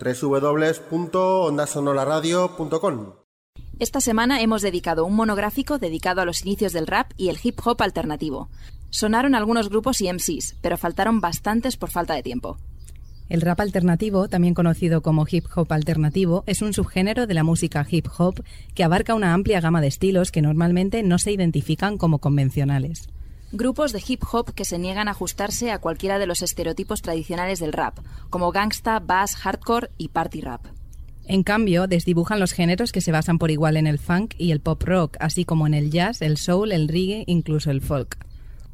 www.ondasonoraradio.com. Esta semana hemos dedicado un monográfico dedicado a los inicios del rap y el hip hop alternativo. Sonaron algunos grupos y MCs, pero faltaron bastantes por falta de tiempo. El rap alternativo, también conocido como hip hop alternativo, es un subgénero de la música hip hop que abarca una amplia gama de estilos que normalmente no se identifican como convencionales. Grupos de hip hop que se niegan a ajustarse a cualquiera de los estereotipos tradicionales del rap, como gangsta, bass, hardcore y party rap. En cambio, desdibujan los géneros que se basan por igual en el funk y el pop rock, así como en el jazz, el soul, el reggae, incluso el folk.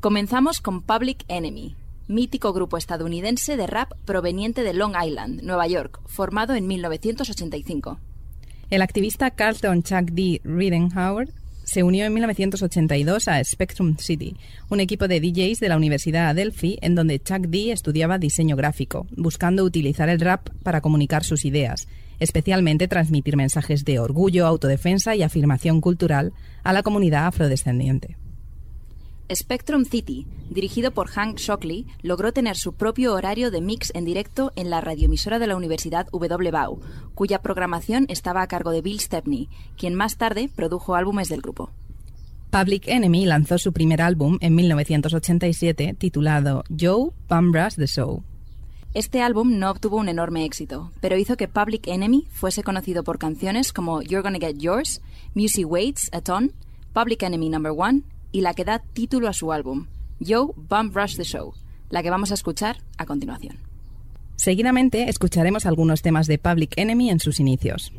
Comenzamos con Public Enemy, mítico grupo estadounidense de rap proveniente de Long Island, Nueva York, formado en 1985. El activista Carlton Chuck D. Ridenhour se unió en 1982 a Spectrum City, un equipo de DJs de la Universidad Adelphi en donde Chuck D estudiaba diseño gráfico, buscando utilizar el rap para comunicar sus ideas, especialmente transmitir mensajes de orgullo, autodefensa y afirmación cultural a la comunidad afrodescendiente. Spectrum City, dirigido por Hank Shockley, logró tener su propio horario de mix en directo en la radioemisora de la Universidad WBAU, cuya programación estaba a cargo de Bill Stepney, quien más tarde produjo álbumes del grupo. Public Enemy lanzó su primer álbum en 1987 titulado Joe Bambras the Show. Este álbum no obtuvo un enorme éxito, pero hizo que Public Enemy fuese conocido por canciones como You're Gonna Get Yours, Music Waits a Ton, Public Enemy No. 1 y la que da título a su álbum, Yo Bum Rush the Show, la que vamos a escuchar a continuación. Seguidamente escucharemos algunos temas de Public Enemy en sus inicios.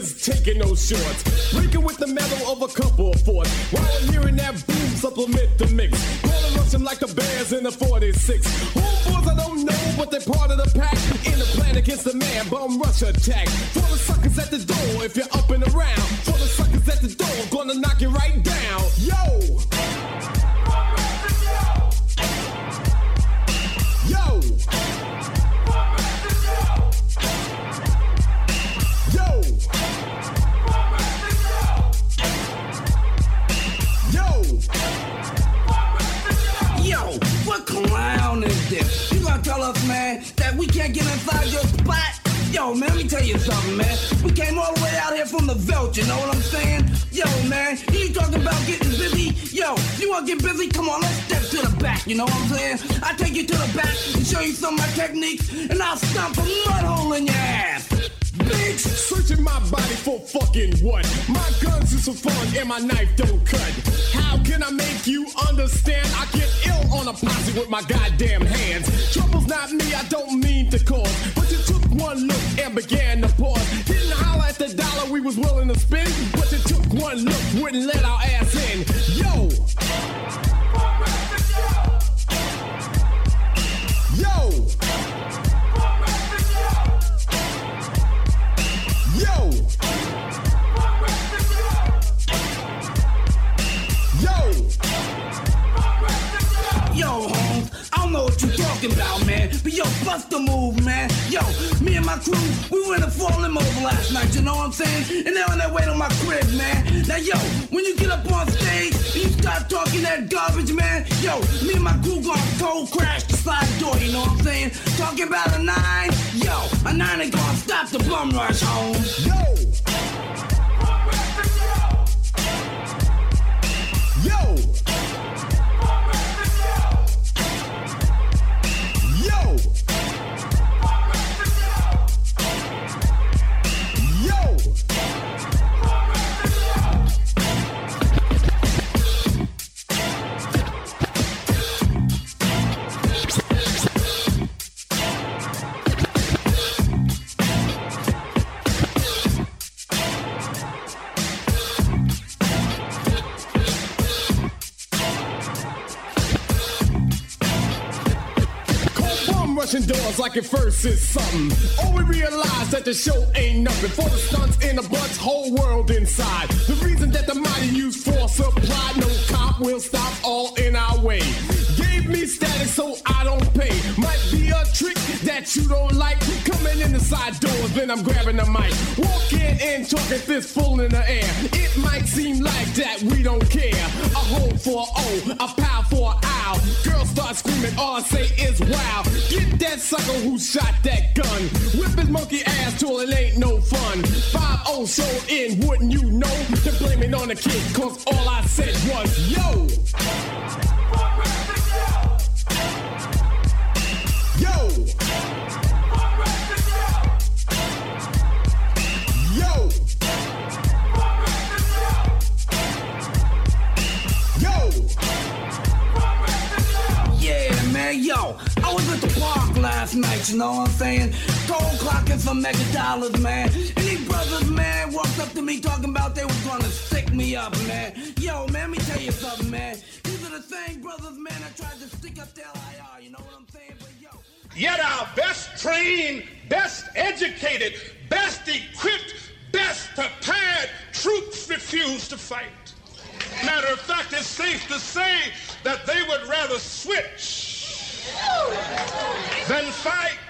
Taking no shorts. Breaking with the metal of a couple of forts. While I'm hearing that boom, supplement the mix. Rolling rushing like the bears in the 46. Homeboys I don't know, but they're part of the pack. In the plan against the man, bum rush attack. For the suckers at the door, if you're up and around. For the suckers at the door, gonna knock you right down. Yo! Can't get inside your spot. Yo, man, let me tell you something, man. We came all the way out here from the Velt, you know what I'm saying? Yo, man, you talking about getting busy? Yo, you wanna get busy? Come on, let's step to the back, you know what I'm saying? I take you to the back and show you some of my techniques, and I'll stomp a mud hole in your ass. Bitch, searching my body for fucking what? My guns is for fun and my knife don't cut. How can I make you understand? I get ill on a posse with my goddamn hands. Trouble's not me, I don't mean to cause. But you took one look and began to pause. Didn't holler at the dollar we was willing to spend. But you took one look, wouldn't let our ass in. Yo! Yo! Know what you're talking about, man. But yo, bust the move, man. Yo, me and my crew, we went to fall him over last night, you know what I'm saying? And they're on their way to my crib, man. Now, yo, when you get up on stage and you start talking that garbage, man, yo, me and my crew gonna cold crash the slide door, you know what I'm saying? Talking about a nine, yo, a nine ain't gonna stop the bum rush home. Yo! Yo! Bum doors like at first is something. Oh, we realize that the show ain't nothing for the stunts in the butts, whole world inside. The reason that the mighty use force supply, no cop will stop all in our way. Gave me status so I trick that you don't like. Coming in the side doors, then I'm grabbing the mic. Walking in, talking fistful in the air. It might seem like that we don't care. A hole for a O, a pow for a ow. Girls start screaming, all I say is wow. Get that sucker who shot that gun. Whip his monkey ass till it ain't no fun. 5 show in, wouldn't you know? They're blaming on the kid, cause all I said was. Yo! Man, yo, I was at the park last night, you know what I'm saying? Cold clocking for mega dollars, man. And these brothers, man, walked up to me talking about they was gonna stick me up, man. Yo, man, let me tell you something, man. These are the same brothers, man, that tried to stick up the LIR, you know what I'm saying? But yo. Yet our best trained, best educated, best equipped, best prepared troops refuse to fight. Matter of fact, it's safe to say that they would rather switch than fight.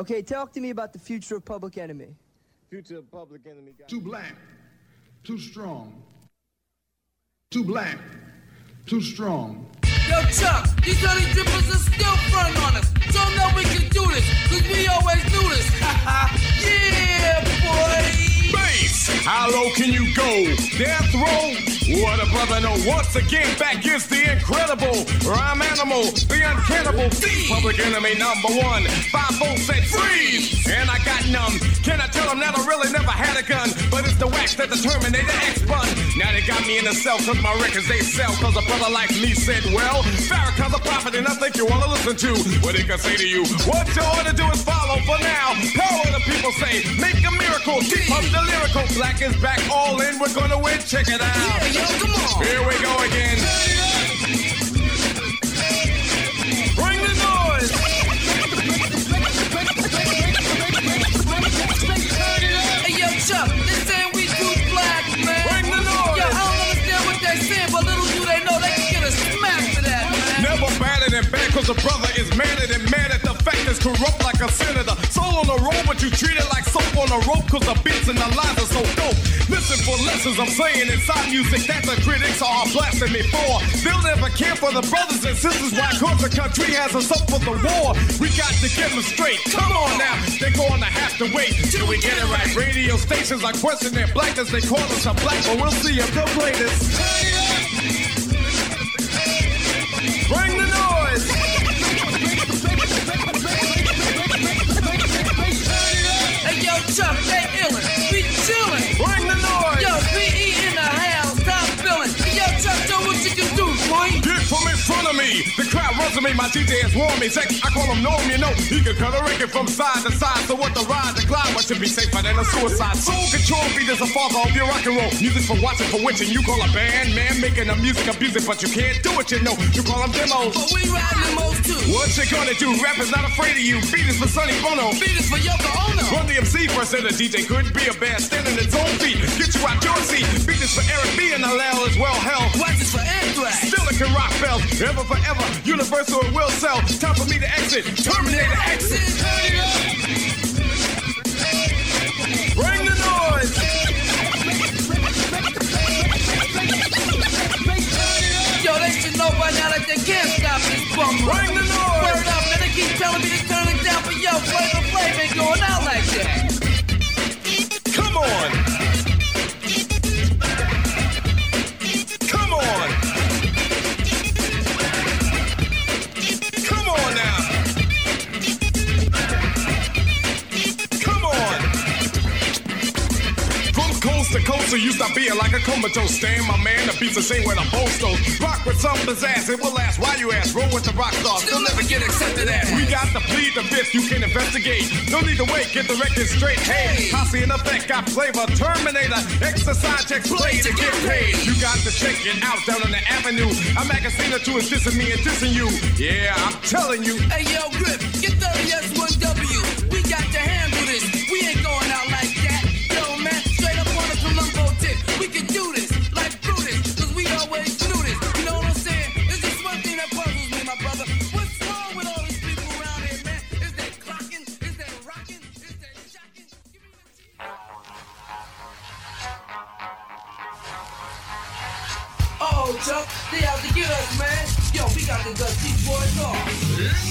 Okay, talk to me about the future of Public Enemy. Future of public enemy. guy. Too black, too strong. Too black, too strong. Yo, Chuck, these honey drippers are still front on us. Brother know. Once again, back is the incredible rhyme animal, the uncannibal. Public enemy number one. Five volts said freeze, and I got numb. Can I tell them that I really never had a gun? But it's the wax that the Terminator X bun. Now they got me in the cell, cause my records they sell. Cause a brother like me said, well, Farrakhan's a prophet, and I think you wanna listen to what he can say to you. What you ought to do is follow for now. Power the people say, make a miracle. Keep up the lyrical. Black is back, all in. We're gonna win. Check it out. Yeah, yo, come on. Here we go again. Bring the noise. Hey, yo, Chuck, we too black, man. Bring the noise. Yo, I don't understand what they're saying, but little do they know they can get a smack for that, man. Never batted and bad cause a brother corrupt like a senator. Soul on the road, but you treat it like soap on a rope cause the beats and the lines are so dope. Listen for lessons I'm saying inside music that the critics are blasting me for. They'll never care for the brothers and sisters why cause the country has us up for the war. We got to get them straight. Come on now, they're going to have to wait till we get it right. Radio stations are questioning blackness, they call us a black, but we'll see if they'll play this. To me. My DJ has warned me. Sex, I call him Norm, you know. He can cut a record from side to side. So what the ride, the glide, what should be safer than a suicide. Soul control beat is a father of your rock and roll. Music for watching, for witching. You call a band, man, making the music abusive, but you can't do it, you know. You call them demos. But we ride them most too. What you gonna do? Rap is not afraid of you. Beat is for Sonny Bono. Beat is for Yoko Ono. Run the MC first and the DJ could be a band standing its own feet. Get you out your seat. Beat is for Eric B and Hallel as well. Hell, Watch this for Anthrax. Can rock bells, ever forever. Universal it will sell. Time for me to exit. Terminator exit. Bring the noise. Yo, they should know by now that they can't stop this bum run. Bring the noise. Word up, man. They keep telling me to turn it down, but yo, Flavor Flav ain't going out like that. So you stop being like a comatose. Stand my man, the beats the same where the boast goes. Rock with some pizzazz, it will last. Why you ask? Roll with the rock Still never get accepted as. we got the plead the fifth, you can investigate. No need to wait, get the record straight. Hey, Posse in effect, got flavor. Terminator, exercise checks, play to get paid. You got to check it out down on the avenue. A magazine or two is dissing me and dissing you. Yeah, I'm telling you. Hey, yo, Griff, get 30S1W. 一个 Deep。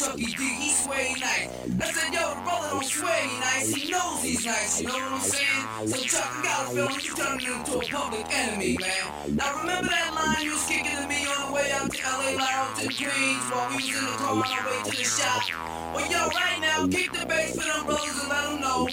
Chucky D, he sway nice. I said, yo, the brother don't sway nice. He knows he's nice, you know what I'm saying? So Chucky got a feeling you turning into a public enemy, man. Now remember that line you was kicking to me on the way out to LA, Lyleton, Queens, while we was in the car on our way to the shop? Well, yo, right now, kick the bass for them brothers and let them know.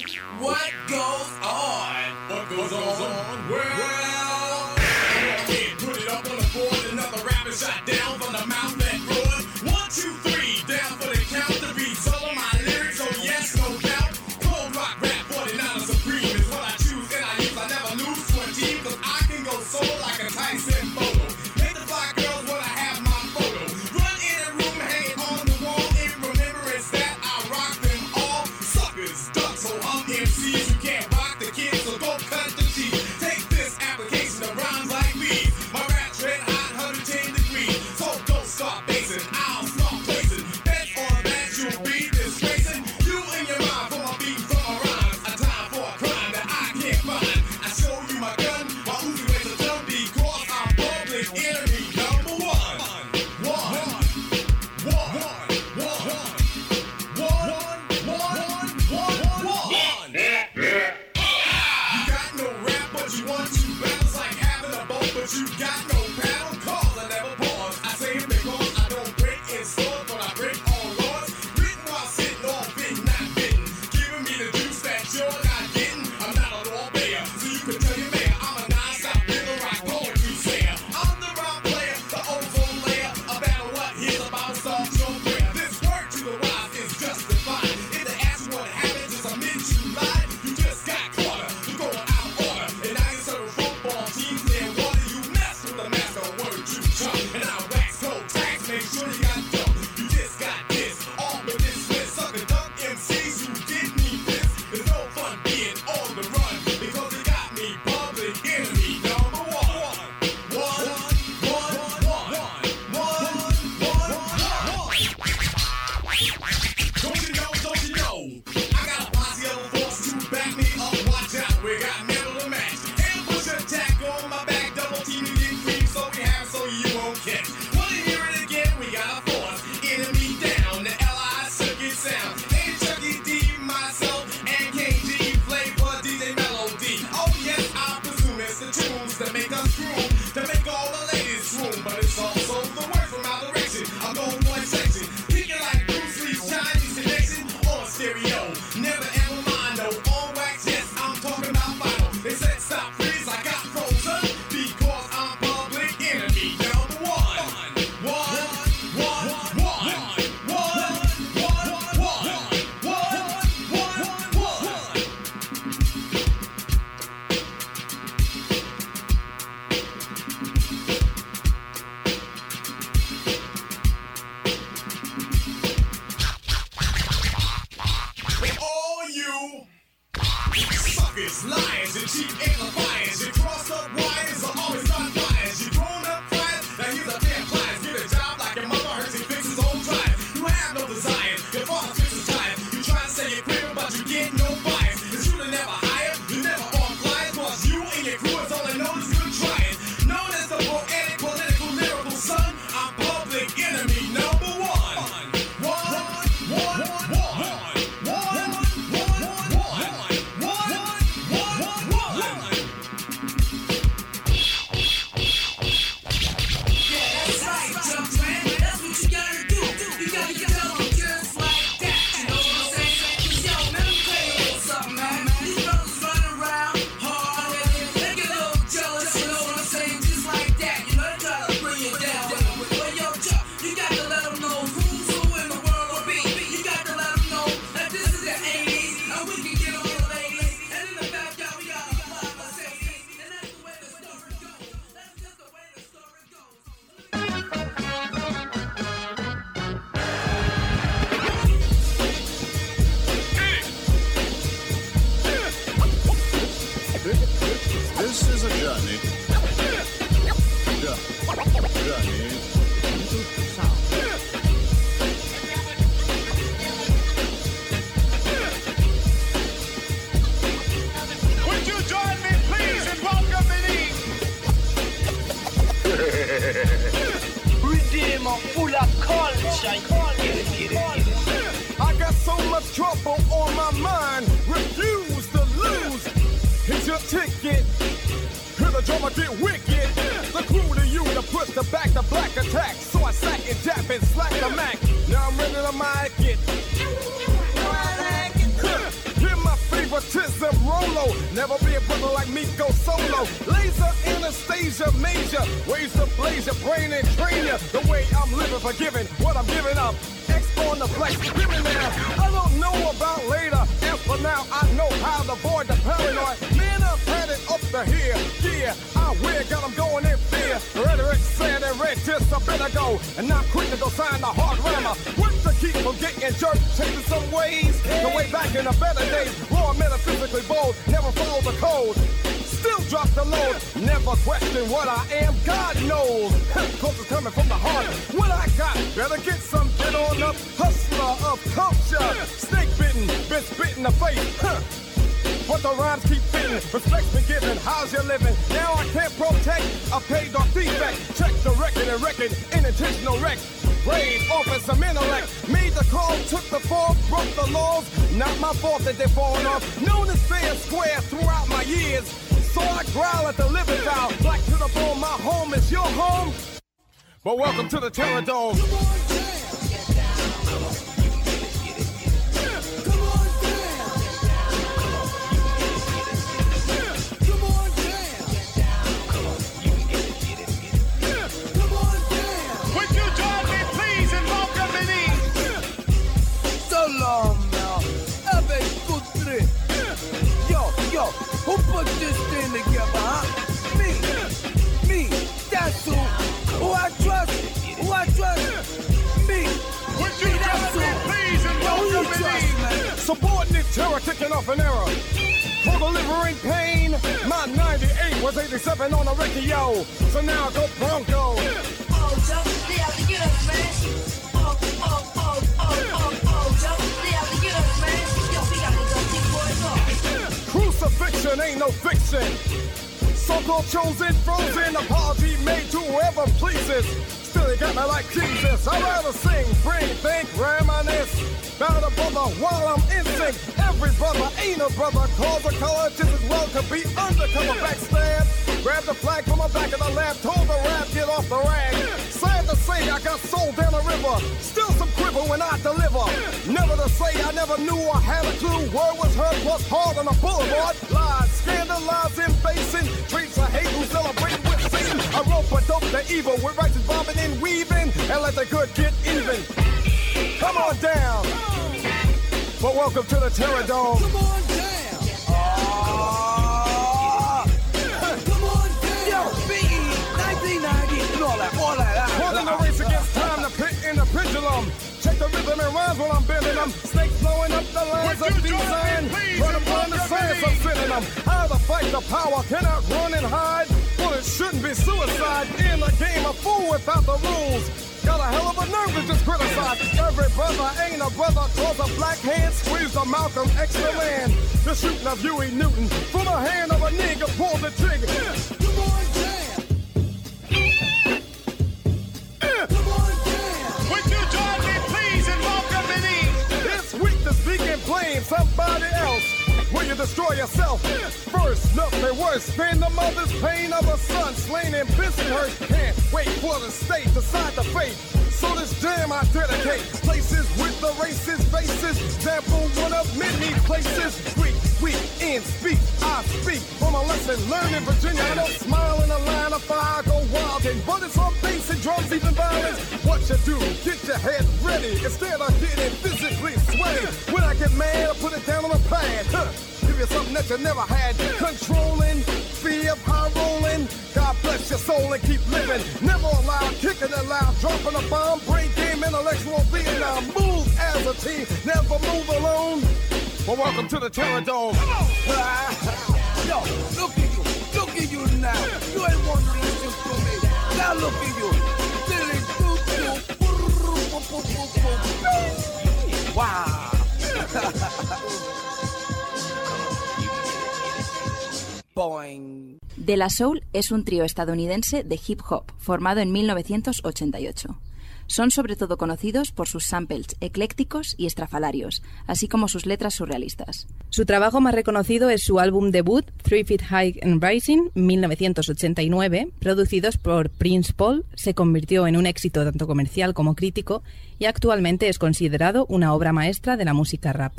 La Soul es un trío estadounidense de hip hop formado en 1988. Son sobre todo conocidos por sus samples eclécticos y estrafalarios, así como sus letras surrealistas. Su trabajo más reconocido es su álbum debut, Three Feet High and Rising, 1989, producidos por Prince Paul, se convirtió en un éxito tanto comercial como crítico y actualmente es considerado una obra maestra de la música rap.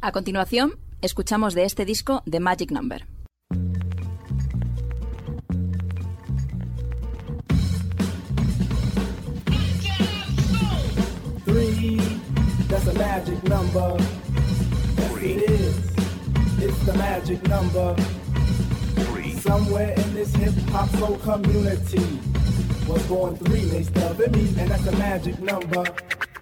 A continuación, escuchamos de este disco The Magic Number. Magic number. It is. It's the magic number. Somewhere in this hip hop soul community was born three up in me, and that's a magic number.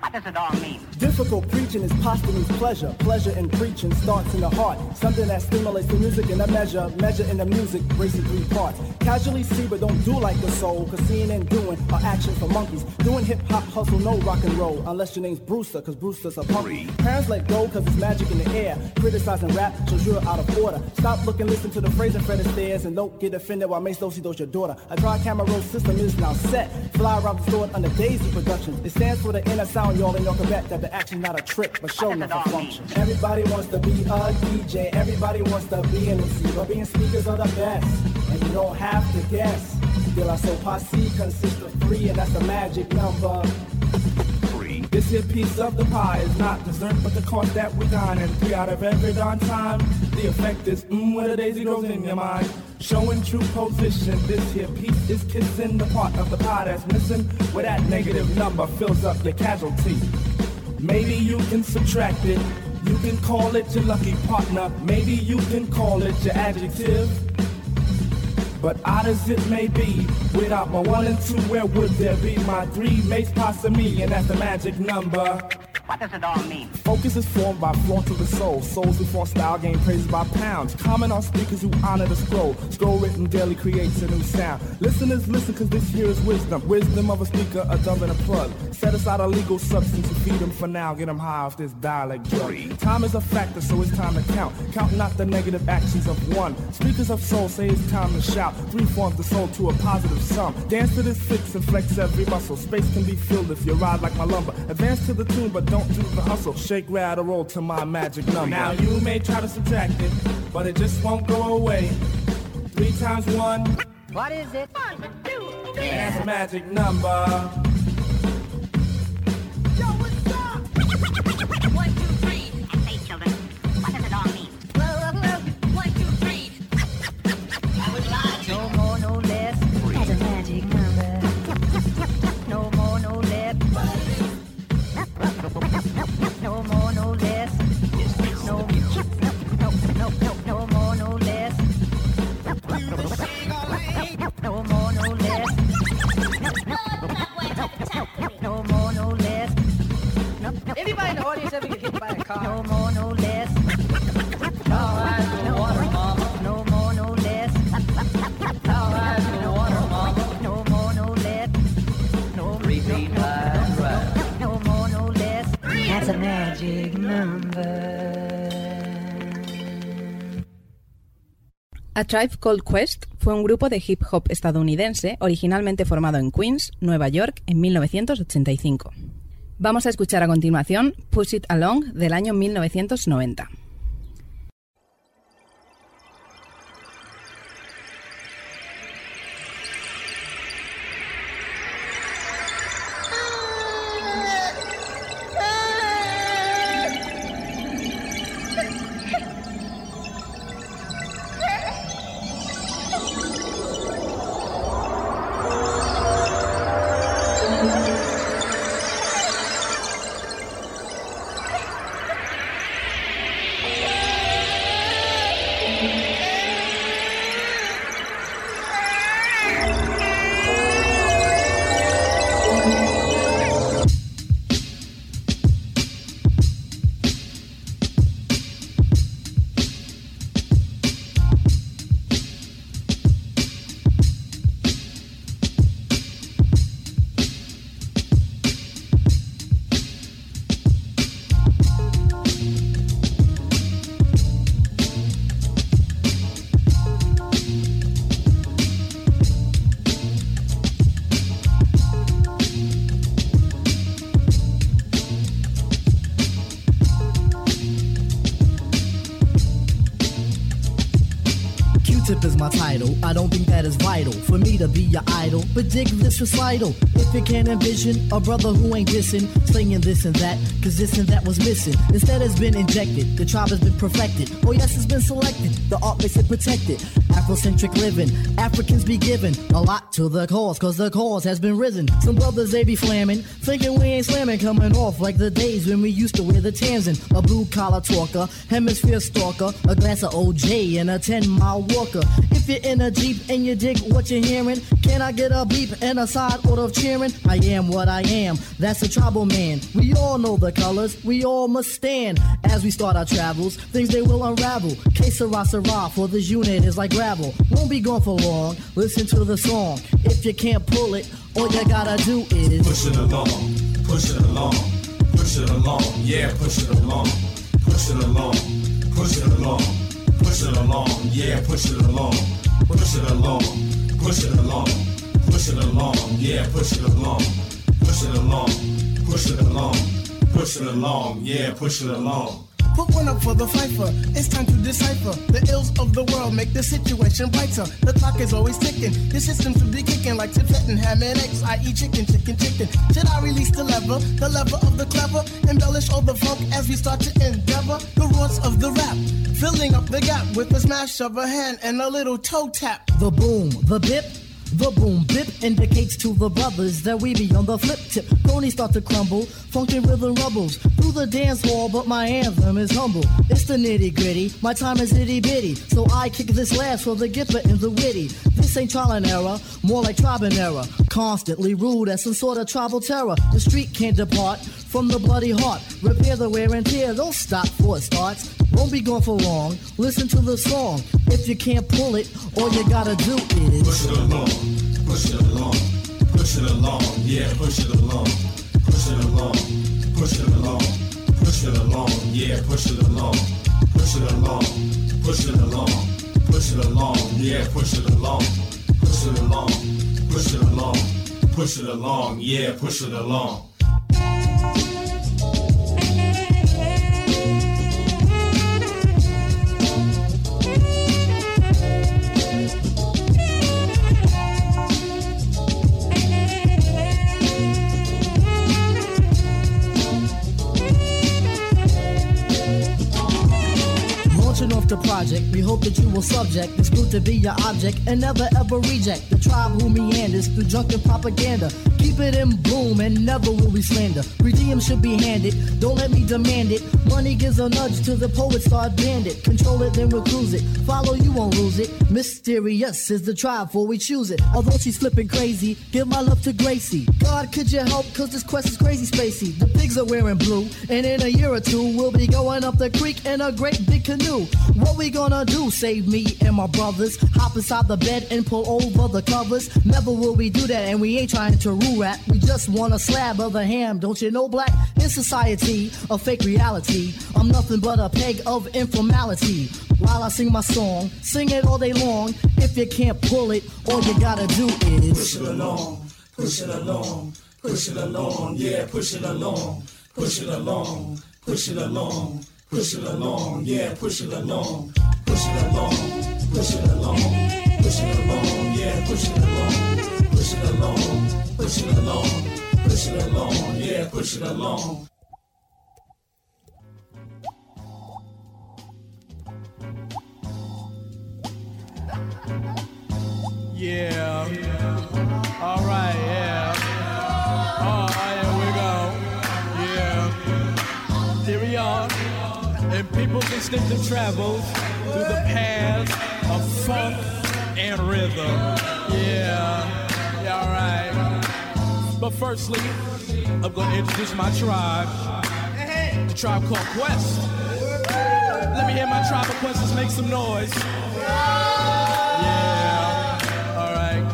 What does it all mean? Difficult preaching is posthumous pleasure. Pleasure in preaching starts in the heart. Something that stimulates the music in a measure. Measure in the music, breaks in three parts. Casually see, but don't do like the soul. Cause seeing and doing are actions for monkeys. Doing hip hop hustle, no rock and roll. Unless your name's Brewster, cause Brewster's a punk. Parents let go, cause it's magic in the air. Criticizing rap shows you're out of order. Stop looking, listen to the phrase and Fred Astaire, and don't get offended while Mace Dosey does your daughter. A dry camera roll system is now set. Fly around the store under Daisy Productions. It stands for the inner sound, y'all, and y'all can bet that the action's not a trick, but show enough a function. Everybody wants to be a DJ, everybody wants to be an MC, but being speakers are the best, and you don't have to guess. De La Soul Posse consists of three, and that's the magic number. This here piece of the pie is not dessert, but the cost that we dine. And three out of every darn time, the effect is mmm, where the daisy grows in your mind. Showing true position, this here piece is kissing the part of the pie that's missing, where that negative number fills up your casualty. Maybe you can subtract it. You can call it your lucky partner. Maybe you can call it your adjective. But odd as it may be, without my one and two, where would there be my three mates past me? And that's the magic number. What does it all mean? Focus is formed by flaunt of the soul. Souls who flaunt style gain praises by pounds. Comment on speakers who honor the scroll. Scroll written daily creates a new sound. Listeners listen cause this here is wisdom. Wisdom of a speaker, a dumb and a plug. Set aside a legal substance to feed them for now. Get them high off this dialect drug. Time is a factor, so it's time to count. Count not the negative actions of one. Speakers of soul say it's time to shout. Three forms the soul to a positive sum. Dance to this fix and flex every muscle. Space can be filled if you ride like my lumber. Advance to the tune, but don't do the hustle. Shake, rattle, roll to my magic number. Now you may try to subtract it, but it just won't go away. Three times one, What is it? One, two, three. that's a magic number. A Tribe Called Quest fue un grupo de hip hop estadounidense originalmente formado en Queens, Nueva York, en 1985. Vamos a escuchar a continuación Push It Along del año 1990. Idol. But dig this recital. If you can't envision a brother who ain't dissing, slinging this and that, cause this and that was missing. Instead has been injected, the tribe has been perfected. Oh yes, it's been selected, the art makes it protected. Afrocentric living, Africans be given a lot to the cause, cause the cause has been risen. Some brothers they be flamming, thinking we ain't slamming, coming off like the days when we used to wear the Tanzan. A blue collar talker, hemisphere stalker, a glass of OJ and a 10 mile walker. If you're in a Jeep and you dig what you're hearing, can I get a beep and a side order of cheering? I am what I am, that's a tribal man. We all know the colors, we all must stand. As we start our travels, things they will unravel. Que sera, for this unit is like gravel. Won't be gone for long, listen to the song. If you can't pull it, all you gotta do is Push it along, push it along, push it along, yeah, push it along, push it along, push it along, push it along, yeah, push it along, push it along, push it along, push it along, yeah, push it along, push it along, push it along, push it along, yeah, push it along. Put one up for the fifer. It's time to decipher. The ills of the world make the situation brighter. The clock is always ticking. The system should be kicking like Tibetan ham and eggs. I eat chicken, chicken, chicken. Should I release the lever? The lever of the clever. Embellish all the funk as we start to endeavor. The roots of the rap. Filling up the gap with a smash of a hand and a little toe tap. The boom, the bip, the boom bip indicates to the brothers that we be on the flip tip. Cronies start to crumble, funky rhythm rumbles through the dance hall, but my anthem is humble. It's the nitty gritty, my time is itty bitty, so I kick this last for the gipper and the witty. This ain't trial and error, more like tribe and error. Constantly ruled as some sort of tribal terror. The street can't depart from the bloody heart. Repair the wear and tear, don't stop before it starts. Won't be gone for long. Listen to the song. If you can't pull it, all you gotta do is Push it along, push it along, push it along, yeah, push it along, push it along, push it along, push it along, yeah, push it along, push it along, push it along, push it along, yeah, push it along, push it along, push it along, push it along, yeah, push it along. Hope that you will subject this group to be your object and never ever reject the tribe who meanders through drunken propaganda. Keep it in bloom and never will we slander. Redeem should be handed, don't let me demand it. Money gives a nudge to the poet, start bandit. Control it, then we'll cruise it. Follow, you won't lose it. Mysterious is the tribe for we choose it. Although she's flipping crazy, give my love to Gracie. God, could you help? Cause this quest is crazy spacey. The pigs are wearing blue, and in a year or two, we'll be going up the creek in a great big canoe. What we gonna do? Save me and my brothers. Hop inside the bed and pull over the covers. Never will we do that, and we ain't trying to rule rap. We just want a slab of the ham. Don't you know, black? In society, a fake reality. I'm nothing but a peg of informality. While I sing my song, sing it all day long. If you can't pull it, all you gotta do is Push it along, push it along, push it along, yeah, push it along, push it along, push it along, push it along, yeah, push it along, push it along, push it along, push it along, yeah, push it along, push it along, push it along, push it along, yeah, push it along. Yeah. All right, yeah. Oh, here we go. Yeah. Here we are. And people's instinctive travels through the of funk and rhythm. Yeah. Yeah, all right. But firstly, I'm to introduce my tribe. The tribe called Quest. Let me hear my tribe of Questers make some noise. Yeah. All right.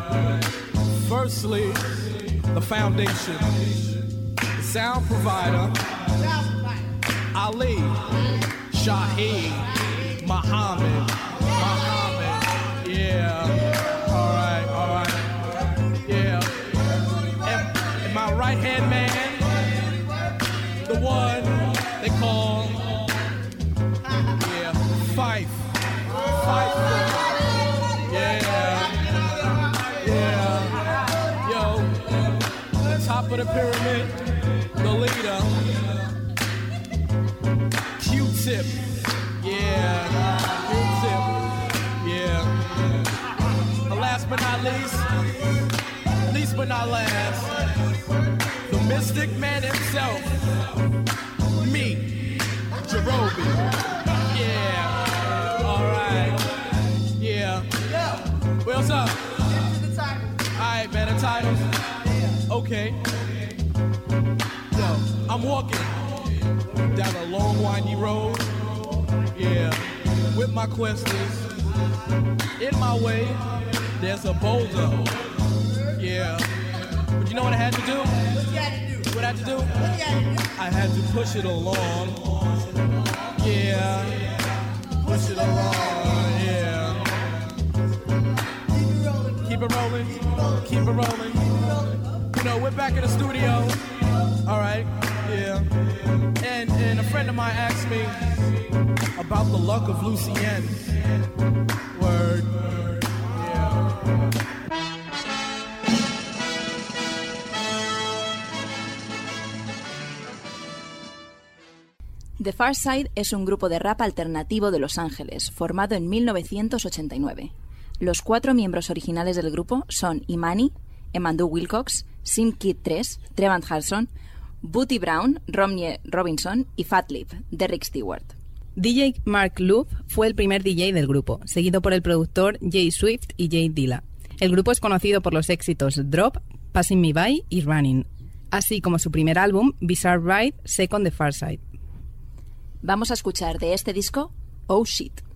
Firstly, the foundation, the sound provider, Ali, Shaheed, Muhammad, Muhammad. Yeah. All right. All right. Yeah. And, and my right hand man, but not last, the mystic man himself, me, Jarobi. Yeah. All right. Yeah. What's up? Alright, man, the titles. Okay. Yo, I'm walking down a long, windy road. Yeah, with my questers. In my way, there's a boulder. Yeah. But you know what I had to do? What you had to do. What I had to do? What you had to do. I had to push it along. Yeah. Push it along. Yeah. Keep it rolling. Keep it rolling. You know, we're back in the studio. All right. Yeah. And and a friend of mine asked me about the luck of Lucien. Word. Yeah. The Far Side es un grupo de rap alternativo de Los Ángeles, formado en 1989. Los cuatro miembros originales del grupo son Imani, Emandu Wilcox, Sim Kid 3, Trevant Harrison, Booty Brown, Romney Robinson y Fatlip, Derrick Stewart. DJ Mark Loop fue el primer DJ del grupo, seguido por el productor Jay Swift y Jay Dilla. El grupo es conocido por los éxitos Drop, Passing Me By y Running. así como su primer álbum, Bizarre Ride, Second the Far Side. Vamos a escuchar de este disco Oh Shit.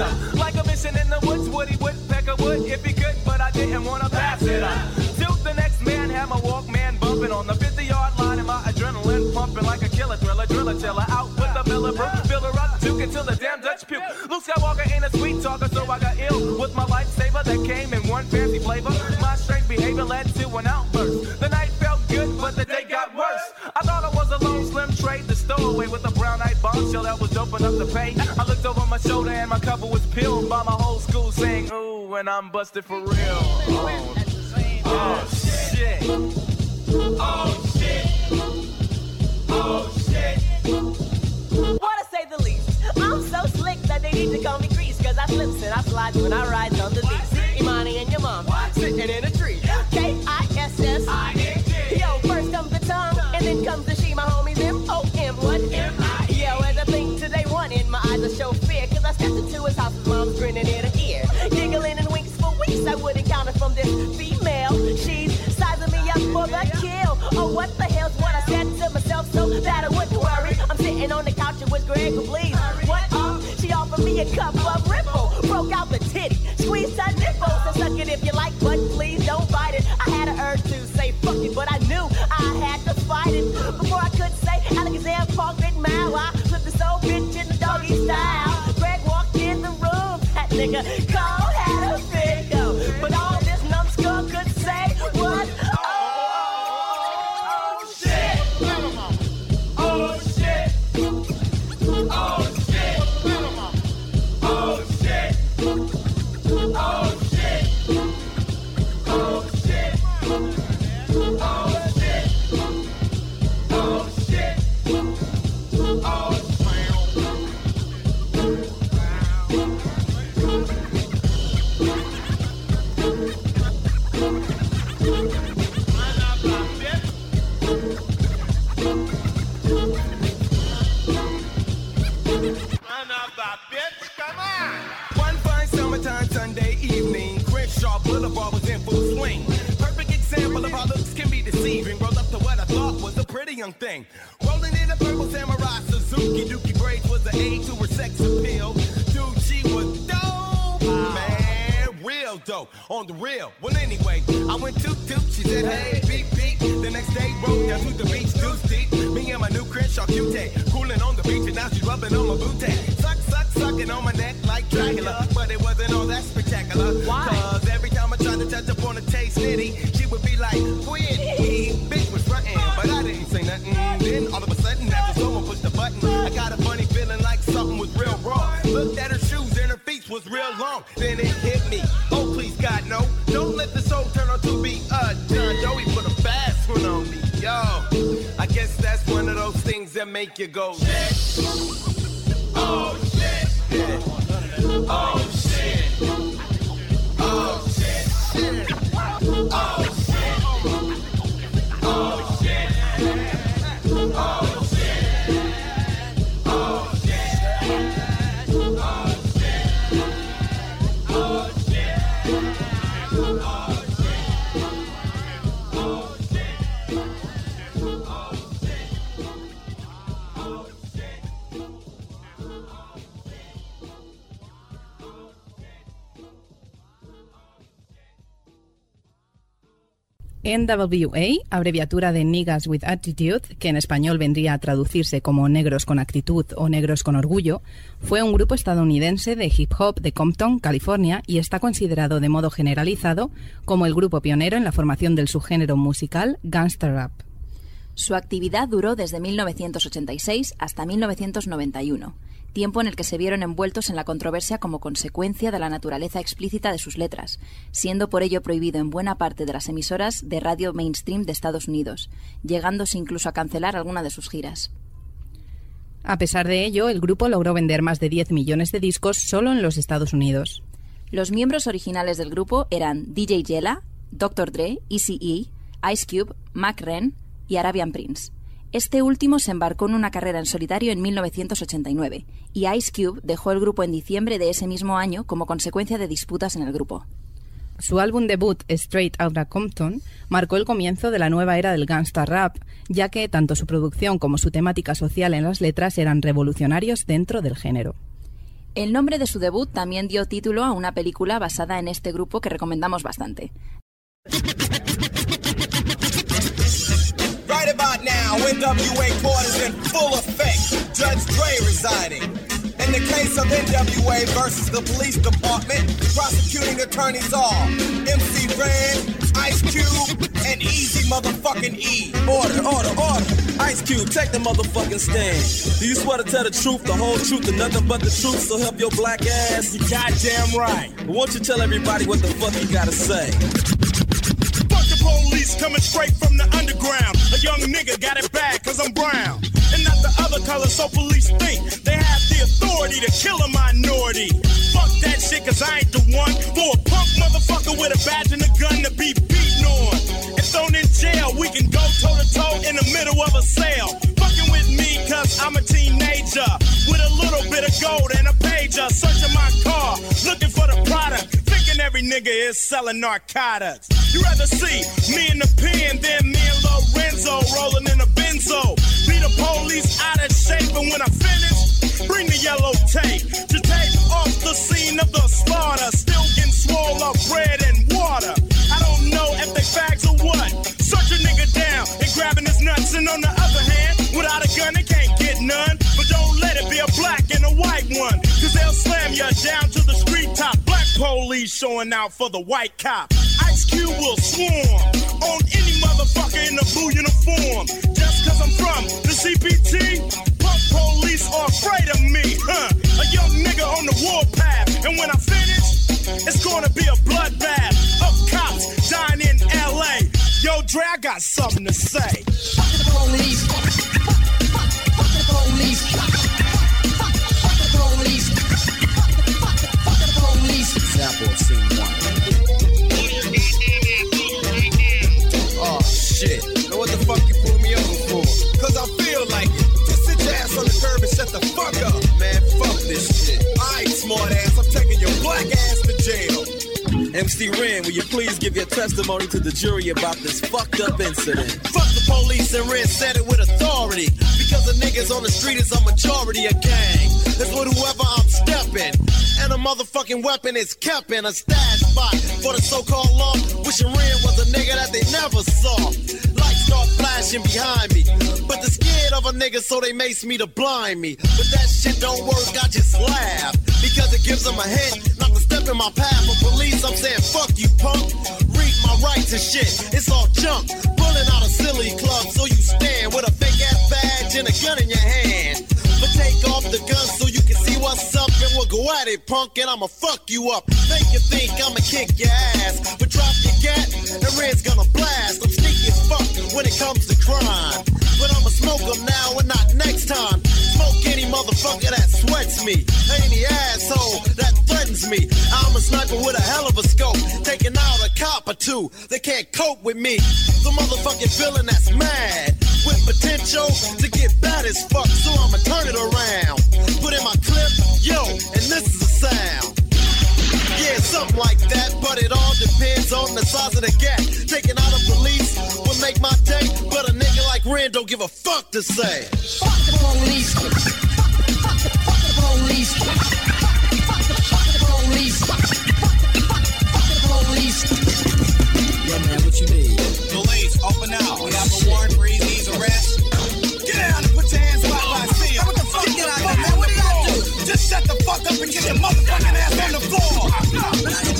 Uh, like a mission in the woods, Woody Woodpecker would if he could, but I didn't want to pass it up. Till the next man had my Walkman bumping on the 50 yard line and my adrenaline pumping like a killer thriller, driller chiller. Out with the Miller Brew, fill her up, juke until the damn Dutch puke. Luke Skywalker ain't a sweet talker, so I got ill with my lightsaber that came in one fancy flavor. My strange behavior led to an outburst. The night felt good, but the day got worse. I thought I was a lone slim trade, the stowaway with a brown eyed bombshell that was dope enough to pay. I looked over my shoulder and my cover was peeled by my whole school saying, Ooh, and I'm busted for real. Oh, oh shit. Oh shit. Oh shit. What to say the least. I'm so slick that they need to call me Grease. Cause I slips and I slides when I ride on the lease. Imani and your mom sitting in a tree. K-I-S-S. Yo, first comes the tongue, and then comes the she, my homies M-O-M. What? M-I. Yo, as I think today one in my eyes, I show fear. Cause I stepped into his house, his mom's grinning ear to ear. Giggling and winks for weeks, I wouldn't count it from this female. She's sizing me up for the kill. Oh, what the hell's what I said to myself so that I wouldn't worry. I'm sitting on the couch was Greg, please. What? Uh, she offered me a cup of ripple. Broke out the titty, squeezed her nipples. And suck it if you like, but please it. Before I could say Alexander Park written mile, I flipped this old bitch in the doggy style. Greg walked in the room, that nigga Crenshaw Boulevard was in full swing. Perfect example of how looks can be deceiving. Rolled up to what I thought was a pretty young thing. Rolling in a purple samurai Suzuki, Dookie braids was the aid to her sex appeal. Dude, she was dope, man, real dope on the real. Well, anyway, I went toot toot. She said, hey, beep beep. The next day, rode down to the beach, deuce deep. Me and my new Crenshaw cutie, cooling on the beach, and now she's rubbing on my booty. Suck, suck, sucking on my neck like Dracula, but it wasn't all that spectacular. Why? Cause every time I tried to touch up on a taste nitty, she would be like, quit, bitch was frontin', but I didn't say nothing. Then all of a sudden, after someone pushed the button, I got a funny feeling like something was real wrong. Looked at her shoes and her feet was real long. Then it hit me. Oh, please, God, no. Don't let the soul turn out to be uh, John. He put a fast one on me. Yo, I guess that's one of those things that make you go, shit. Oh, shit. Oh, shit. Oh, shit. Oh, shit. Oh, shit. Oh, shit. NWA, abreviatura de Niggas with Attitude, que en español vendría a traducirse como Negros con Actitud o Negros con Orgullo, fue un grupo estadounidense de hip hop de Compton, California, y está considerado de modo generalizado como el grupo pionero en la formación del subgénero musical gangster rap. Su actividad duró desde 1986 hasta 1991. Tiempo en el que se vieron envueltos en la controversia como consecuencia de la naturaleza explícita de sus letras, siendo por ello prohibido en buena parte de las emisoras de radio mainstream de Estados Unidos, llegándose incluso a cancelar alguna de sus giras. A pesar de ello, el grupo logró vender más de 10 millones de discos solo en los Estados Unidos. Los miembros originales del grupo eran DJ Yella, Dr. Dre, Eazy-E, Ice Cube, Mac Ren y Arabian Prince. Este último se embarcó en una carrera en solitario en 1989 y Ice Cube dejó el grupo en diciembre de ese mismo año como consecuencia de disputas en el grupo. Su álbum debut, Straight Outta Compton, marcó el comienzo de la nueva era del gangsta rap, ya que tanto su producción como su temática social en las letras eran revolucionarios dentro del género. El nombre de su debut también dio título a una película basada en este grupo que recomendamos bastante. Right about now, NWA court is in full effect. Judge Dre residing. In the case of NWA versus the police department, prosecuting attorneys are MC Ren, Ice Cube, and Eazy motherfucking E. Order, order, order. Ice Cube, take the motherfucking stand. Do you swear to tell the truth, the whole truth, and nothing but the truth? So help your black ass. You goddamn right. But won't you tell everybody what the fuck you gotta say? Police coming straight from the underground. A young nigga got it bad cause I'm brown. And not the other color, so police think they have the authority to kill a minority. Fuck that shit cause I ain't the one for a punk motherfucker with a badge and a gun to be beaten on. And thrown in jail, we can go toe to toe in the middle of a sale. Fucking with me cause I'm a teenager. With a little bit of gold and a pager. Searching my car, looking for the product. Thinking every nigga is selling narcotics. You rather see me in the pen than me and Lorenzo rolling in a benzo. Be the police out of shape, and when I finish, bring the yellow tape to tape off the scene of the slaughter. Still getting swole up bread and water. I don't know if they fags or what. Search a nigga down and grabbing his nuts, and on the other hand, without a gun, they can't get none. Let it be a black and a white one, cause they'll slam you down to the street top. Black police showing out for the white cop. Ice Cube will swarm on any motherfucker in a blue uniform. Just cause I'm from the CPT, punk police are afraid of me, huh? A young nigga on the warpath, and when I finish, it's gonna be a bloodbath of cops dying in LA. Yo, Dre, I got something to say. Fuck the police. Shut the fuck up. Man, fuck this shit. Alright, smart ass, I'm taking your black ass to jail. MC Ren, will you please give your testimony to the jury about this fucked up incident? Fuck the police and Ren said it with authority. Because the niggas on the street is a majority of gang. That's with whoever I'm stepping. And a motherfucking weapon is kept in a stash spot for the so-called law. Wishing Ren was a nigga that they never saw. Lights start flashing behind me. But they're scared of a nigga, so they mace me to blind me. But that shit don't work, I just laugh. Because it gives them a hint not to step in my path. For police, I'm saying, fuck you, punk. Read my rights and shit, it's all junk. Pulling out a silly club, so you stand with a fake ass badge and a gun in your hand. But take off the gun so you can see what's up, we'll go at it, punk, and I'ma fuck you up. Make you think I'ma kick your ass, but drop your gat, the Red's gonna blast. I'm sneaky as fuck when it comes to crime. But I'ma smoke smoke 'em now and not next time. Smoke any motherfucker that sweats me, any asshole that threatens me. I'm a sniper with a hell of a scope, taking out a cop or two. They can't cope with me. The motherfucking villain that's mad with potential to get bad as fuck. So I'ma turn it around. Put in my clip, yo, and this is the sound. Yeah, something like that, but it all depends on the size of the gap. Taking out a police will make my day, but a nigga like Ren don't give a fuck to say. Fuck the police. Fuck the, fuck the, fuck the police. Fuck the, fuck the, fuck the police. Fuck the, fuck the, fuck the, police. Yeah, man, what you need? Police, open out. We have a warrant for Eazy's arrest. Get down and put your hands where shut the fuck up and get your motherfucking ass on the floor.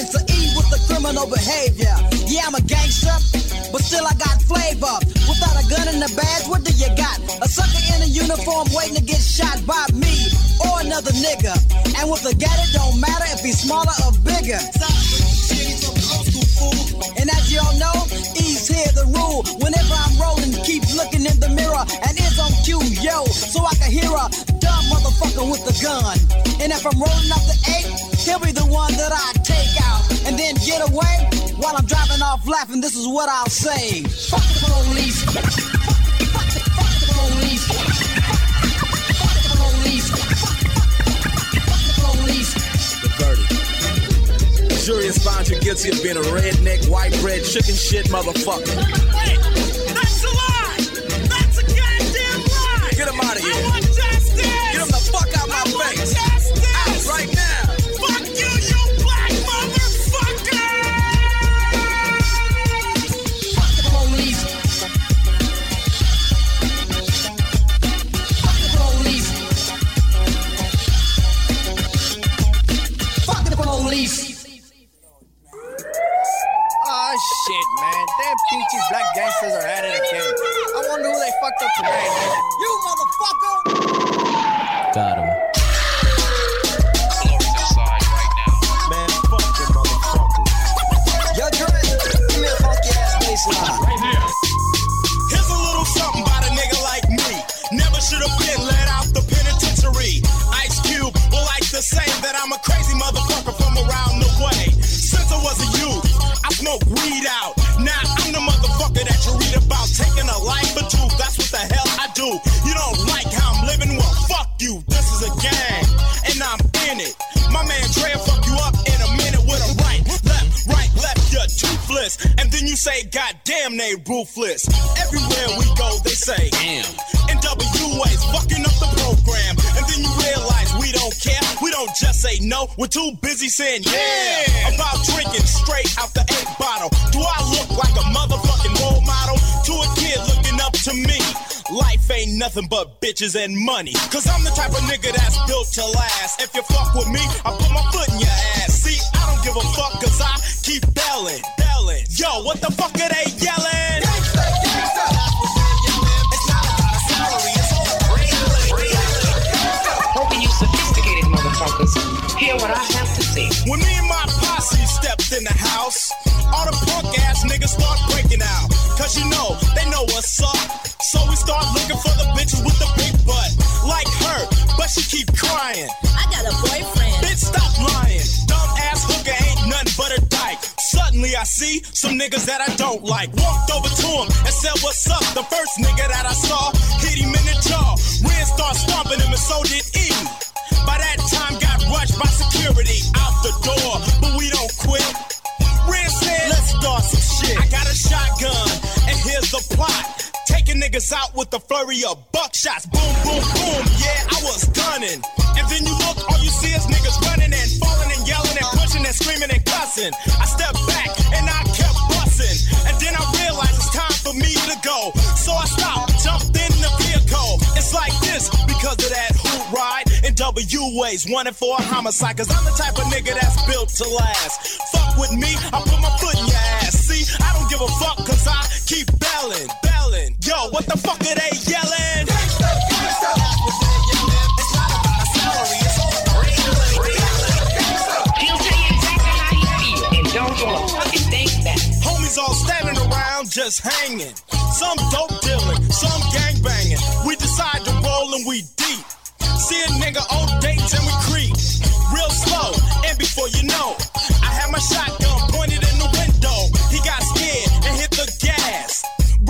violence or E with the criminal behavior. Yeah, I'm a gangster, but still I got flavor. Without a gun and a badge, what do you got? A sucker in a uniform waiting to get shot by me or another nigga. And with a gat, it don't matter if he's smaller or bigger. And as y'all know, E's here the rule. Whenever I'm rolling, keep looking in the mirror and it's on cue, yo, so I can hear a dumb motherfucker with the gun. And if I'm rolling up the eight, he'll be the one that I take out and then get away while I'm driving off laughing. This is what I'll say: Fuck the police. Fuck the police. Fuck the police. Fuck the police. The verdict. Jury has found you guilty of being a redneck, white bread, chicken shit motherfucker. That's a lie! That's a goddamn lie! Get him out of here. I want justice! Get him the fuck out my I want face. justice! Ruthless. Everywhere we go, they say, damn. NWA's fucking up the program, and then you realize we don't care. We don't just say no. We're too busy saying yeah, about drinking straight out the eight bottle. Do I look like a motherfucking role model to a kid looking up to me? Life ain't nothing but bitches and money. Cause I'm the type of nigga that's built to last. If you fuck with me, I put my foot in your ass. See, I don't give a fuck cause I keep belling. Yo, what the fuck are they yelling? House, all the punk ass niggas start breaking out. Cause you know, they know what's up. So we start looking for the bitches with the big butt. Like her, but she keep crying. I got a boyfriend. Bitch, stop lying. Dumb ass hooker ain't nothing but a dyke. Suddenly I see some niggas that I don't like. Walked over to him and said, What's up? The first nigga that I saw hit him in the jaw. Ren started stomping him and so did E. By that time, got rushed by security out the door, start some shit. I got a shotgun, and here's the plot. Taking niggas out with a flurry of buckshots. Boom, boom, boom. Yeah, I was gunning. And then you look, all you see is niggas running and falling and yelling and pushing and screaming and cussing. I stepped back and I kept busting. And then I realized it's time for me to go. So I stopped, jumped in the vehicle. It's like this because of that hoot ride. And WA's wanted for a homicide. Cause I'm the type of nigga that's built to last. Fuck with me, I put my foot in your ass. See, I don't give a fuck cause I keep belling, belling. Yo, what the fuck are they yelling? He'll tell you exactly how you feel, and don't wanna fucking think that. Homies all standing around just hanging. Some dope dealing, some gang banging. We decide to roll and we deep. See a nigga on dates and we creep. Real slow, and before you know, I had my shotgun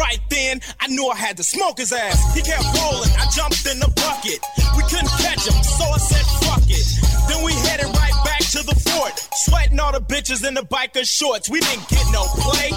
Right then, I knew I had to smoke his ass. He kept rolling, I jumped in the bucket. We couldn't catch him, so I said fuck it. Then we headed right back to the fort, sweating all the bitches in the biker shorts. We didn't get no play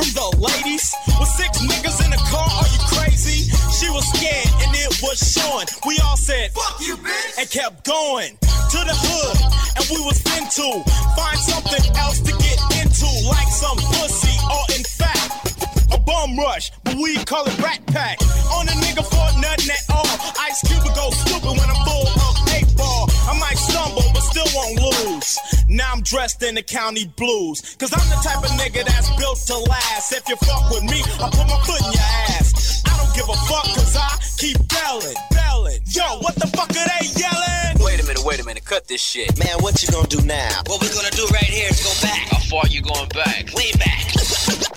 from the ladies. With six niggas in the car, are you crazy? She was scared and it was showing. We all said, fuck you, bitch, and kept going to the hood. And we was into find something else to get into, like some pussy or in fact a bum rush, but we call it rat pack. On a nigga for nothing at all. Ice Cube go stupid when I'm full of eight ball. I might stumble, but still won't lose. Now I'm dressed in the county blues. Cause I'm the type of nigga that's built to last. If you fuck with me, I'll put my foot in your ass. I don't give a fuck cause I keep belling, belling. Yo, what the fuck are they yelling? Wait a minute, wait a minute. Cut this shit. Man, what you gonna do now? What we're gonna do right here is go back. How far you going back? Way back.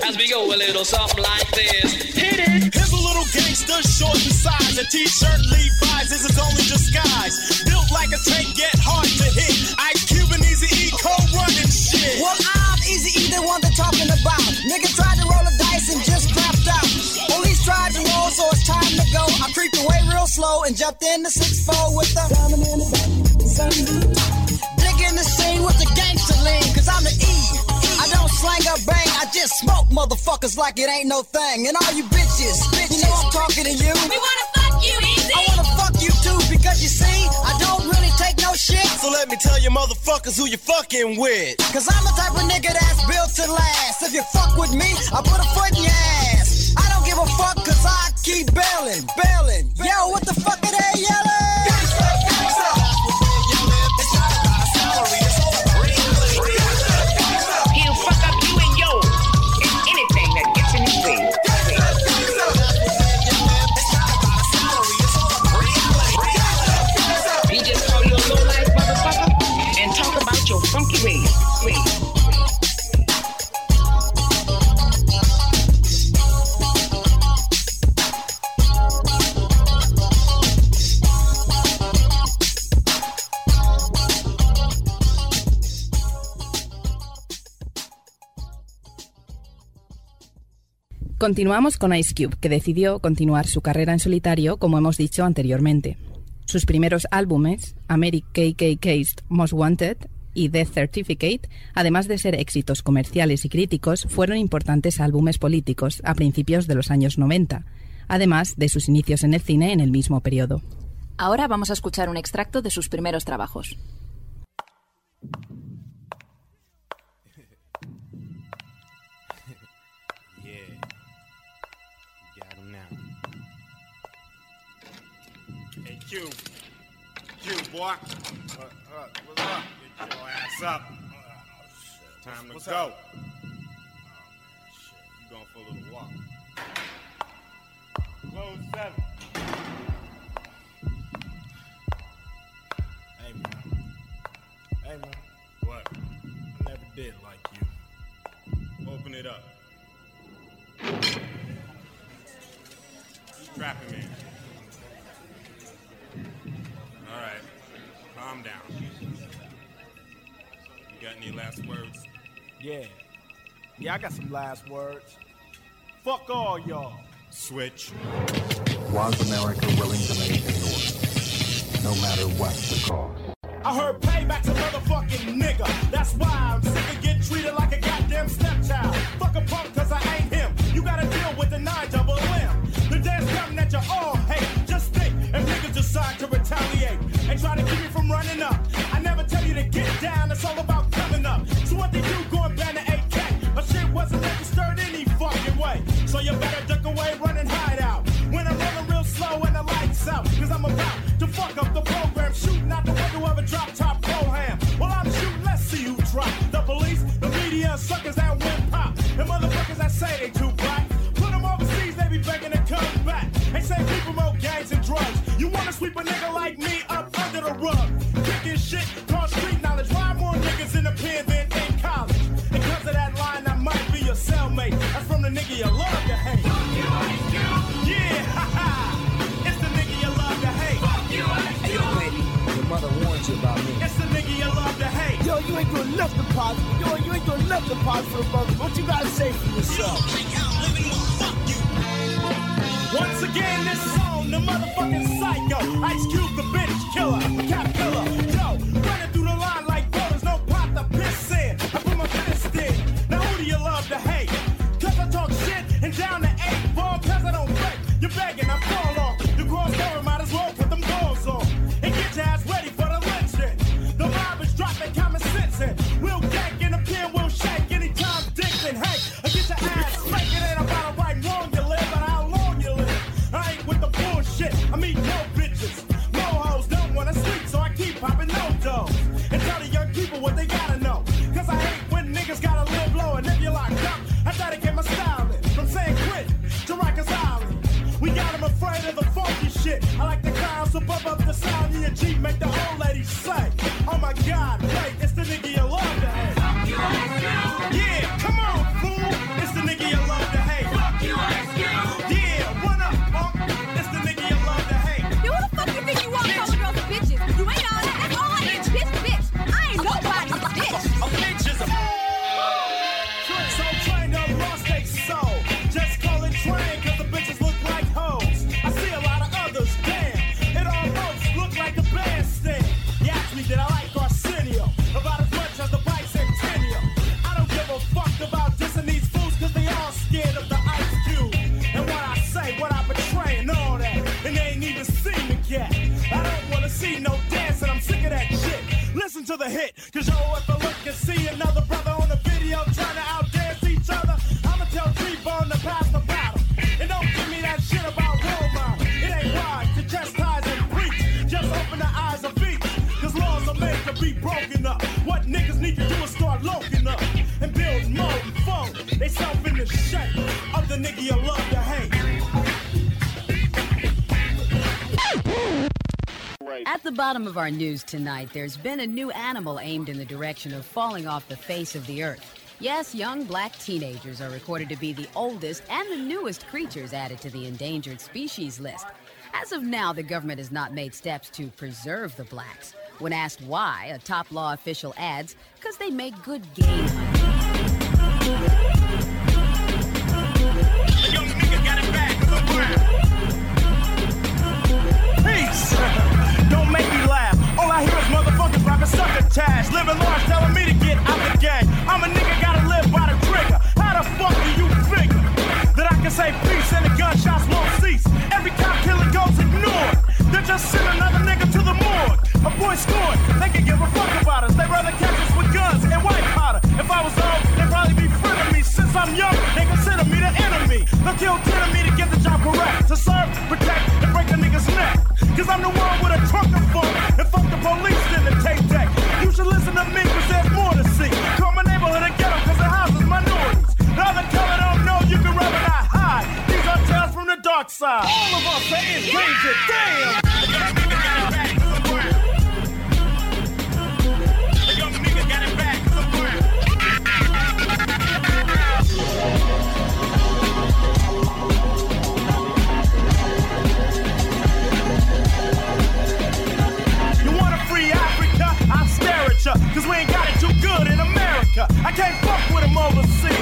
As we go a little something like this. Hit it. Here's a little gangster, short in size. A t-shirt Levi's is his only disguise. Built like a tank, yet hard to hit. Ice Cube and Eazy E co-running shit. Well, I'm Eazy E, the one they're talking about. Nigga tried to roll the dice and just crapped out. Police tried to roll, so it's time to go. I creeped away real slow and jumped in the 6-4 with the Digging the scene with the gangster lean, cause I'm the E. I don't slang or bang, I just smoke motherfuckers like it ain't no thing. And all you bitches, bitches, you know I'm talking to you. We wanna fuck you, Eazy. I wanna fuck you too, because you see, I don't really take no shit. So let me tell you motherfuckers who you fucking with. Cause I'm the type of nigga that's built to last. If you fuck with me, I put a foot in your ass. Give a fuck cause I keep bailing, bailing. Yo, what the fuck are they yelling? Continuamos con Ice Cube, que decidió continuar su carrera en solitario, como hemos dicho anteriormente. Sus primeros álbumes, American KKK's Most Wanted y Death Certificate, además de ser éxitos comerciales y críticos, fueron importantes álbumes políticos a principios de los años 90, además de sus inicios en el cine en el mismo periodo. Ahora vamos a escuchar un extracto de sus primeros trabajos. Boy. Uh, uh, what's up? Get your ass up. Time to What's go. up? Oh, shit. You going for a little walk. Close seven. Hey, man. Hey, man. What? I never did like you. Open it up. Trapping me. All right. Calm down. You got any last words? Yeah. Yeah, I got some last words. Fuck all y'all. Switch. Was America willing to make a north, no matter what the cost? I heard payback's a motherfucking nigga. That's why I'm sick of getting treated like a goddamn stepchild. Fuck a punk cause I ain't him. You gotta deal with the nine double M. The day's coming that you all hate. Decide to retaliate and try to keep me from running up. I never tell you to get down, it's all about coming up. So what they do going ban the AK? My shit wasn't registered any fucking way. So you better duck away, run and hide out. When I'm running real slow and the lights out. Cause I'm about to fuck up the program. Shooting out the window of a drop top program. Well, I'm shooting, let's see who drop. The police, the media, suckers that win pop. And motherfuckers that say they too black. Put them overseas, they be begging to come back. They say we promote gangs and drugs. You wanna sweep a nigga like me up under the rug. Kicking shit, called street knowledge. Why more niggas in the pen than in college? And cause of that line, I might be your cellmate. That's from the nigga you love to hate. Yeah, ha ha. It's the nigga you love to hate. Hey, yo, baby, your mother warned you about me. It's the nigga you love to hate. Yo, you ain't doing nothing positive. Yo, you ain't doing nothing positive, brother. What you gotta say for yourself? Cause psycho. Ice Cube, the bitch killer, cap killer. Bottom of our news tonight, there's been a new animal aimed in the direction of falling off the face of the earth. Yes, young black teenagers are recorded to be the oldest and the newest creatures added to the endangered species list. As of now, the government has not made steps to preserve the blacks. When asked why, a top law official adds, because they make good game Living large, telling me to get out the gang. I'm a nigga, gotta live by the trigger. How the fuck do you figure that I can say peace and the gunshots won't cease? Every cop killer goes ignored. They just send another nigga to the morgue. A boy scored. They can give a fuck about us. They'd rather catch us with guns and white powder. If I was old, they'd probably be frenemies. Since I'm young, they consider me the enemy. They'll kill 10 of me to get the job correct. To serve, protect, and break a nigga's neck. Cause I'm the one with a trunk of funk. And fuck the police in the tape deck. Should listen to me cause there's more to see. Call my neighborhood a ghetto cause the house is minorities. The other color don't know you can rather not hide. These are tales from the dark side. All of us are in danger. Damn! Can't fuck with them overseas.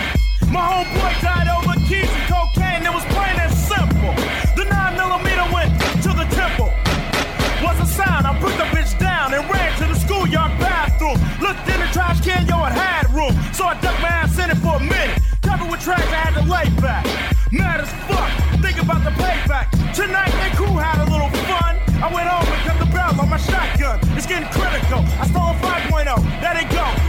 My homeboy died over keys and cocaine, it was plain and simple. The 9 millimeter went to the temple. Was a sound, I put the bitch down and ran to the schoolyard bathroom. Looked in the trash can, yo, it had room. So I ducked my ass in it for a minute. Covered with trash, I had to lay back. Mad as fuck, think about the payback. Tonight, they crew had a little fun. I went home and cut the barrel on my shotgun. It's getting critical. I stole a 5.0. Let it go.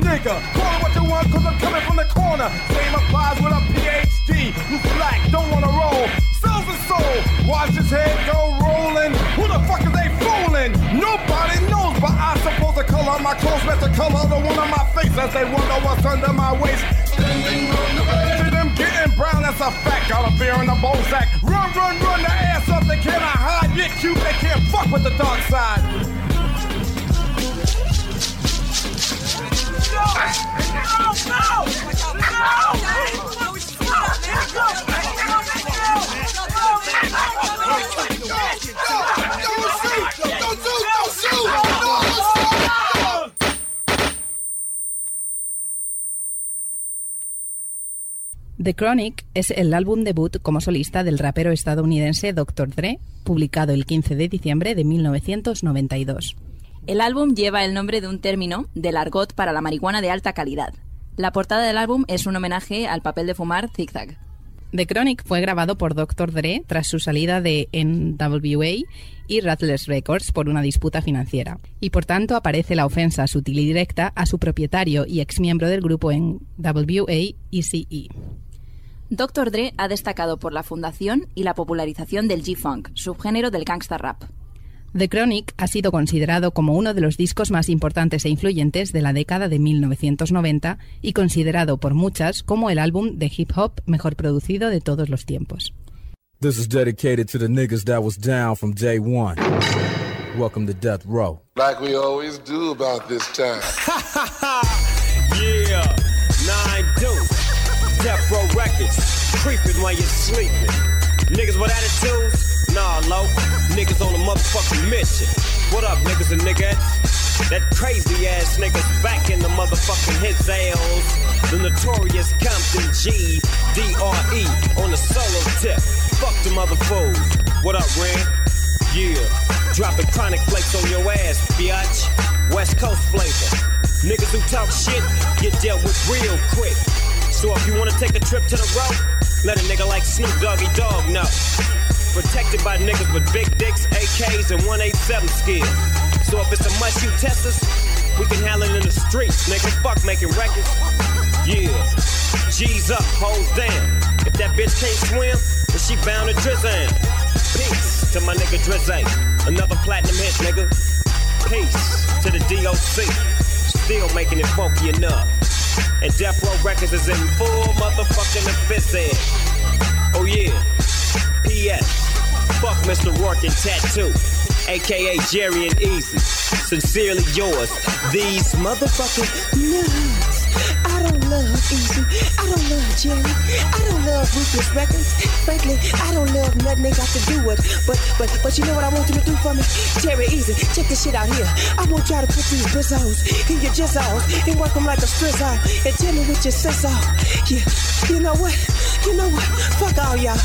Nigga. Call what you want, cause I'm coming from the corner. Same applies with a PhD. Who's black, don't wanna roll. Sells his soul. Watch his head go rolling. Who the fuck is they fooling? Nobody knows, but I suppose the color of my clothes match the color of the one on my face as they wonder what's under my waist. Standing on the them getting brown, that's a fact. Got a beer in the bowl sack. Run, run, run the ass up. They cannot hide. Get cute, they can't fuck with the dark side. The Chronic es el álbum debut como solista del rapero estadounidense Dr. Dre, publicado el 15 de diciembre de 1992. El álbum lleva el nombre de un término del argot para la marihuana de alta calidad, La portada del álbum es un homenaje al papel de fumar Zigzag. The Chronic fue grabado por Dr. Dre tras su salida de NWA y Rattlers Records por una disputa financiera, y por tanto aparece la ofensa sutil y directa a su propietario y exmiembro del grupo en WA ECE. Dr. Dre ha destacado por la fundación y la popularización del G-Funk, subgénero del gangsta rap. The Chronic ha sido considerado como uno de los discos más importantes e influyentes de la década de 1990 y considerado por muchas como el álbum de hip hop mejor producido de todos los tiempos. This is dedicated to the niggas that was down from day one. Welcome to Death Row. Like we always do about this time. Yeah, nine dudes, Death Row Records, creeping while you're sleeping. Niggas with attitudes? Nah, low. Niggas on a motherfucking mission. What up, niggas and niggas? That crazy ass niggas back in the motherfucking hit sales. The notorious Compton G D-R-E on the solo tip. Fuck the mother fools. What up, Ren? Yeah, dropping chronic flakes on your ass, biatch. West Coast flavor. Niggas who talk shit get dealt with real quick. So if you wanna take a trip to the road, let a nigga like Snoop Doggy Dogg know. Protected by niggas with big dicks, AKs, and 187 skills. So if it's a must you test us, we can handle it in the streets, nigga. Fuck making records. Yeah. G's up, hoes down. If that bitch can't swim, then she bound to drizzle. Peace to my nigga Drizzy. Another platinum hit, nigga. Peace to the DOC. Still making it funky enough. And Death Row Records is in full motherfucking effect. Oh yeah. P.S. Fuck Mr. Rourke and Tattoo, aka Jerry and Eazy. Sincerely yours, these motherfucking nuts. I don't love Eazy. I don't love Jerry. I don't love Ruthless Records. Frankly, I don't love nothing they got to do with. But but but you know what I want you to do for me? Jerry Eazy, check this shit out here. I want y'all to put these bizzos in your jizzos and work them like a strizzle and tell me what your sis are. Yeah, you know what? You know what? Fuck all y'all.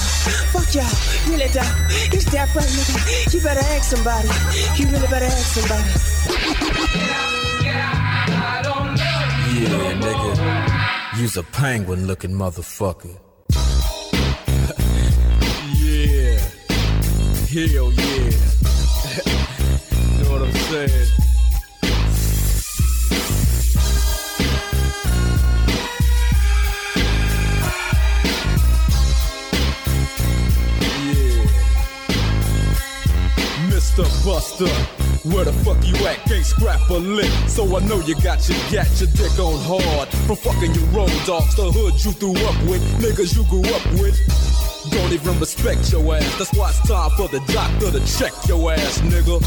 Fuck y'all. Really don't. It's that right, nigga. You better ask somebody. You really better ask somebody. Yeah, nigga. You's a penguin looking motherfucker. yeah. Hell yeah. know what I'm saying? Mr. Buster. Where the fuck you at? Can't scrap a lick. So I know you got your gat, your dick on hard. From fucking your road dogs, the hood you threw up with, niggas you grew up with. Don't even respect your ass. That's why it's time for the doctor to check your ass, nigga.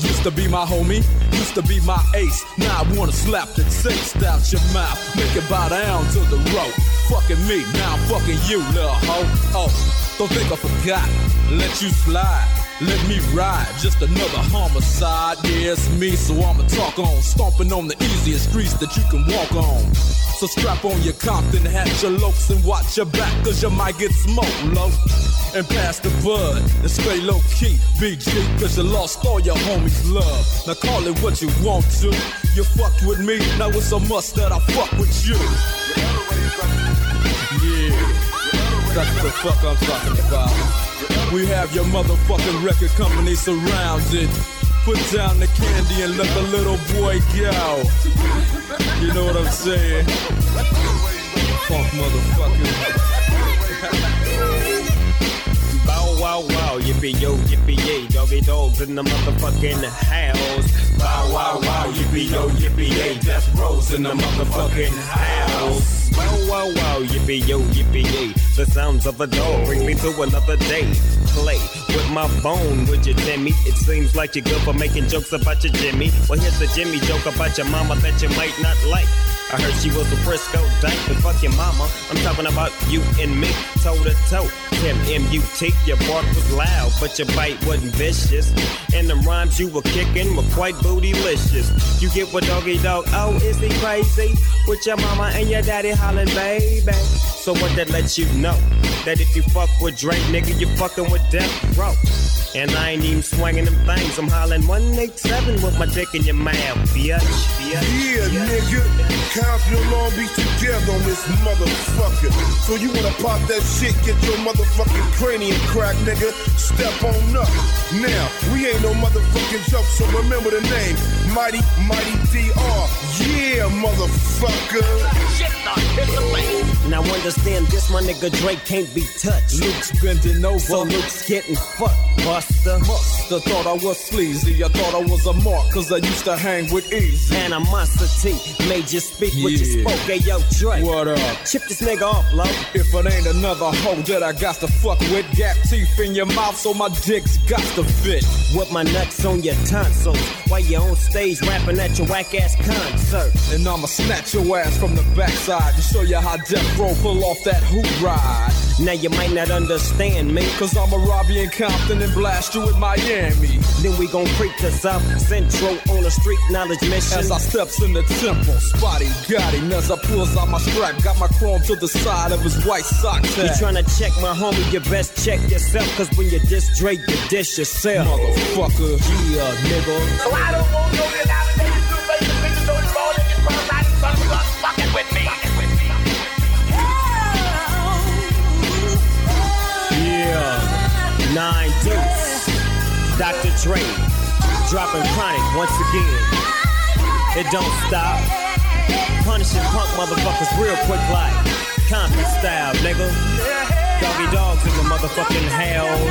Used to be my homie, used to be my ace. Now I wanna slap the taste out your mouth. Make it bow down to the rope. Fucking me, now I'm fucking you, little hoe. Oh, don't think I forgot. Let you slide. Let me ride, just another homicide. Yeah, it's me, so I'ma talk on. Stomping on the easiest streets that you can walk on. So strap on your Compton hat, your lokes, and watch your back, cause you might get smoked, low. And pass the bud, and stay low key. BG, cause you lost all your homies' love. Now call it what you want to. You fucked with me, now it's a must that I fuck with you. Yeah, that's the fuck I'm talking about. We have your motherfucking record company surrounded. Put down the candy and let the little boy go. You know what I'm saying? Funk motherfucker. Bow wow yippee yo, yippee yay, doggy dogs in the motherfucking house. Bow wow wow, yippee yo, yippee yay, death rows in the motherfucking house. Wow wow wow, yippee yo, yippee yay, the sounds of a dog bring me to another day. Play with my phone, would you Timmy? It seems like you're good for making jokes about your Jimmy. Well, here's the Jimmy joke about your mama that you might not like. I heard she was a Frisco dyke, but fuck your mama. I'm talking about you and me, toe to toe. Tim M-U-T, your bark was loud, but your bite wasn't vicious. And the rhymes you were kicking were quite bootylicious. You get what doggy dog, oh, is he crazy? With your mama and your daddy hollering, baby. So what that lets you know? That if you fuck with Dre, nigga, you fucking with Death Row. And I ain't even swinging them things. I'm hollering 187 with my dick in your mouth, bitch. bitch. Yeah, nigga. Compton and Long Beach together on this motherfucker. So you wanna pop that shit, get your motherfucking cranium crack, nigga. Step on up. Now, we ain't no motherfucking joke, so remember the name. Mighty, Mighty DR. Yeah, motherfucker. Now understand this, my nigga Dre can't be touched. Luke's bending over. So Luke's getting fucked, buster. Musta thought I was sleazy. I thought I was a mark, cause I used to hang with Eazy. Animosity made you speak what you Yeah. spoke. Hey, yo, Dre. What up? Chip this nigga off, low. If it ain't another hoe that I got to fuck with, gap teeth in your mouth so my dick's got to fit. With my nuts on your tonsils while you on stage rapping at your whack ass concert. And I'ma snatch your ass from the backside to show you how Death Row pull off that hoop ride. Now you might not understand me. Cause I'ma rob you in Compton and blast you in Miami. Then we gon' creep to South Central on a street knowledge mission. As I steps in the temple, spotty got him as I pulls out my strap. Got my chrome to the side of his white sock You tag. tryna check my homie, you best check yourself. Cause when you diss Dre, you dish yourself. Motherfucker. Yeah, nigga. So I don't want no denomination to make the bitches don't fall in your cross. I need some of us fucking with me. Yeah. Nine Deuce. Dr. Dre. Dropping chronic once again. It don't stop. Punishing punk motherfuckers real quick like Compton style, nigga. Doggy dogs in the motherfucking hells.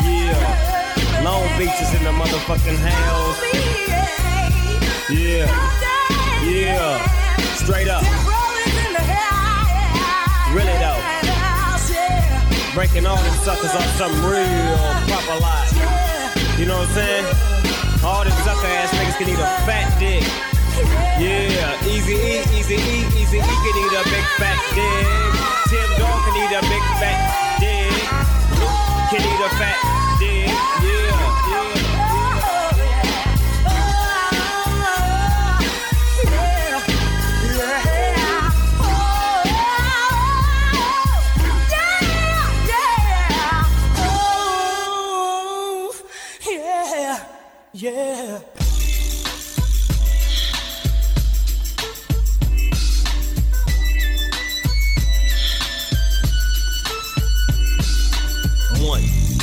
Yeah. Long Beach is in the motherfucking hells. Yeah. Yeah. Straight up. Really though. Breaking all them suckers off some real proper life. You know what I'm saying? All them sucker ass niggas can eat a fat dick. Yeah, easy E, easy easy can eat a big fat dick. Tim Dog can eat a big fat dick. Can eat a fat dick. Yeah, yeah. Yeah, oh, oh,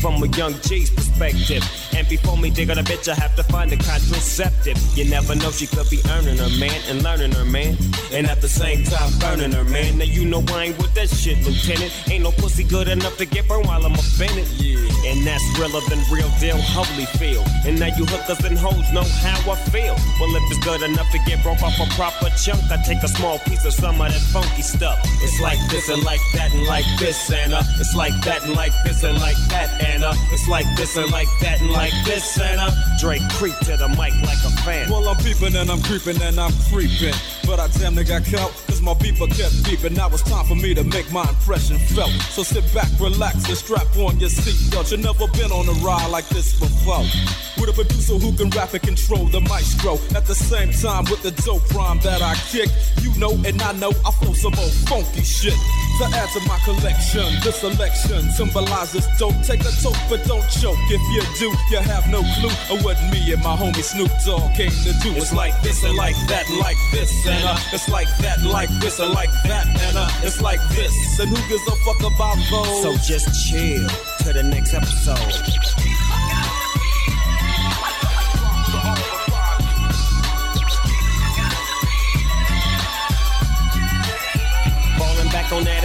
From a young G's perspective. And before me dig a bitch, I have to find a contraceptive. You never know, she could be earning her man and learning her man. And at the same time, burning her man. Now you know I ain't with that shit, Lieutenant. Ain't no pussy good enough to get burned while I'm offended. Yeah. And that's realer than real deal, Holyfield. And now you hookers and hoes know how I feel. Well, if it's good enough to get broke off a proper chunk, I take a small piece of some of that funky stuff. It's like this and like that and like this and uh, it's like that and like this and like that and it's like this and like that and like this and uh, Dre creep to the mic like a fan. Well, I'm peeping and I'm creeping and I'm creeping. But I damn near got caught, cause my beeper kept beeping. Now it's time for me to make my impression felt. So sit back, relax, and strap on your seatbelt. You've never been on a ride like this before. With a producer who can rap and control the maestro. At the same time, with the dope rhyme that I kick. You know, and I know I flow some old funky shit. To add to my collection, this selection symbolizes don't take a toke, but don't choke. If you do, you have no clue of what me and my homie Snoop Dogg came to do. It's like this and like that, like this, and it's like that, like this, and like that, and uh, it's like this. And who gives a fuck about those? So just chill to the next episode. Falling back on that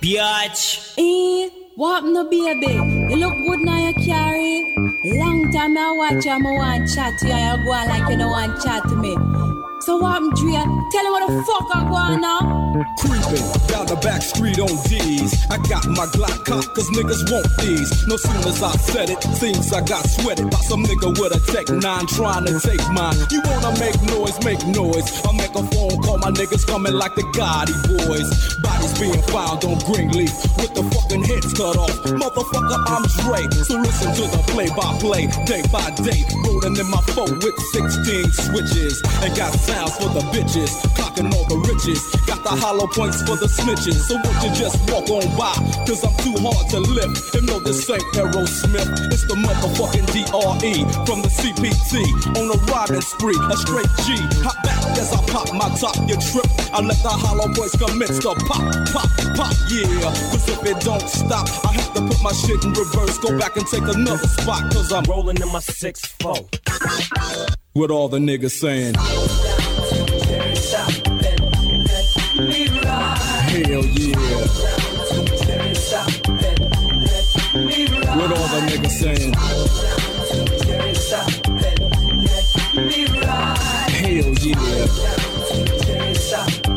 Biatch. Eh, what no baby? You look good now you carry. Long time I watch you, I want chat to you, you go like you don't want chat to me. So what, Drea? Tell me what the fuck I go on. Creeping down the back street on D's. I got my Glock cocked cause niggas want these. No soon as I said it, things I got sweated by some nigga with a tech nine trying to take mine. You wanna make noise, make noise. I make a phone call, my niggas coming like the Gotti boys. Bodies being found on Greenleaf with the fucking heads cut off. Motherfucker, I'm Dre. So listen to the play by play, day by day. Rolling in my phone with 16 switches. And got sounds for the bitches. Clocking all the riches. Got the hollow points for the snitches. So won't you just walk on by? Cause I'm too hard to lift. And no, this ain't Aerosmith. It's the motherfucking DRE from the CPT. On a riding spree, a straight G. Hop back as I pop my top, you trip. I let the hollow points commence to pop, pop, pop, yeah. Cause if it don't stop, I have to put my shit in reverse. Go back and take another spot. Cause I'm rolling in my 6-4. What all the niggas saying? Hell yeah. What all the niggas saying? Hell yeah.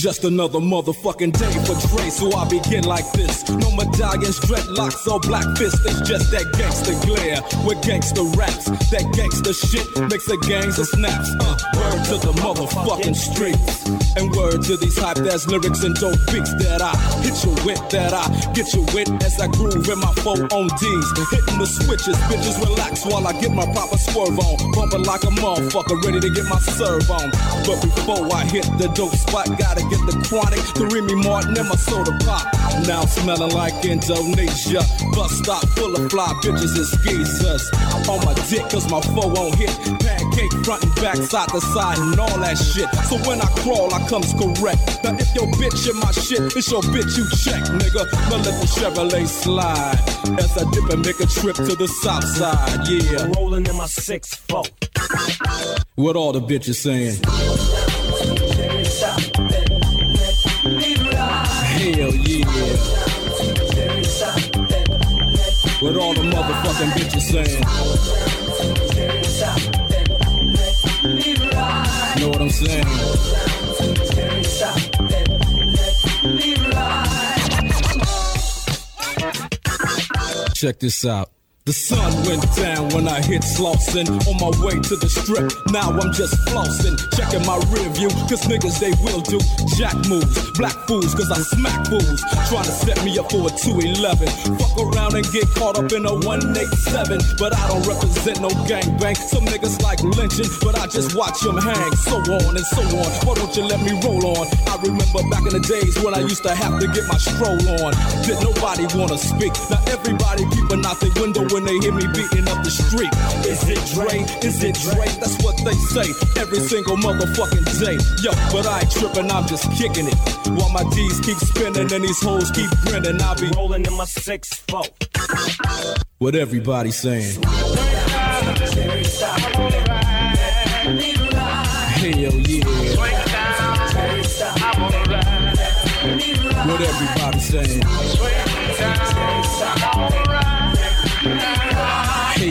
Just another motherfucking day for Dre, so I begin like this. No medallions, dreadlocks, or black fists. It's just that gangster glare with gangster raps. That gangster shit makes the gangs of snaps. Uh, word to the motherfucking streets. And word to these hype ass lyrics and dope beats that I hit you with, that I get you with as I groove in my four on D's. Hitting the switches, bitches relax while I get my proper swerve on. Bumping like a motherfucker, ready to get my serve on. But before I hit the dope spot, gotta get the chronic, the Remy Martin and my soda pop. Now smelling like Indonesia. Bus stop full of fly bitches and skeezers. On my dick, cause my foe won't hit. Pancake front and back, side to side, and all that shit. So when I crawl, I comes correct. Now if your bitch in my shit, it's your bitch you check, nigga. Let the Chevrolet slide. As I dip and make a trip to the south side, yeah. Rolling in my 6-4. What all the bitches saying? What all the motherfucking bitches saying? Know what I'm saying? Check this out. The sun went down when I hit Slauson on my way to the strip. Now I'm just flossing, checking my rear view, cause niggas they will do jack moves. Black fools, cause I smack fools. Trying to set me up for a 211. Fuck around and get caught up in a 187. But I don't represent no gangbang. Some niggas like lynching, but I just watch them hang. So on and so on. Why don't you let me roll on? I remember back in the days when I used to have to get my stroll on. Did nobody wanna speak? Now everybody peeping out the window when they hear me beating up the street. Is it Dre? Is it Dre? That's what they say every single motherfucking day. Yo, but I ain't tripping, I'm just kicking it. While my D's keep spinning and these hoes keep grinning, I'll be rolling in my six four. What everybody saying? Hell yeah. What everybody saying?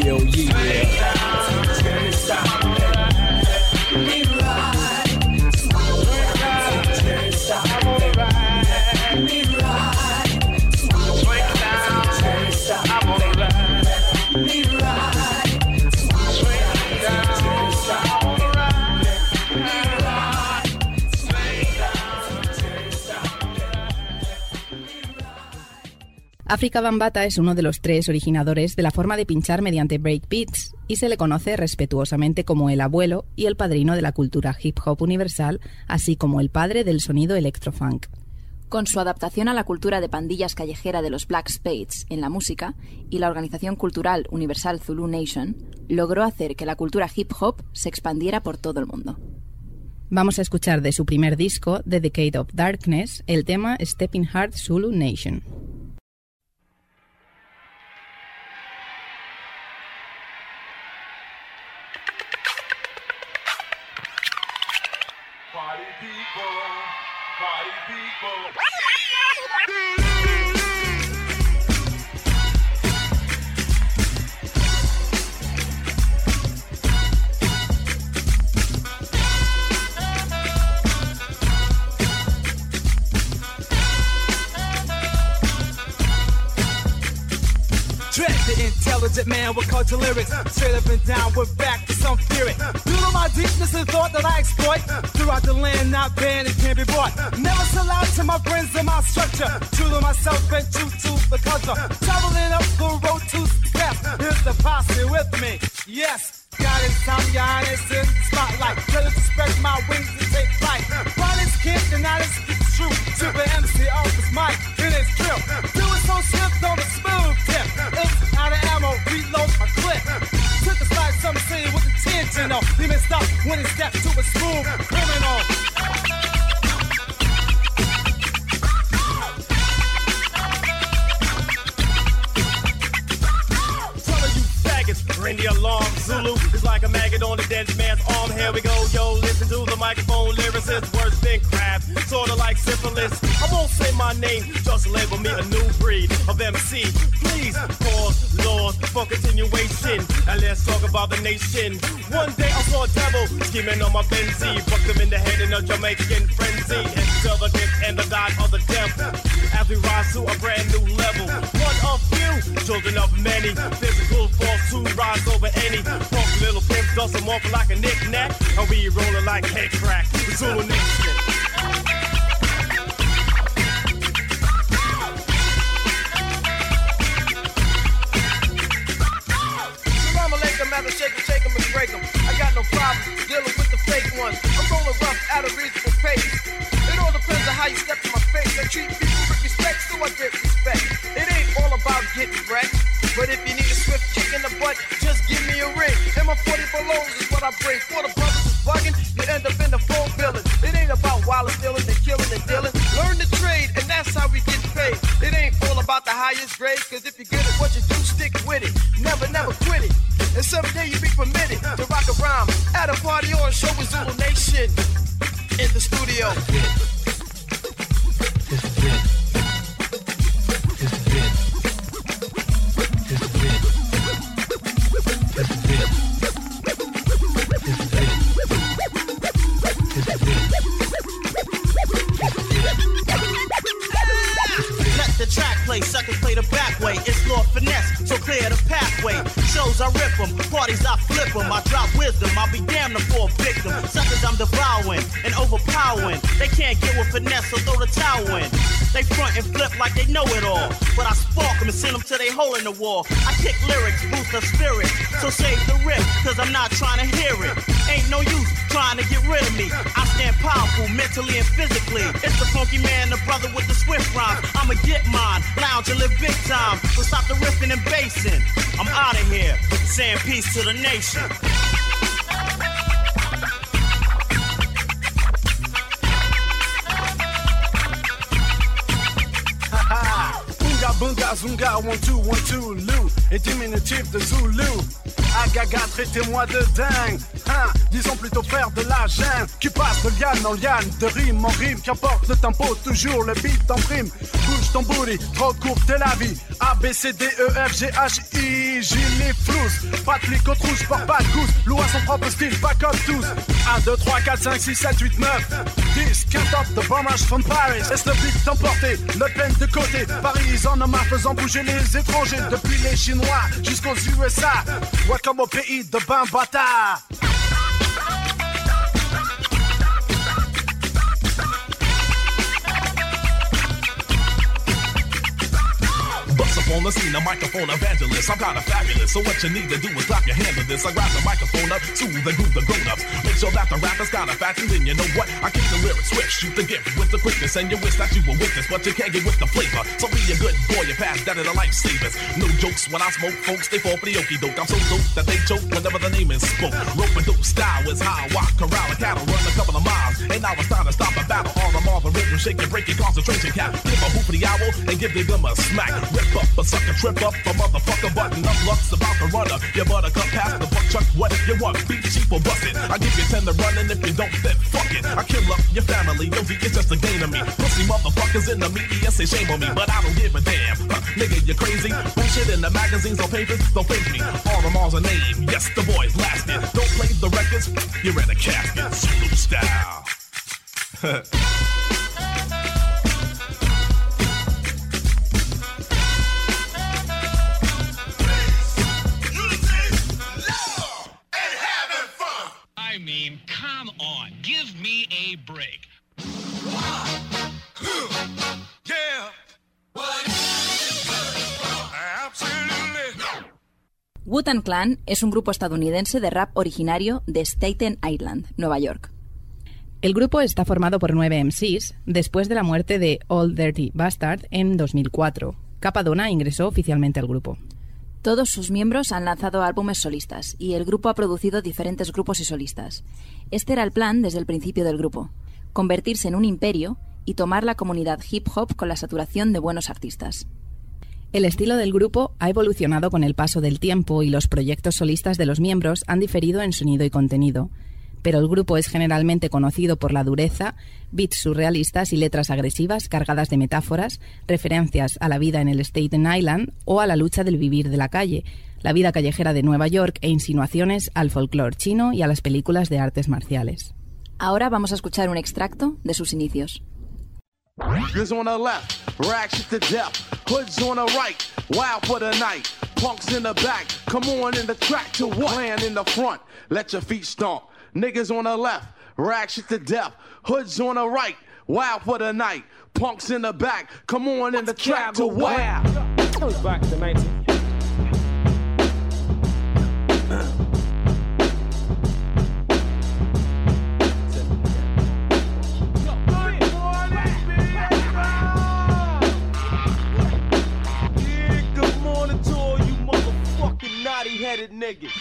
Hell yeah. África Bambata es uno de los tres originadores de la forma de pinchar mediante breakbeats y se le conoce respetuosamente como el abuelo y el padrino de la cultura hip hop universal, así como el padre del sonido electrofunk. Con su adaptación a la cultura de pandillas callejera de los Black Spades en la música y la organización cultural Universal Zulu Nation, logró hacer que la cultura hip hop se expandiera por todo el mundo. Vamos a escuchar de su primer disco, The Decade of Darkness, el tema Stepping Hard Zulu Nation. Intelligent man with culture lyrics. Straight up and down, we're back to some theory. Due to my deepness and thought that I exploit throughout the land, not banned and can't be bought. Never sell out to my friends and my structure. True to myself and true to the culture. Traveling up the road to success. Here's the posse with me. Yes. God is time, your highness in the spotlight. Let us spread my wings and take flight. Bodies can't deny this, it's true. Super MC off his mic, it is true. So swift on the smooth tip. It's out of ammo, reload my clip. Took a slide, some say with intentional. He messed up when he stepped to a smooth criminal. Ring the alarm. Zulu is like a maggot on the dead man's arm. Here we go, yo, listen to the microphone syphilis. I won't say my name, just label me a new breed of MC. Please pause, Lord, for continuation. And let's talk about the nation. One day I saw a devil scheming on my Benzie. Fucked him in the head in a Jamaican frenzy. Until the gift and the god of the devil. As we rise to a brand new level. One of few, children of many. Physical force to rise over any. Funk little pimps does some off like a knick-knack. And we rolling like head crack. Zulu Nation. To shake 'em, shake 'em and break 'em. I got no problem dealing with the fake ones. I'm rolling rough at a reasonable pace. It all depends on how you step to my face. I treat people with respect, so I get respect. It ain't all about getting wrecked. But if you need a swift kick in the butt, just give me a ring. And my 40 belows is what I bring. For the brothers is bugging, you end up in the phone building. It ain't about wild stealing and killing and dealing. Learn the trade, and that's how we get paid. It ain't all about the highest grade, cause if you get it, what you do, stick with it. Never, never quit it. And someday you'll be permitted to rock a rhyme at a party or a show with Zulu Nation in the studio. Let the track play, suckers play the back way. It's Lord Finesse, so clear the pathway. Shows I rip them. Parties, I flip them. I drop wisdom. I'll be damned for a victim. Suckers, I'm devouring and overpowering. They can't get with finesse, so throw the towel in. They front and flip like they know it all. But I spark them and send them to they hole in the wall. I kick lyrics, boost their spirit. So save the rip, cause I'm not trying to hear it. Ain't no use trying to get rid of me. I stand powerful mentally and physically. It's the funky man, the brother with the swift rhymes. I'ma get mine, lounge and live big time. So stop the riffing and bassing. I'm out of here, saying peace to the nation. Bunga zunga one two one two Lou est diminutif de Zulu Agaga traitez-moi de dingue. Hein, Disons plutôt frère de la gêne. Qui passe de liane en liane De rime en rime. Qu'importe le tempo Toujours le beat en prime. Bouge ton booty Trop courte est la vie A B C D E F G H I Gilet flouze. Pas de flic aux trousses Porte pas de gousse. Lou a son propre style Pas comme tous 1 2 3 4 5 6 7 8 9 10 15 top de bombage from Paris. Laisse le beat t'emporter Le peine de côté. Paris en homme faisant bouger les étrangers. Depuis les Chinois jusqu'aux USA Welcome au pays de Bambata Bust up on the scene, a microphone evangelist. I'm kinda fabulous, so what you need to do is clap your hand to this. I grab the microphone up, soothe the groove the grown ups. Make sure that the rapper's kinda fat, and then you know what? I keep the lyrics swift, shoot the gift with the quickness, and you wish that you were with this, but you can't get with the flavor. So be a good boy, you pass that in the lifesavers. No jokes when I smoke, folks, they fall for the okey doke. I'm so dope that they choke whenever the name is spoke. Rope and dope style is how I walk, corral a cattle, run a couple of miles. And now it's time to stop a battle. All the marble rhythm, shake and break your concentration cap. Give a hoop for the owl and give the gum a smack. Rip up a sucker, trip up a motherfucker, button up, luck's about to run up. You better buttercup past the buck chuck, what you want? Beat cheap or bust it. I give you ten to run, and if you don't, then fuck it. I kill up your family, yo, it's just a game of me. Pussy motherfuckers in the media say shame on me, but I don't give a damn. Nigga, you crazy? Bullshit in the magazines or papers, don't face me. All the Mars a name, yes, the boy blasted. Don't play the records, you're in a casket, Zulu style. Come on, give me a break. Yeah. Clan es un grupo estadounidense de rap originario de Staten Island, Nueva York. El grupo está formado por nueve MCs después de la muerte de Old Dirty Bastard en 2004. Capadona ingresó oficialmente al grupo. Todos sus miembros han lanzado álbumes solistas y el grupo ha producido diferentes grupos y solistas. Este era el plan desde el principio del grupo, convertirse en un imperio y tomar la comunidad hip hop con la saturación de buenos artistas. El estilo del grupo ha evolucionado con el paso del tiempo y los proyectos solistas de los miembros han diferido en sonido y contenido, pero el grupo es generalmente conocido por la dureza, beats surrealistas y letras agresivas cargadas de metáforas, referencias a la vida en el Staten Island o a la lucha del vivir de la calle, la vida callejera de Nueva York e insinuaciones al folclore chino y a las películas de artes marciales. Ahora vamos a escuchar un extracto de sus inicios. Niggas on the left, rack shit to death. Hoods on the right, wild for the night. Punks in the back, come on in the track to what? Land in the front, let your feet stomp. Niggas on the left, ratchet to death. Hoods on the right, wild for the night. Punks in the back, come on in the track to what? Back to 19. Yeah, good morning to all you motherfucking naughty headed niggas.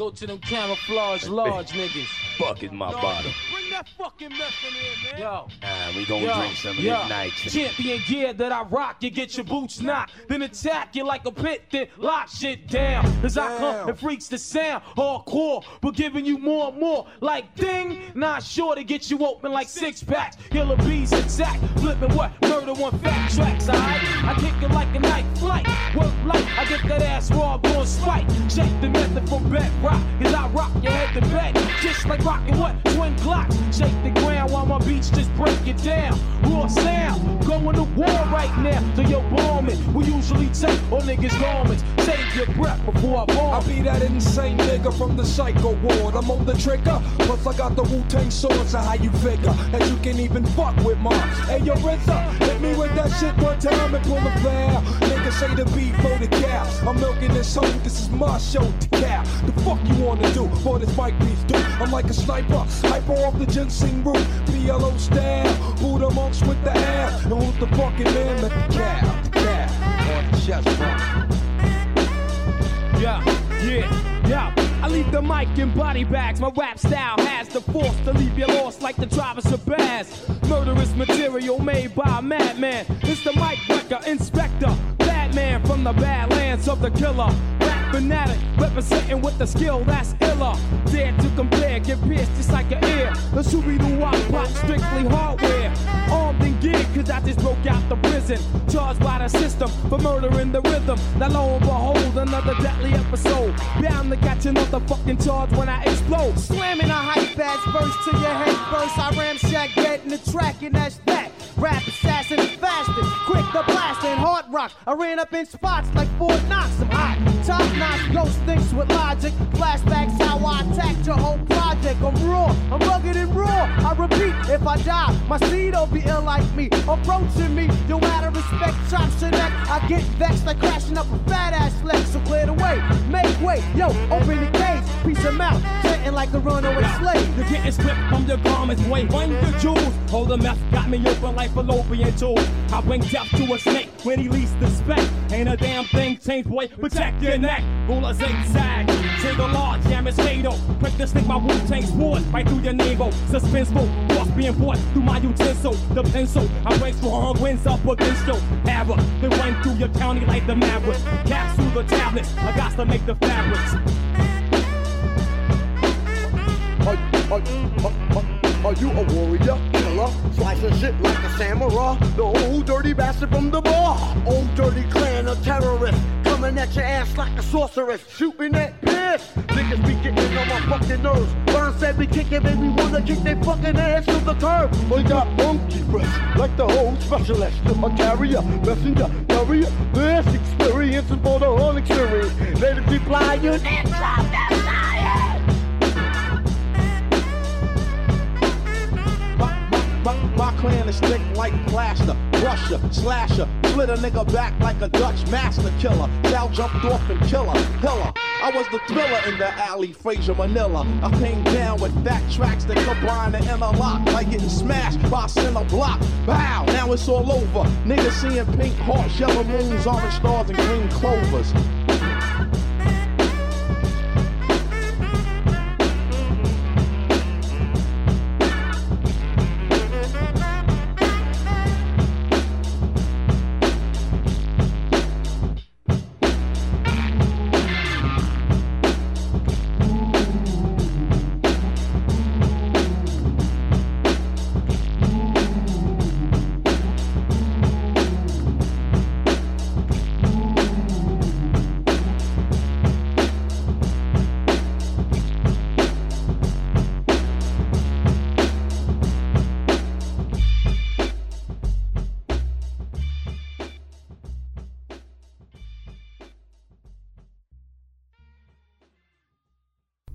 Go to them camouflage large niggas. Bucket my bottle. Bring that fucking mess in here, man. Yo. Ah, we gonna Yo, drink some of yo, this night. Champion gear that I rock, you get your boots knocked. Then attack you like a pit, then lock shit down. As I come and freaks the sound, hardcore, but giving you more and more. Like ding, not sure to get you open like six packs. Killer bees attack, flipping what? Murder one fat tracks, alright? I kick it like a night flight. Work like I get that ass raw, going spike. Check the method from bedrock, cause I rock your head to bed. Just like what? Twin clocks. Shake the ground while my beats just break it down. Raw sound, going to war right now. So yo, bomb it. We usually take all niggas' garments. Save your breath before I bomb. I be that insane nigga from the psycho ward. I'm on the trigger, plus I got the Wu Tang sword. So how you figure that you can even fuck with mine? Hey, yo, RZA, hit me with that shit one time and pull the flare. Niggas say the beat for the cow. I'm milking this home, this is my show to cow. The fuck you wanna do for this mic piece, do. I'm like a sniper, hyper off the ginseng root. PLO style, Buddha monks with the ass. And who's the fucking man with the? The front. Yeah, yeah, yeah. I leave the mic in body bags. My rap style has the force to leave you lost like the tribe of Shabazz. Murderous material made by a madman. It's the mic wrecker, inspector, Batman from the badlands of the killer. Rap fanatic, representing with the skill that's iller. Dare to compare, get pierced just like an ear. The Scooby Doo Wop Pop, strictly hardware. Armed and geared, cause I just broke out the prison. Charged by the system for murdering the rhythm. Now lo and behold, another deadly episode. Bound to catch another fucking charge when I explode. Slamming a hype ass verse to your head first. I ramshack dead in the track, and that's that. Rap assassin fasting, quick the blasting, hard rock. I ran up in spots like Fort Knox. I'm hot, top notch, ghost thinks with logic. Flashbacks how I attacked your whole project. I'm raw, I'm rugged and raw. I repeat, if I die, my seed'll be ill like me. Approaching me, you out respect, chops your neck. I get vexed like crashing up a fat ass flex. So clear the way, make way, yo, open the cage, piece of mouth, chanting like a runaway slave. You're getting stripped from your garments, boy. Run your jewels. Hold the meth, got me open like fallopian tube. I bring death to a snake when he least expect. Ain't a damn thing changed, boy. Protect your neck. Rule a zigzag. Single large, jam is fatal. Quick to stick my Wu Tang sword right through your navel. Suspenseful, boss being brought through my utensil. The pencil, I bring strong winds up against your hammer. They run through your county like the maverick. Capsule the tablets. I got to make the fabrics. Are, are, are, are you a warrior, killer, slicing shit like a samurai? The old dirty bastard from the bar. Old dirty clan of terrorists coming at your ass like a sorceress, shooting that piss. Niggas be getting on my fucking nerves. Burn said we kicking, baby wanna kick their fucking ass to the curb. We got monkey breath like the whole specialist. A carrier, messenger, carrier. This experience is for the whole experience. Let it be flying. It's My, clan is thick like plaster, brusher, slasher, split a nigga back like a Dutch master killer. Sal jumped off and killer, killer. I was the thriller in the alley, Frazier Manila. I came down with fat tracks that combine and interlock like getting smashed by a center block. Bow, now it's all over. Niggas seeing pink hearts, yellow moons, orange stars, and green clovers.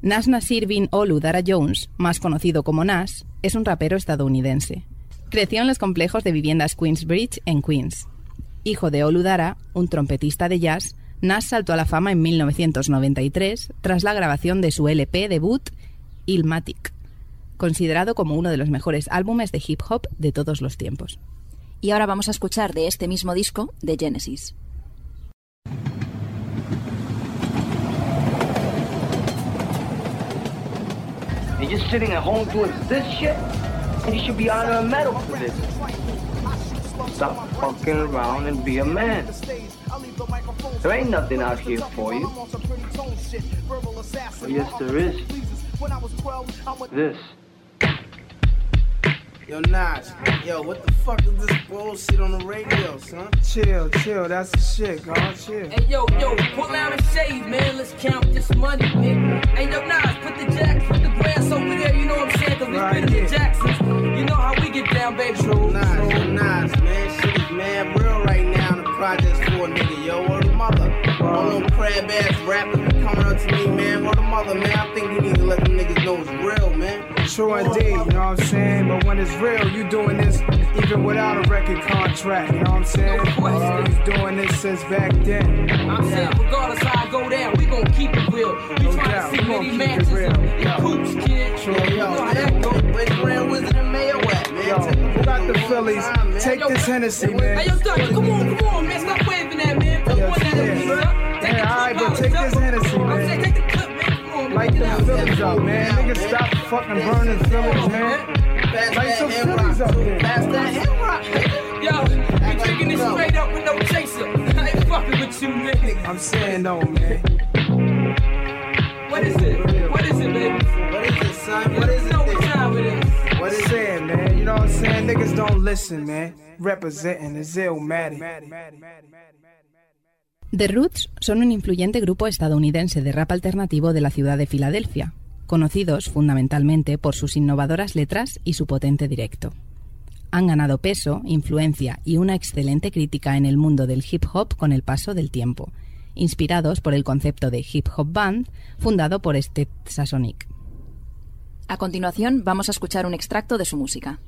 Nas Nasir bin Olu Dara Jones, más conocido como Nas, es un rapero estadounidense. Creció en los complejos de viviendas Queensbridge en Queens. Hijo de Olu Dara, un trompetista de jazz, Nas saltó a la fama en 1993 tras la grabación de su LP debut Illmatic, considerado como uno de los mejores álbumes de hip hop de todos los tiempos. Y ahora vamos a escuchar de este mismo disco de Genesis. And you're sitting at home doing this shit? You should be honored a medal for this. Stop fucking around and be a man. There ain't nothing out here for you. Oh, yes, there is. This. Yo, Nas, yo, what the fuck is this bullshit on the radio, son? Chill, chill, that's the shit, God, chill. Hey yo, yo, pull out and shave, man. Let's count this money, nigga. Hey yo, Nas, put the jacks, brass over there, you know what I'm saying? Cause we right, been yeah. the Jacksons. You know how we get down, baby. True, nice, true. nice, man. Shit is mad real right now the projects for a nigga, yo, mother. All them crab ass rappers coming up to me, man, or the mother, man. I think you need to let them niggas know it's real, man. True indeed, you know what I'm saying? But when it's real, you doing this even without a record contract, you know what I'm saying? Uh, he's doing this since back then. I'm saying, regardless how I go down, we gon' keep it real. We No try doubt, to see many matches and, Yo. kid. True, you know how that go. Grand Wizard and Mayo at, man? Yo, who got the Phillies? Take Yo, this Hennessy, man. Hey, yo, Dutch, come on, come on, man. Stop waving that, man. Don't point that at me, son. Take Hey, the alright, but take this Hennessy, man. Light Get the. Phillies up, man. Niggas stop fucking burning Phillies, man. Light some Phillies up there. Pass that hip rock, Yo, we drinking this straight up with no chaser. I ain't fucking with you, nigga. I'm saying no, man. What is it? What is it, baby? What is it, son? What is You it? know what time it is. What is saying, man? You know what I'm saying? Niggas don't listen, man. Representing is Illmatic. The Roots son un influyente grupo estadounidense de rap alternativo de la ciudad de Filadelfia, conocidos fundamentalmente por sus innovadoras letras y su potente directo. Han ganado peso, influencia y una excelente crítica en el mundo del hip hop con el paso del tiempo, inspirados por el concepto de hip hop band fundado por Steve Sasonic. A continuación, vamos a escuchar un extracto de su música.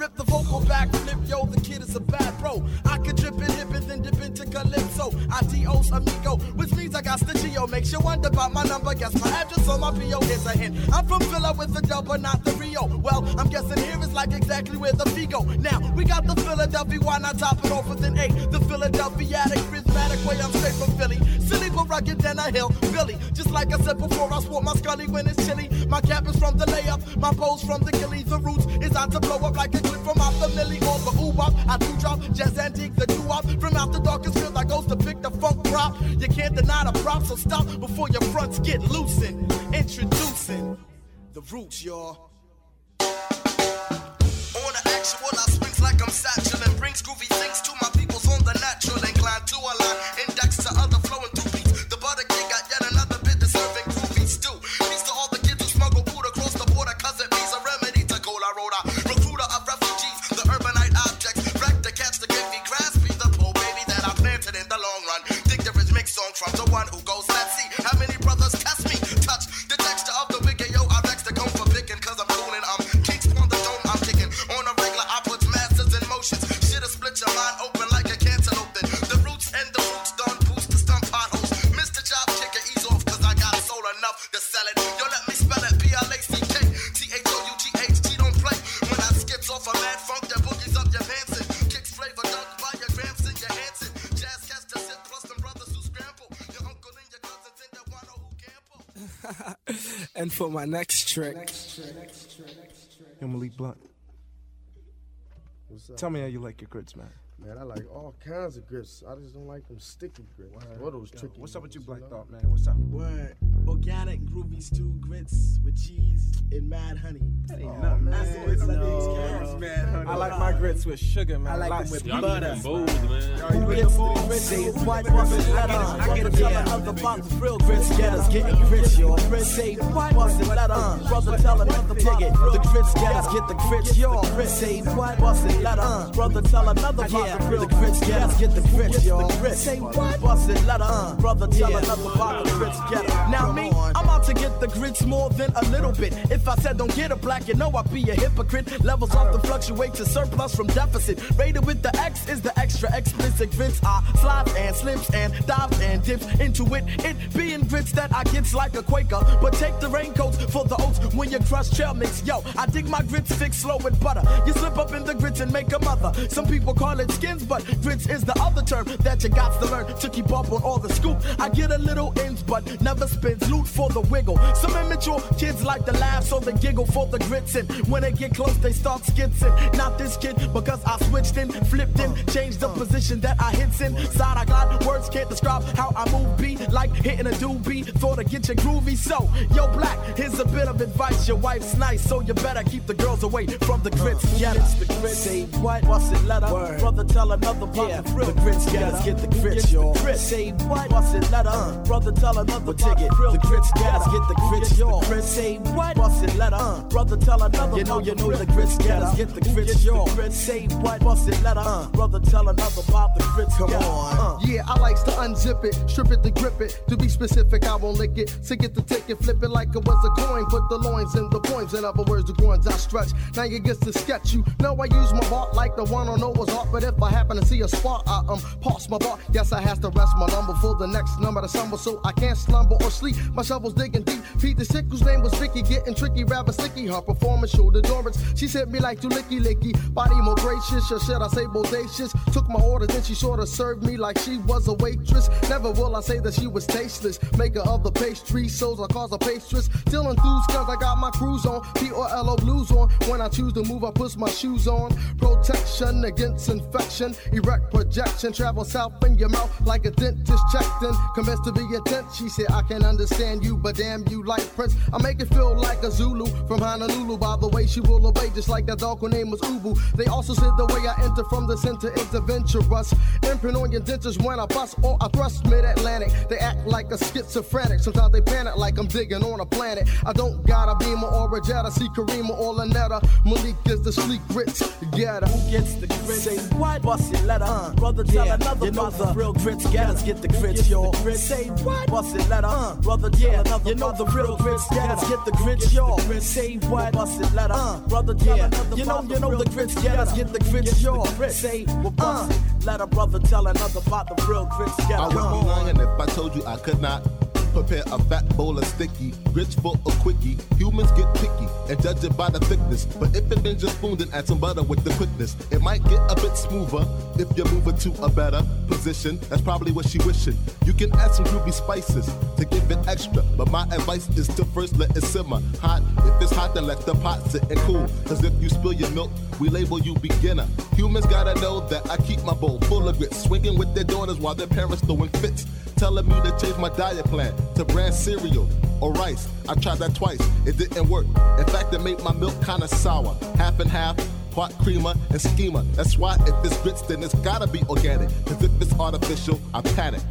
Rip the vocal back flip, yo, the kid is a bad bro. I could drip and hip and then dip into calypso. Adios, amigo, which means I got the. Makes you wonder about my number. Guess my address on my PO is a hint. I'm from Villa with the double, not the Rio. Well, I'm guessing here is like exactly where the Figo. Now, we got the Philadelphia, why not top it off with an A? The Philadelphia Philadelphiatic, charismatic way, I'm straight from Philly. Silly but rugged, then I hill Billy. Just like I said before, I sport my scully when it's chilly. My cap is from the layup, my pose from the gilly. The roots is out to blow up like a clip from out the milli or the ooh wop. I do drop jazz antique, the doo wop. From out the darkest field, I goes to pick the funk prop. You can't deny the prop, so stop before your fronts get loosened. Introducing the roots, y'all. On the actual, I swings like I'm satchel and brings groovy things to my peoples for my next trick, Yo, Malik Blunt. Tell me how you like your grits, man. Man, I like all kinds of grits. I just don't like them sticky grits. Or those Yo, tricky what's up with you, ones, Black know? Thought, man? What's up? Word. Organic groovy stew grits with cheese and mad honey. That ain't nothing, man. That's what it's No, man. I like my grits with sugar, man. I like them Lots with of butter. Bold, Who gets the grits? Say what? Bust it, let. I get a tell another about the real grits. Getters getting grits, y'all. Say what? Bust it, let on. Brother tell another about the grits. Getters get the grits, y'all. Say what? Bust it, let on. Brother tell another about the real grits. Getters get the grits, y'all. Say what? Bust it, let on. Brother tell another about the grits. Getters. Now me, I'm out to get the grits more than a little bit. If I said don't get a black, you know I'd be a hypocrite. Levels often fluctuate to surplus from deficit. Rated with the X is the extra explicit grits. I slides and slips and dives and dips into it. It being grits that I gets like a Quaker. But take the raincoats for the oats when you and crushed trail mix. Yo, I dig my grits fixed slow with butter. You slip up in the grits and make a mother. Some people call it skins, but grits is the other term that you got to learn to keep up on all the scoop. I get a little ins, but never spins. Loot for the wiggle. Some immature kids like to laugh, so they giggle for the grits. And when they get close, they start skitzing. Not this kid, because I switched in, flipped in, changed the position that I hits in. Side I got words can't describe how I move. Be like hitting a doobie, thought to get you groovy. So, yo, black, here's a bit of advice. Your wife's nice, so you better keep the girls away from the grits. Uh, yeah, it's the grits. Say what? What's it? Let her. Brother tell another about yeah. the, the grits. Gotta get the grits, y'all. Say what? What's it? Let her. Brother tell another about the grits. Gotta get the grits, y'all. Say what? What's it? Let her. Brother tell another. You know, you know the grits. Gotta get the grits, y'all. Say what? What's it? Let her. Brother tell another about the grits. Come on. Uh. Yeah, I likes to unzip it, strip it to grip it. To be specific, I won't lick it. To get the ticket, flip it like it was a coin. Put the loins in the points. In other words, the groins I stretch. Now you get to sketch you. Know I use my bar like the one on Noah's Ark. But if I happen to see a spot, I um pause my bar. Yes, I has to rest my lumber for the next number to stumble, so I can't slumber or sleep. My shovel's digging deep. Pete the sick whose name was Vicky, getting tricky, rather sticky. Her performance showed endurance. She sent me like to licky licky. Body more gracious, or should I say bodacious? Took my order, then she sorta served me like she was a waitress. Never will I say that she was tasteless. Maker of the pastry, souls I cause a pastries. Still enthused cause I got my cruise on. P or blues on. When I choose to move, I put my shoes on. Protection against infection. Erect projection. Travel south in your mouth like a dentist checked in. Commenced to be a tent. She said, I can understand you, but damn you like Prince. I make it feel like a Zulu from Honolulu. By the way, she will obey just like that dog who name was Ubu. They also said the way I enter from the center is adventurous. Imprint on your dentures when I bust or I thrust mid Atlantic. They act like a schizophrenic. Sometimes they panic like I'm digging on a planet. I don't got a beamer or a jet. I see Karima or Lanetta. Malik is the sleek grits. Get Who gets the grits? Say what? Bust it, let her. Uh, brother tell yeah, another you know the real grits. Gotta get the grits, y'all. Say what? Bust it, let her. Uh, brother tell yeah, another. You know the real grits. Gotta get the grits, y'all. Say what? Bust it, let her. Uh, brother tell yeah, another. You know, you know the grits. Gotta get the grits, y'all. Say well, bust it. Let a brother tell another about the real grits. I would be lying if I told you I could not prepare a fat bowl of sticky, grits for a quickie. Humans get picky and judge it by the thickness. But if it been just spooned, then add some butter with the quickness. It might get a bit smoother if you're moving to a better position. That's probably what she wishing. You can add some groovy spices to give it extra. But my advice is to first let it simmer. Hot, if it's hot, then let the pot sit and cool. Cause if you spill your milk, we label you beginner. Humans gotta know that I keep my bowl full of grits, swinging with their daughters while their parents throwing fits. Telling me to change my diet plan to brand cereal or rice. I tried that twice, it didn't work. In fact, it made my milk kinda sour. Half and half, part creamer and schema. That's why if it's grits, then it's gotta be organic. Cause if it's artificial, I panic.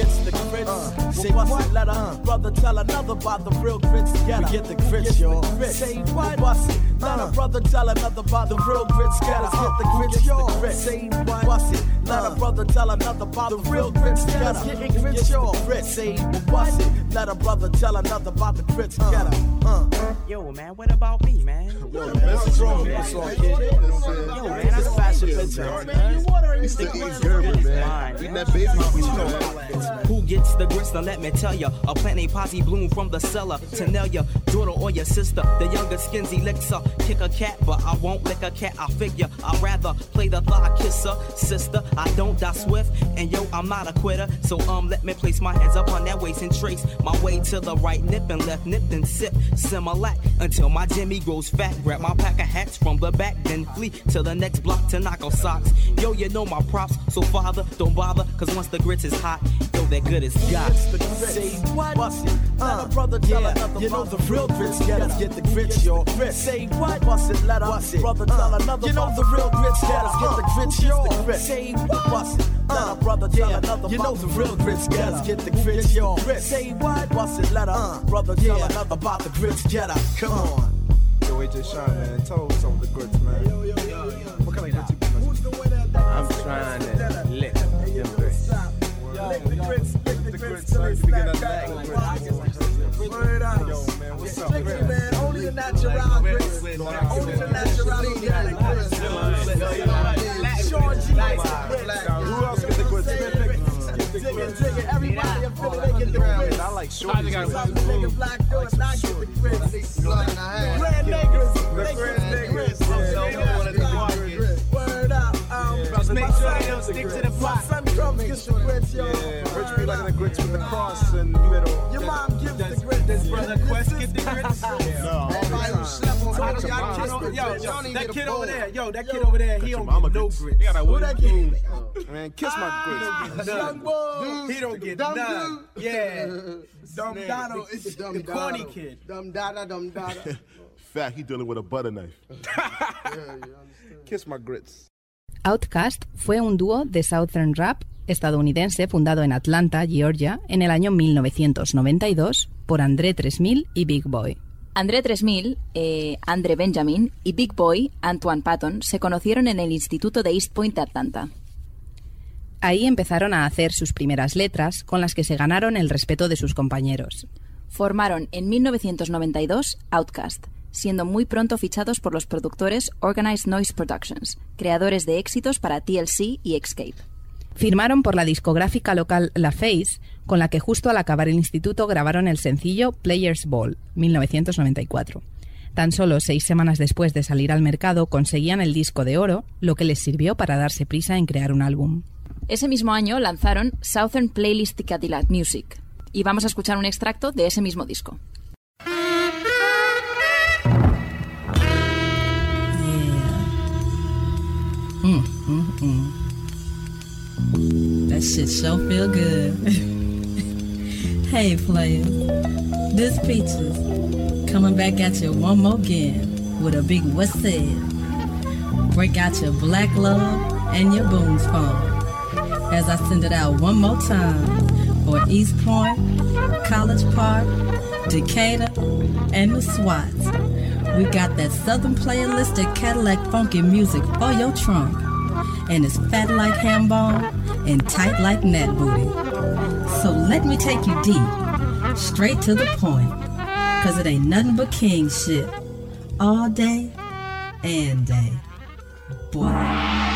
Gets the grits. Uh, Say what? Let a uh, brother tell another about the real grits together. We get the grits, y'all. Say what? Bust it. Let a brother tell another about the real grits together. Get the grits, y'all. Say what? Bust it. Let a brother tell another about the real grits together. Get the grits, y'all. Say what? It. Let a brother tell another about the grits together. Uh. Yo, man, what about me, man? Yo, man, that's a wrong people song, kid. Yo, man, that's fashion picture, man. It's the East German, man. Eating that baby food, man. Who gets the grits? Now let me tell ya. A plant a posse bloom from the cellar. Tanelia, daughter or your sister. The younger skins elixir. Kick a cat, but I won't lick a cat. I figure I'd rather play the thigh kisser. Sister, I don't die swift. And yo, I'm not a quitter. So um, let me place my hands up on that waist and trace my way to the right nip and left nip and sip. Similac until my Jimmy grows fat. Grab my pack of hats from the back, then flee to the next block to knock off socks. Yo, you know my props, so father, don't bother. Cause once the grits is hot, yo, that good is got. Say what? Bust it. Let a brother tell yeah. another. You know uh, the real grits. Gotta get the grits, y'all. Say what? Bust it. Let a brother tell another. You know the real grits. Gotta get the grits, y'all. Say what? Bust it. Let a brother tell another. You know the real grits. Gotta get the grits, y'all. Say what? Bust it. Let a brother tell another about the grits. Get up. Come on. Yo, AJ Shine, man. Tell us some of the grits, man. Yo, yo, yo, yo. What kind of grits you been Who's the winner? I'm trying to the grits till they back. Word up. Yo, man, what's up, man, only the natural grits. Only the natural organic grits. Sean G. Who else get the grits? dig it, dig it. Everybody up in there get the grits. I like Some shorty. nigga black does get the grits. The grand niggas, the grits. Word make sure son- they don't stick to the My plot. son comes gets the grits, yo. Yeah, Rich be liking the grits with the cross and middle. Your mom gives the grits. Does brother Quest get the grits? No. Everybody who slept on Not me, your y'all mom. kiss the Yo, grits. yo, Y'all need that kid over there, yo, that kid over there, he don't get no grits. He got a Who that kid? Oh. Man, kiss my ah, grits. Young boy. He don't get none. Yeah. Dumb Man, Dado the- the corny kid. Dumb Dada, dumb Dada. Fact, he dealing with a butter knife. Kiss my grits. Outkast fue un dúo de Southern Rap estadounidense fundado en Atlanta, Georgia, en el año 1992 por André 3000 y Big Boy. André 3000, eh, Andre Benjamin y Big Boy, Antoine Patton, se conocieron en el Instituto de East Point de Atlanta. Ahí empezaron a hacer sus primeras letras, con las que se ganaron el respeto de sus compañeros. Formaron en 1992 Outkast, siendo muy pronto fichados por los productores Organized Noise Productions, creadores de éxitos para TLC y Escape. Firmaron por la discográfica local La Face, con la que justo al acabar el instituto grabaron el sencillo Players Ball, 1994. Tan solo seis semanas después de salir al mercado conseguían el disco de oro, lo que les sirvió para darse prisa en crear un álbum. Ese mismo año lanzaron Southern Playlist Cadillac Music, y vamos a escuchar un extracto de ese mismo disco. Mm, mm, mm. That shit so feel good. hey, players. This Peaches coming back at you one more again with a big what's said. Break out your black love and your booms phone as I send it out one more time for East Point, College Park, Decatur, and the SWATs. We got that Southern playalistic Cadillac funky music for your trunk. And it's fat like ham bone and tight like net booty. So let me take you deep, straight to the point. Cause it ain't nothing but king shit. All day and day. Boy.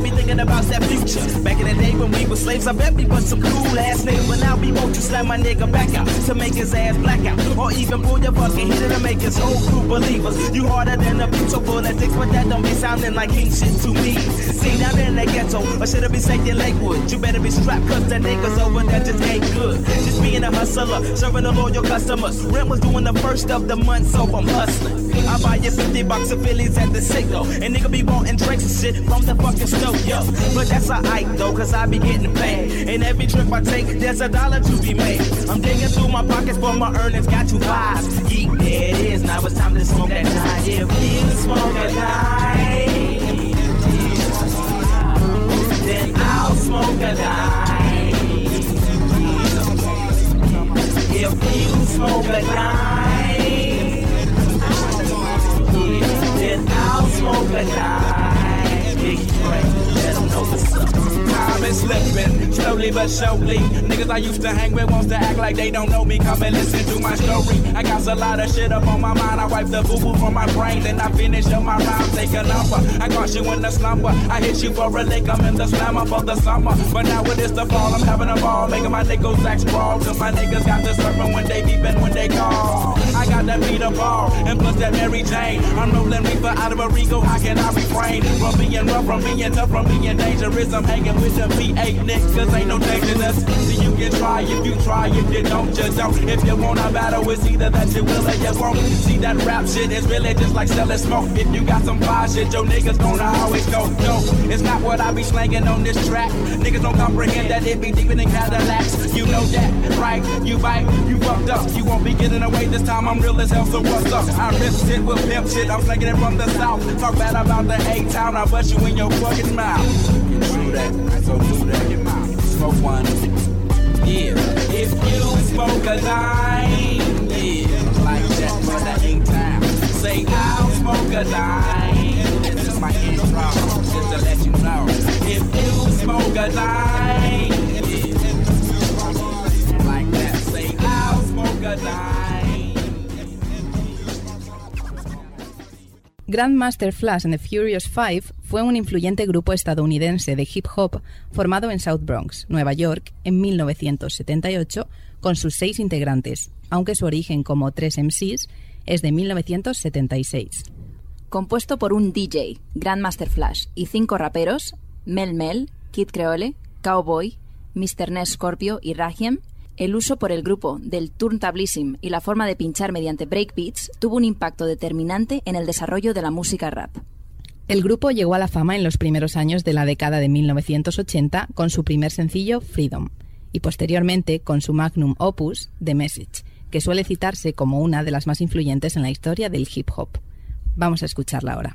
I thinking about that future. Back in the day when we were slaves, I bet we was some cool ass niggas. But now we want to slam my nigga back out to make his ass black out. Or even pull your fucking heater to make his whole crew believers. You harder than a bitch, so full of dicks, but that don't be sounding like king shit to me. See, down in the ghetto, or should it be safe in Lakewood? You better be strapped, cause the niggas over there just ain't good. Just being a hustler, serving the loyal customers. Rent was doing the first of the month, so I'm hustling. I buy you 50 bucks of Phillies at the signal. And nigga be wanting drinks and shit from the fucking stove, yo. But that's alright though, cause I be getting paid. And every trip I take, there's a dollar to be made. I'm digging through my pockets for my earnings, got two vibes. Yeet, there it is, now it's time to smoke that night. If you smoke a night, then I'll smoke a night. If you smoke a night, then I'll smoke a night. Big Frank, let 'em know what's up. Is slipping, slowly but surely. Niggas I used to hang with wants to act like they don't know me. Come and listen to my story. I got a lot of shit up on my mind. I wipe the boo boo from my brain, then I finish up my rhyme. Take a number. I caught you in the slumber. I hit you for a lick. I'm in the slammer for the summer. But now it is the fall. I'm having a ball, making my niggas act sprawl. Cause my niggas got the surfing when they beeping when they call. I got that beat a ball, and plus that Mary Jane. I'm rolling reefer out of a Rico. How can I refrain from being rough, from being tough, from being dangerous? I'm hanging with the V8 niggas, ain't no dangerous. So you can try if you try, if you don't, just don't. If you want a battle, it's either that you will or you won't. See that rap shit is really just like selling smoke. If you got some fire shit, your niggas gonna always go. No, it's not what I be slanging on this track. Niggas don't comprehend that it be deeper than Cadillacs. You know that, right? You bite, you fucked up. You won't be getting away this time. I'm real as hell, so what's up? I rip shit with pimp shit. I'm slanging it from the south. Talk bad about the A town. I bust you in your fucking mouth. Smoke. If you smoke a yeah. Like that. Say I'll smoke a dime. This is my intro, just to let you know. If you smoke a dime, yeah. Like that, say Grandmaster Flash and the Furious Five fue un influyente grupo estadounidense de hip hop formado en South Bronx, Nueva York, en 1978, con sus seis integrantes, aunque su origen como tres MCs es de 1976. Compuesto por un DJ, Grandmaster Flash, y cinco raperos, Mel Mel, Kid Creole, Cowboy, Mr. Ness Scorpio y Rahiem, el uso por el grupo del turntablism y la forma de pinchar mediante breakbeats tuvo un impacto determinante en el desarrollo de la música rap. El grupo llegó a la fama en los primeros años de la década de 1980 con su primer sencillo Freedom y posteriormente con su magnum opus The Message, que suele citarse como una de las más influyentes en la historia del hip hop. Vamos a escucharla ahora.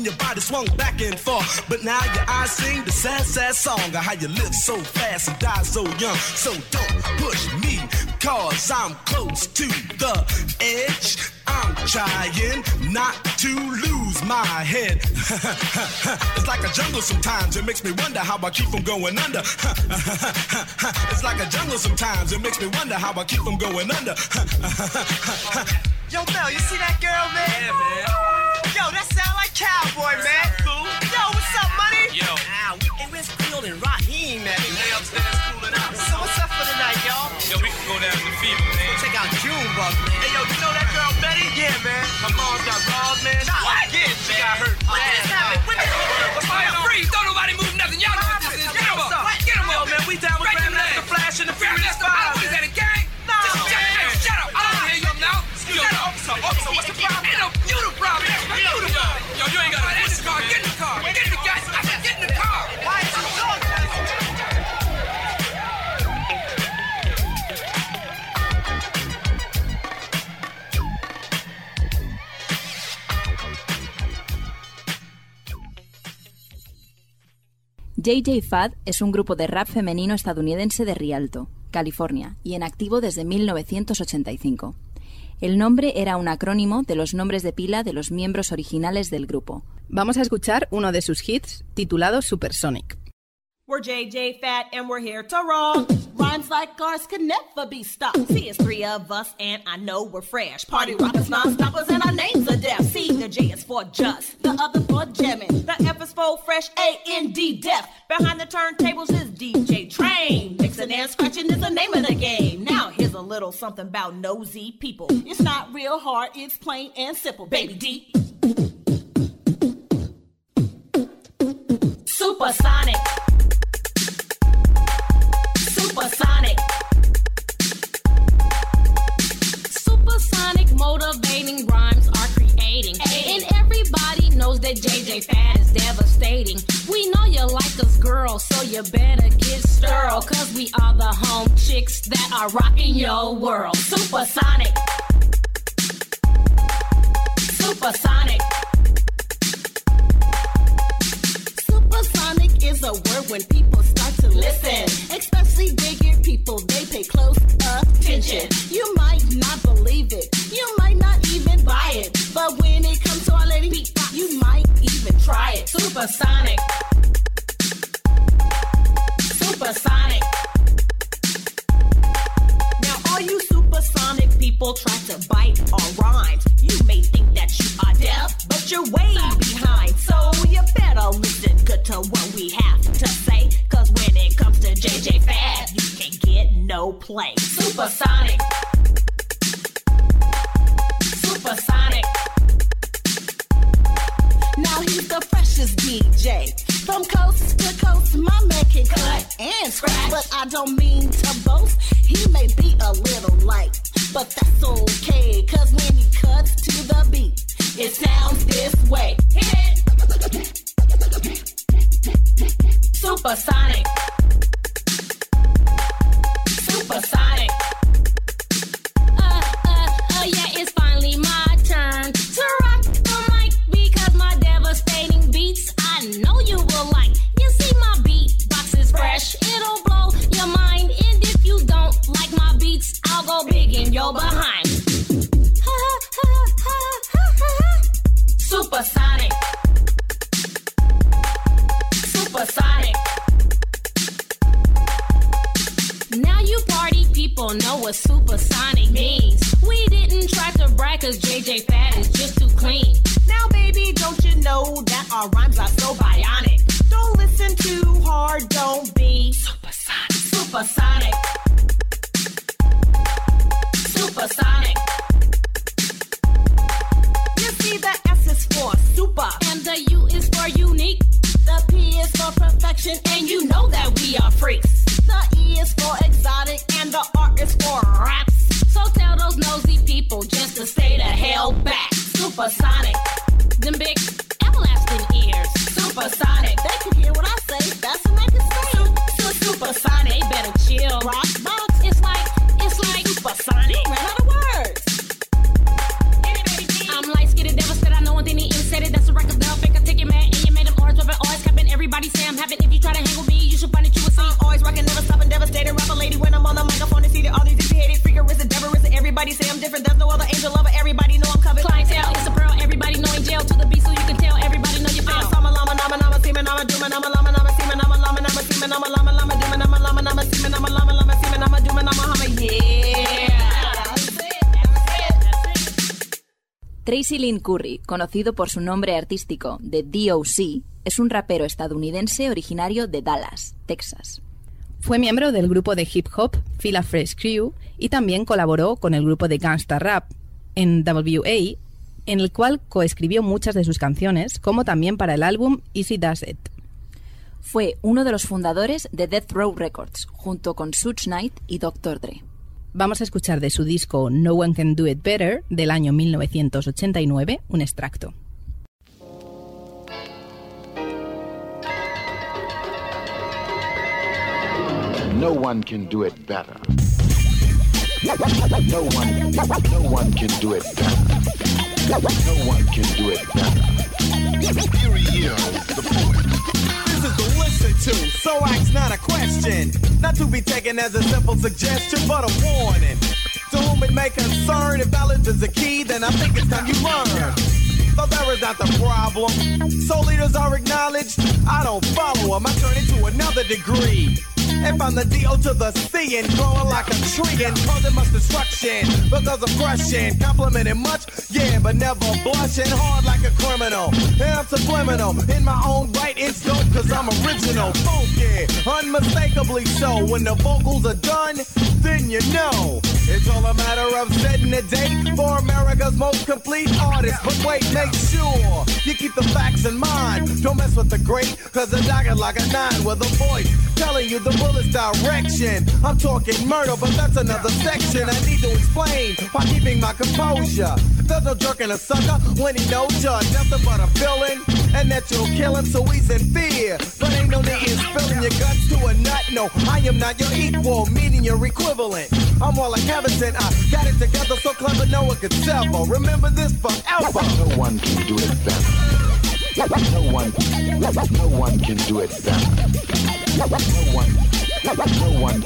your body swung back and forth. But now your eyes sing the sad, sad song of how you live so fast and die so young. So don't push me, cause I'm close to the edge. I'm trying not to lose my head. it's like a jungle sometimes. It makes me wonder how I keep from going under. it's like a jungle sometimes. It makes me wonder how I keep from going under. Yo, Mel, you see that girl, man? Yeah, man. Yo, that sound like cowboy, man. Cool. Yo, what's up, money? Yo. Ow, and where's Creole and Rahiem at? They upstairs cooling out. So what's up for the night, y'all? Yo, we can go down to the fever, man. Go Check out Junebug, man. Hey, yo, you know that girl Betty? Yeah, man. Her mom got robbed, man. Not What? again, She man. got hurt When did this bad, happen? man. When What's going on? Freeze! Don't nobody move nothing. Y'all know what this is. Get him up. Get him Yo, man, we down with Break them Grandmaster. Flash and the Furious Grandmaster Flash. Five. What is that, JJ Fad es un grupo de rap femenino estadounidense de Rialto, California, y en activo desde 1985. El nombre era un acrónimo de los nombres de pila de los miembros originales del grupo. Vamos a escuchar uno de sus hits titulado Supersonic. We're JJ Fad and we're here to roll. Rhymes like ours can never be stopped. See, it's three of us and I know we're fresh. Party rockers, non-stoppers, and our names are def. See, the J is for just, the other for jamming. The F is for fresh, A A-N-D, def. Behind the turntables is DJ Train. Mixing and scratching is the name of the game. Now here's a little something about nosy people. It's not real hard, it's plain and simple. Baby D. Supersonic. JJ Fad is devastating. We know you like us, girl, so you better get sterile. Cause we are the home chicks that are rocking your world. Supersonic. Supersonic. Supersonic is a word when people start to listen. Especially bigger people, they pay close attention. You might not believe it, Supersonic. Supersonic. Now, all you supersonic people try to bite our rhymes. You may think that you are deaf, but you're way behind. So you better listen good to what we have to say. Cause when it comes to JJ Fad, you can get no play. Supersonic. Now he's the freshest DJ. From coast to coast, my man can cut and scratch. But I don't mean to boast. He may be a little light, but that's okay. Cause when he cuts to the beat, it sounds this way. Hit it. Supersonic. Supersonic. Uh, uh, uh, yeah, it's finally my know you will like. You see, my beat box is fresh, it'll blow your mind. And if you don't like my beats, I'll go big in your behind. Supersonic. Supersonic. Now you party people know what supersonic means. We didn't try to brag cause JJ Fat is just too clean. Now, baby, don't know that our rhymes are so bionic? Don't listen too hard, don't be supersonic. Supersonic. Supersonic. You see, the S is for super, and the U is for unique. The P is for perfection, and you know that we are freaks. The E is for exotic, and the R is for raps. So tell those nosy people just to stay the hell back. Supersonic. Them big. Supersonic. They can hear what I say. That's what they can say. Su- supersonic. They better chill. Rock box. It's like, it's like supersonic. You ran out of words. I'm light skinned, devastated. I know one thing he said it. That's a record bell. Fake a ticket, man. And you made them orange, rubbing always capping. Everybody say I'm having. If you try to hang with me, you should find it you will see. I'm always rocking, never stopping, devastating. Rapper lady when I'm on the microphone. And see that all these easy hated freaker is a devil Everybody say I'm different. There's no other angel lover. Everybody know I'm covered. Clientele, it's a pearl. Everybody know in jail to the beat, llama, semen, llama, semen, llama, doomin, llama, semen, llama, semen, doomin, yeah. Tracy Lynn Curry, conocido por su nombre artístico de D.O.C., es un rapero estadounidense originario de Dallas, Texas. Fue miembro del grupo de hip hop Fila Fresh Crew y también colaboró con el grupo de gangsta rap NWA, en el cual coescribió muchas de sus canciones, como también para el álbum Easy Does It. Fue uno de los fundadores de Death Row Records, junto con Suge Knight y Dr. Dre. Vamos a escuchar de su disco No One Can Do It Better del año 1989 un extracto. No one can do it better. No one, no one can do it better. No one can do it better. Stereo, the This is to listen to, so ask not a question. Not to be taken as a simple suggestion, but a warning. To whom it may concern, if knowledge is the key, then I think it's time you learn. So there is not the problem. So leaders are acknowledged. I don't follow them. I turn into another degree. And find the D.O. to the C and growing like a tree and causing much destruction because of crushing. Complimenting much, yeah, but never blushing hard like a criminal. And I'm subliminal in my own right. It's dope because I'm original, oh, funky, unmistakably so. When the vocals are done, then you know it's all a matter of setting a date for America's most complete artist. But wait, make sure you keep the facts in mind. Don't mess with the great, cause the dagger like a nine with a voice telling you the bullet's direction. I'm talking murder, but that's another section. I need to explain by keeping my composure. There's no jerk in a sucker when he knows you're nothing but a villain. And that you'll kill him, so he's in fear. But ain't no need in spilling your guts to a nut. No, I am not your equal, meaning your equivalent. I'm more like Harrison. I got it together so clever no one could sever. Remember this forever. No one can do it better. No one, no one can do it better. No one, no one,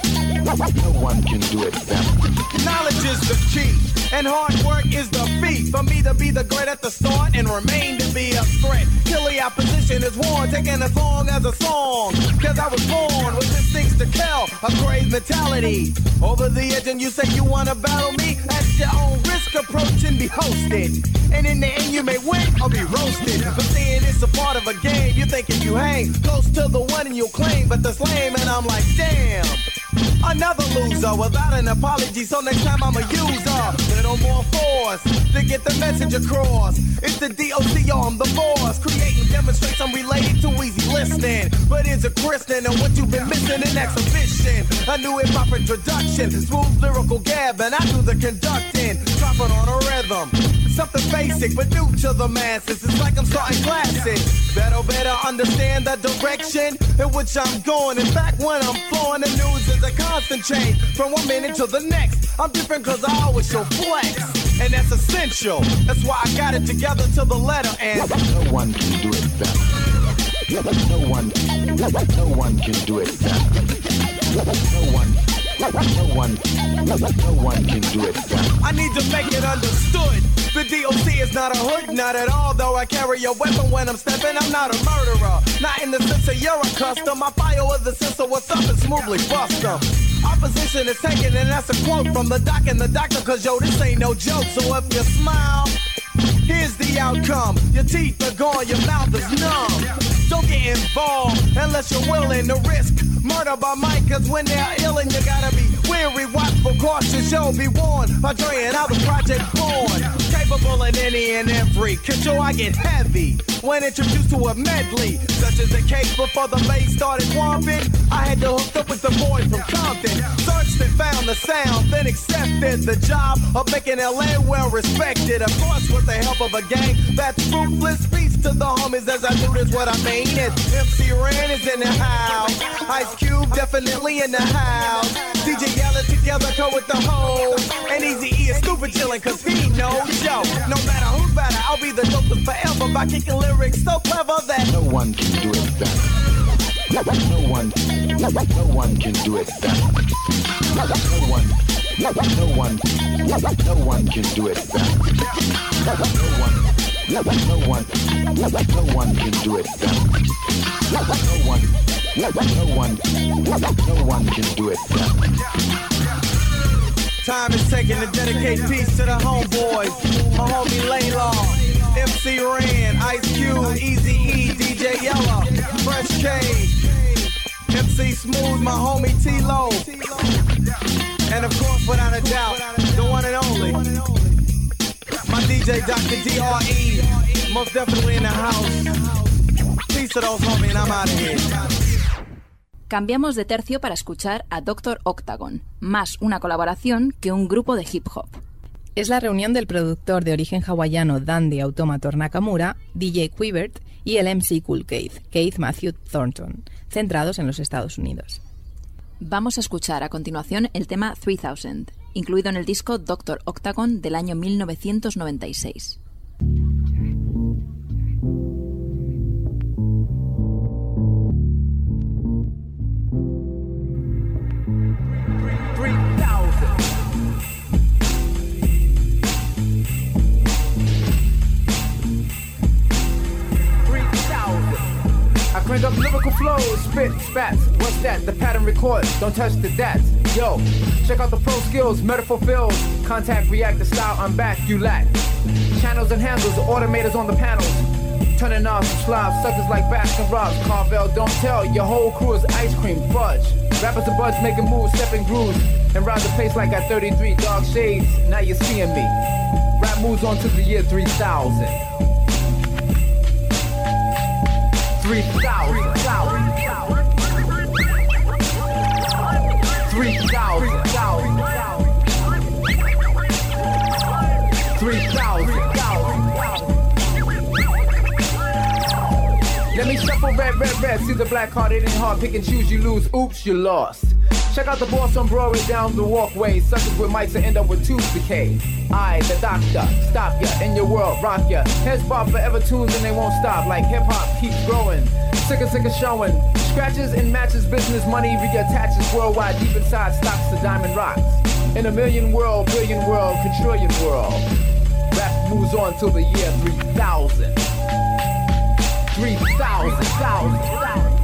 no one can do it better. Knowledge is the key, and hard work is the fee. For me to be the great at the start and remain to be a threat. Till opposition is worn, taking as long as a song. Cause I was born with instincts to kill, a grave mentality. Over the edge, and you say you wanna battle me? At your own risk, approach and be hosted. And in the end, you may win or be roasted. But seeing it's a part of a game, you're thinking you hang close to the one and you'll claim, but that's lame. And I'm like, damn damn. Another loser without an apology, so next time I'ma use a little more force to get the message across. It's the DOC on the boss, creating demonstrates I'm related to easy listening. But is a christening and what you've been missing in exhibition. A new hip hop introduction, smooth lyrical gab, and I do the conducting, dropping on a rhythm. Something basic but new to the masses. It's like I'm starting classes. Better, better understand the direction in which I'm going. In fact, when I'm flowing, the news is a constant change from one minute to the next. I'm different cause I always show flex. And that's essential. That's why I got it together to the letter and No one can do it better. No one, no one can do it better. No one, no one, no one can do it. I need to make it understood. The DOC is not a hood, not at all. Though I carry a weapon when I'm stepping, I'm not a murderer. Not in the sense of you're a custom. I fire with the sense of what's up and smoothly bust them. Opposition is taken, and that's a quote from the doc and the doctor. Cause yo, this ain't no joke. So if you smile, here's the outcome. Your teeth are gone, your mouth is numb. Don't get involved unless you're willing to risk murder by mic. Cause when they're ill and you gotta be weary, watchful, cautious, yo, be warned by Dre and how the project born. Capable in any and every control, I get heavy when introduced to a medley. Such as the case before the bass started whomping. I had to hook up with the boy from Compton. Searched and found the sound, then accepted the job of making LA well respected. Of course, with the help of a gang that's ruthless. Peace to the homies as I do this what I mean. It's MC Ren is in the house. Ice Cube definitely in the house. DJ Yella together go with the whole. And Easy E is stupid chillin' cause he knows yo. No matter who's better, I'll be the dopest forever by kicking lyrics so clever that No one can do it better. No one, no one can do it better. No one, no one, no one can do it better. No one, no one, no one can do it better. No one, no one, no one can do it better. Time is taken to dedicate peace to the homeboys. My homie Laylaw, MC Ren, Ice Cube, Easy E, DJ Yella, Fresh K, MC Smooth, my homie T-Lo. And of course, without a doubt, the one and only, my DJ Dr. DRE, most definitely in the house. Peace to those homies, and I'm out of here. Cambiamos de tercio para escuchar a Doctor Octagon, más una colaboración que un grupo de hip hop. Es la reunión del productor de origen hawaiano Dandy Automator Nakamura, DJ Quibert y el MC Cool Keith, Keith Matthew Thornton, centrados en los Estados Unidos. Vamos a escuchar a continuación el tema 3000, incluido en el disco Doctor Octagon del año 1996. Crank up lyrical flows, spit, spats. What's that? The pattern records. Don't touch the dats. Yo, check out the pro skills, metaphor fills. Contact, react, the style I'm back, you lack. Channels and handles, automators on the panels. Turning off slobs, suckers like Baskin Robbins. Carvel, don't tell, your whole crew is ice cream, fudge. Rappers and buds making moves, stepping grooves. And ride the pace like at 33 dark shades. Now you're seeing me. Rap moves on to the year 3000. 3000. 3000. Let me shuffle red, red, red. See the black card, it ain't hard. Pick and choose, you lose. Oops, you lost. Check out the boss on Broadway down the walkway. Suckers with mics that end up with tooth decay. I, the doctor, stop ya in your world, rock ya. Heads bob forever tunes and they won't stop. Like hip hop keeps growing. Sicker, sicker showing. Scratches and matches, business, money reattaches worldwide. Deep inside stocks to diamond rocks. In a million world, billion world, quadrillion world. Rap moves on till the year 3000. 3000, 3000. 3000,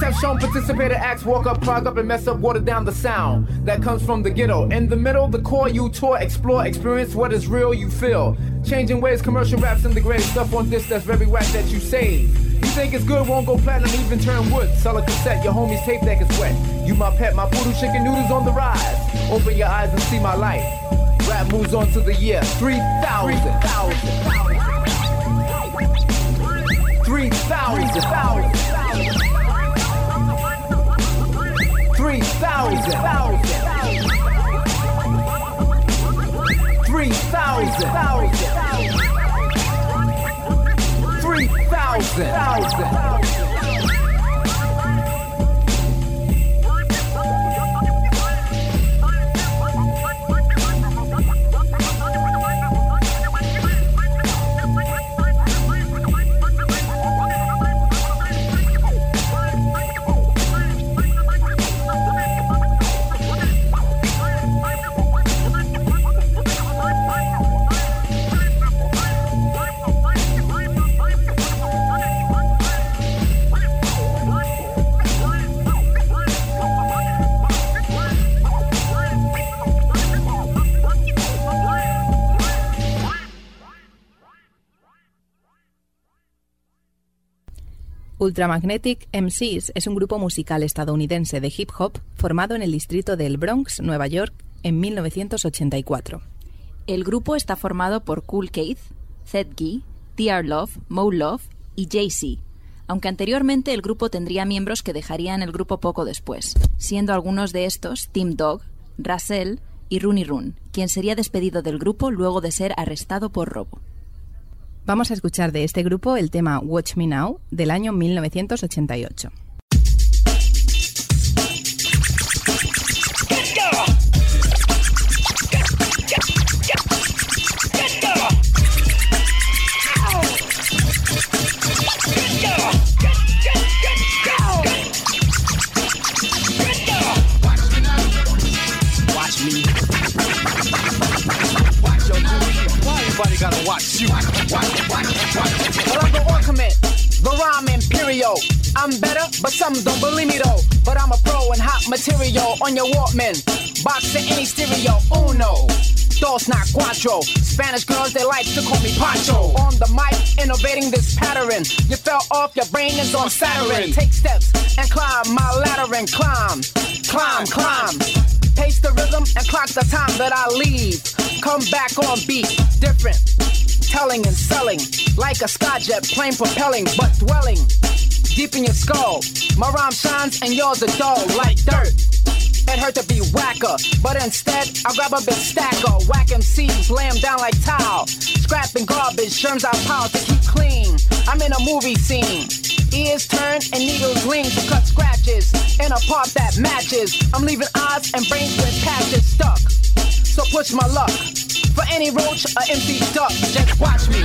have shown, participator acts walk up, clog up, and mess up, water down the sound that comes from the ghetto. In the middle, the core you tour, explore, experience what is real you feel. Changing ways, commercial raps and the great stuff on this that's very whack that you save. You think it's good, won't go platinum, even turn wood. Sell a cassette, your homie's tape deck is wet. You my pet, my poodle chicken noodles on the rise. Open your eyes and see my light. Rap moves on to the year 3000. 3000. 3000. 3000. Ultramagnetic MCs es un grupo musical estadounidense de hip hop formado en el distrito del Bronx, Nueva York, en 1984. El grupo está formado por Cool Keith, Zed Gee, TR Love, Mo Love y Jay-Z, aunque anteriormente el grupo tendría miembros que dejarían el grupo poco después, siendo algunos de estos Tim Dog, Russell y Rooney Run, quien sería despedido del grupo luego de ser arrestado por robo. Vamos a escuchar de este grupo el tema Watch Me Now del año 1988. Everybody gotta watch you? Well, I'm the ultimate, the rhyme imperial. I'm better, but some don't believe me though. But I'm a pro in hot material on your Walkman. Box to any stereo, uno. Dos not cuatro. Spanish girls, they like to call me Pacho. On the mic, innovating this pattern. You fell off, your brain is on Saturn. Take steps and climb my ladder and climb. Climb, climb. Pace the rhythm and clock the time that I leave. Come back on beat, different. Telling and selling, like a skyjet plane propelling, but dwelling deep in your skull. My rhyme shines and yours are dull, like dirt. It hurt to be whacker, but instead I grab a big stacker, whack MCs, lay 'em down like tile. Scrapping garbage, germs I pile to keep clean. I'm in a movie scene. Ears turn and needles gleam to cut scratches in a part that matches. I'm leaving eyes and brains with patches stuck. So push my luck. For any roach or empty duck, just watch me.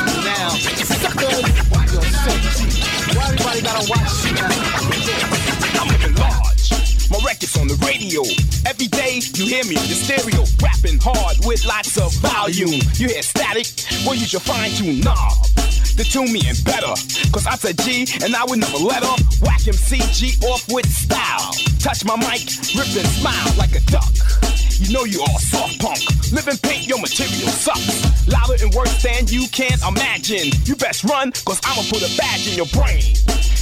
Watch me now. Suckers. Watch your safety. Why everybody gotta watch you now? My record's on the radio. Every day you hear me in the stereo, rapping hard with lots of volume. You hear static? Well, use your fine tune knob to tune me in better. Cause I said G and I would never let up. Whack MCG off with style. Touch my mic, rip and smile like a duck. You know you all soft punk. Live in paint, your material sucks. Louder and worse than you can imagine. You best run, cause I'ma put a badge in your brain.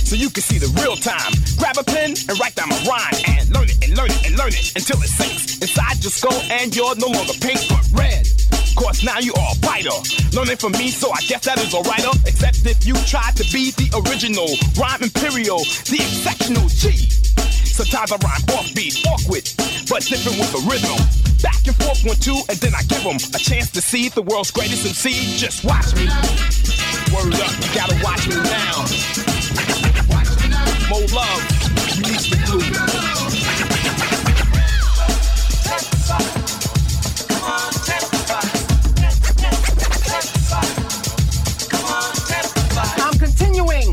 So you can see the real time. Grab a pen and write down my rhyme. And learn it and learn it and learn it until it sinks inside your skull and you're no longer pink but red. Cause now you are a biter. Learning from me, so I guess that is alright. Except if you try to be the original. Rhyme imperial, the exceptional G. Sometimes I rhyme offbeat, awkward, but different with the rhythm. Back and forth one two, and then I give them a chance to see the world's greatest MC. Just watch me. Word up, you gotta watch me now. Love, release the glue. I'm continuing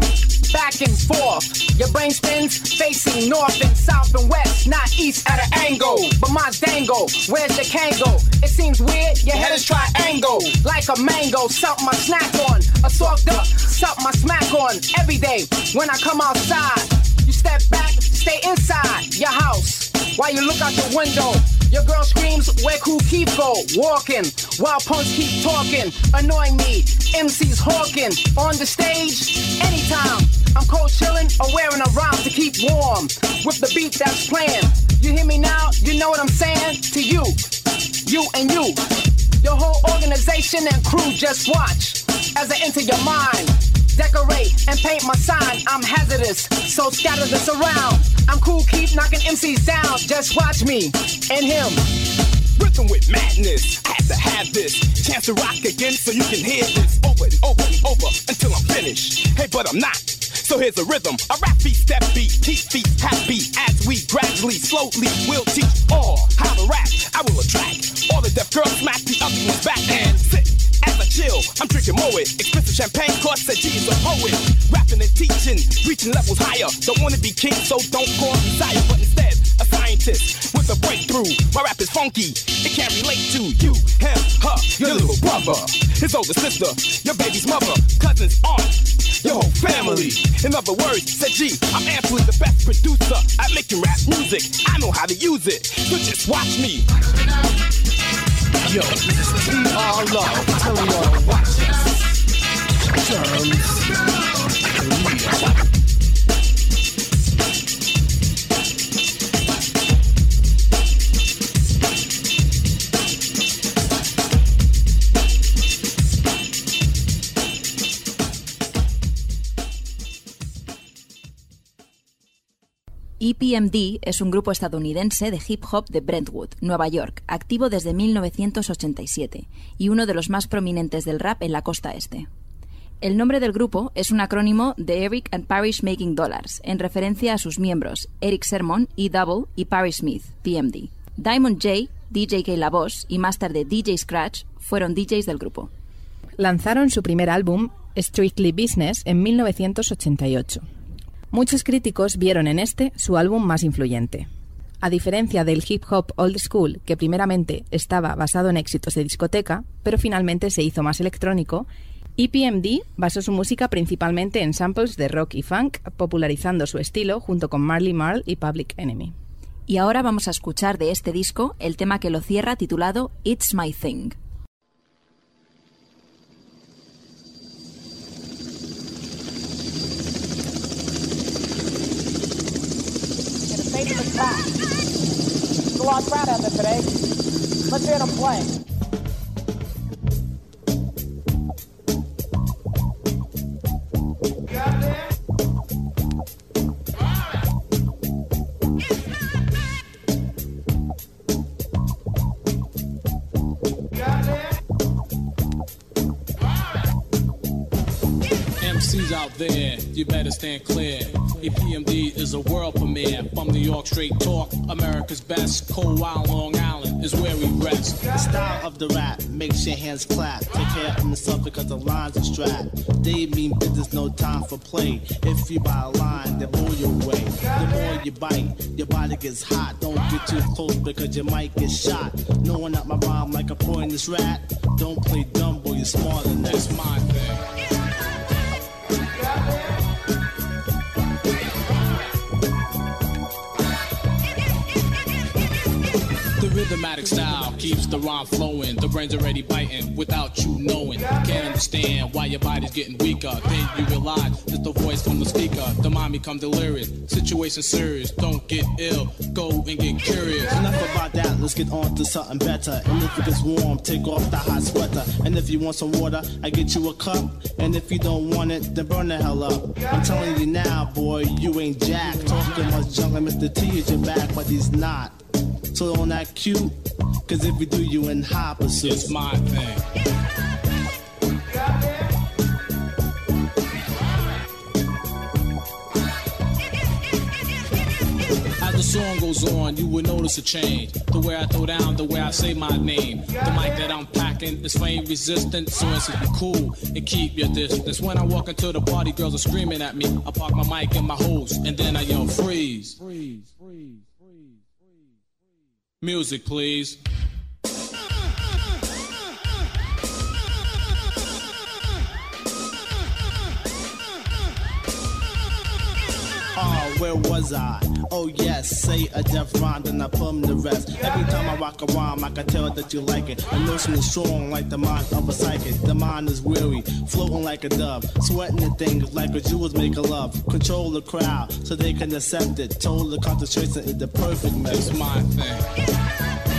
back and forth. Your brain spins, facing north and south and west, not east at an angle. But mine's dango. Where's the kango? It seems weird, your head is triangle. Like a mango, something I snack on. A soft duck, something I smack on. Every day when I come outside, step back, stay inside your house. While you look out the window, your girl screams, where cool keep go? Walking, while punks keep talking, annoying me. MC's hawking on the stage, anytime. I'm cold chilling or wearing a rhyme to keep warm with the beat that's playing. You hear me now? You know what I'm saying? To you, you and you. Your whole organization and crew just watch as I enter your mind. Decorate and paint my sign. I'm hazardous, so scatter this around. I'm cool, keep knocking MCs down. Just watch me and him. Rhythm with madness. Had to have this chance to rock again so you can hear this over and over and over until I'm finished. Hey, but I'm not. So here's a rhythm, a rap beat, step beat, keep feet happy as we gradually, slowly will teach all how to rap. I will attract all the deaf girls, smack the ugly back and sit as I chill. I'm drinking Moet, expensive champagne, cause said G is a poet. Rapping and teaching, reaching levels higher. Don't wanna be king, so don't call me sire, but instead a scientist with a breakthrough. My rap is funky, it can't relate to you, him, her, your little brother, his older sister, your baby's mother, cousins, aunt, your whole family. In other words, said G, I'm amply the best producer at making rap music. I know how to use it, so just watch me. Yo, this is TR Love telling y'all watch this. Terms. EPMD es un grupo estadounidense de hip hop de Brentwood, Nueva York, activo desde 1987 y uno de los más prominentes del rap en la costa este. El nombre del grupo es un acrónimo de Eric and Parrish Making Dollars, en referencia a sus miembros Eric Sermon, E Double y Parrish Smith, PMD. Diamond J, DJ K La Voz y máster de DJ Scratch fueron DJs del grupo. Lanzaron su primer álbum, Strictly Business, en 1988. Muchos críticos vieron en este su álbum más influyente. A diferencia del hip hop old school, que primeramente estaba basado en éxitos de discoteca, pero finalmente se hizo más electrónico, EPMD basó su música principalmente en samples de rock y funk, popularizando su estilo junto con Marley Marl y Public Enemy. Y ahora vamos a escuchar de este disco el tema que lo cierra titulado It's My Thing. Packed. There's a lot crowd out there today. Let's hear them play. MCs out there, you better stand clear. EPMD is a world premiere from New York straight talk. America's best, Cold Wild Long Island is where we rest. The style of the rap makes your hands clap. Take care of yourself because the lines are strapped. They mean business, no time for play. If you buy a line, they blow you away. The more you bite, your body gets hot. Don't get too close because you might get shot. No one up my rhyme like a poisonous rat. Don't play dumb, boy, you're smarter than that. That's my thing. Rhythmatic style keeps the rhyme flowing. The brain's already biting without you knowing. Can't understand why your body's getting weaker. Then you realize it's the voice from the speaker. The mind become delirious. Situation serious. Don't get ill. Go and get curious. Enough about that, let's get on to something better. And if it gets warm, take off the hot sweater. And if you want some water, I get you a cup. And if you don't want it, then burn the hell up. I'm telling you now, boy, you ain't jack. Talking much junk Mr. T is your back, but he's not. So don't act cute, cause if we do you in high pursuit. It's my thing. As the song goes on, you will notice a change. The way I throw down, the way I say my name. The mic that I'm packing is flame resistant, so it's cool and keep your distance. When I walk into the party, girls are screaming at me. I park my mic in my hose, and then I yell freeze. Music, please. Where was I? Oh yes, say a death rhyme, then I 'em the rest. Every time I rock a rhyme, I can tell that you like it. The notion is strong like the mind of a psychic. The mind is weary, floating like a dove, sweating the things like a jewels make a love. Control the crowd so they can accept it. Total concentration is the perfect mix. It's my thing. The whack,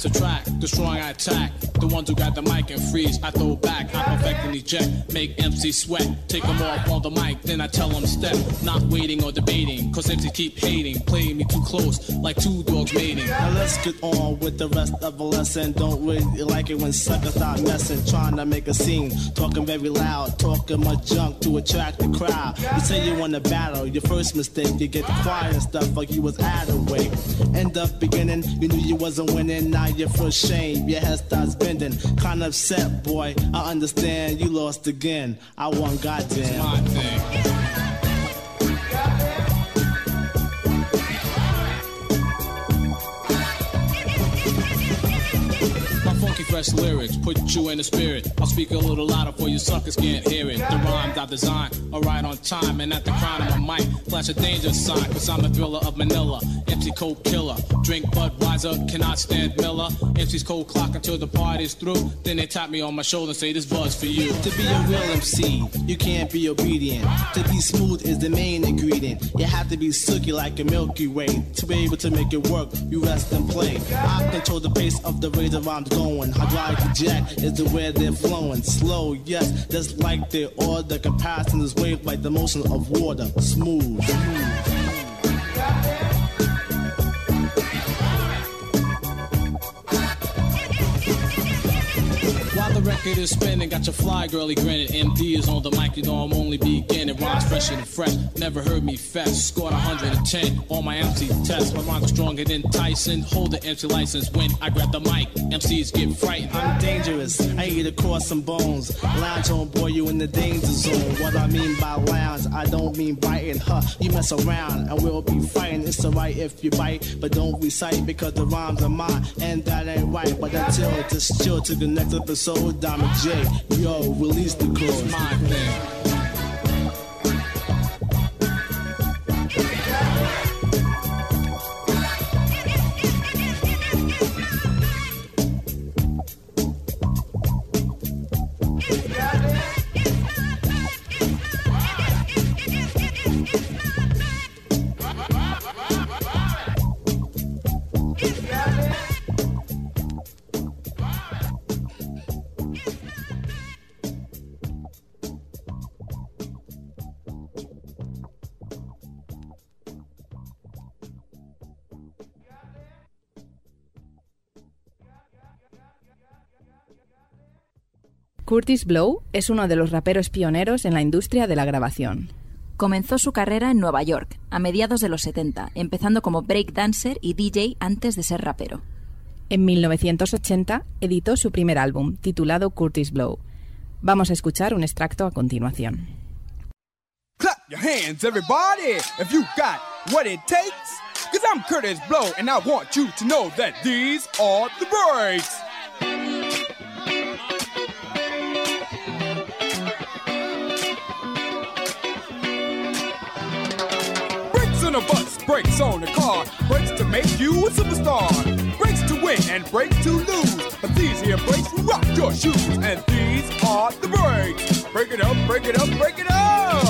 I subtract. The strong, I attack. The ones who got the mic and freeze, I throw back. I perfect and eject. Make MC sweat. Take them off on the mic, then I tell them step. Not waiting or debating, cause MC keep hating. Playing me too close, like two dogs mating. Now let's get on with the rest of the lesson. Don't really like it when suckers start messing, trying to make a scene, talking very loud, talking much junk to attract the crowd. You say you want to battle, your first mistake, you get quiet and stuff like you was out of way. End up beginning, you knew you wasn't winning, now you're for shame, your head starts bending. Kind of upset, boy. I understand you lost again. I won, goddamn. my thing. Fresh lyrics put you in the spirit. I'll speak a little louder for you suckers can't hear it. The rhymes I design are right on time and at the crown of my mic. Flash a danger sign, cause I'm the thriller of Manila. MC Coke killer. Drink Budweiser, cannot stand Miller. MC's cold clock until the party's through. Then they tap me on my shoulder and say this buzz for you. To be a real MC, you can't be obedient. To be smooth is the main ingredient. You have to be silky like a Milky Way. To be able to make it work, you rest and play. I control the pace of the rate rhymes going. Hydraulic jack is the way they're flowing. Slow, yes, just like the order. Comparison is wave like the motion of water. Smooth. While record is spinning, got your fly girly grinning. MD is on the mic, you know I'm only beginning. Rhymes fresher than fresh, never heard me fast. Scored 110 on my MC test. My are stronger than Tyson. Hold the MC license when I grab the mic. MCs get frightened. I'm dangerous. I eat across some bones. Lounge on, boy, you in the danger zone. What I mean by lounge, I don't mean biting. Huh, you mess around and we'll be fighting. It's alright if you bite, but don't recite because the rhymes are mine and that ain't right. But until just chill to the next episode, Diamond J. Yo, release the chorus. my thing. Curtis Blow es uno de los raperos pioneros en la industria de la grabación. Comenzó su carrera en Nueva York, a mediados de los 70, empezando como breakdancer y DJ antes de ser rapero. En 1980 editó su primer álbum, titulado Curtis Blow. Vamos a escuchar un extracto a continuación. Clap your hands, everybody, if you got what it takes. Cause I'm Curtis Blow, and I want you to know that these are the breaks. On a bus, brakes on a car, brakes to make you a superstar, brakes to win and brakes to lose. But these here brakes rock your shoes, and these are the brakes. Break it up, break it up, break it up.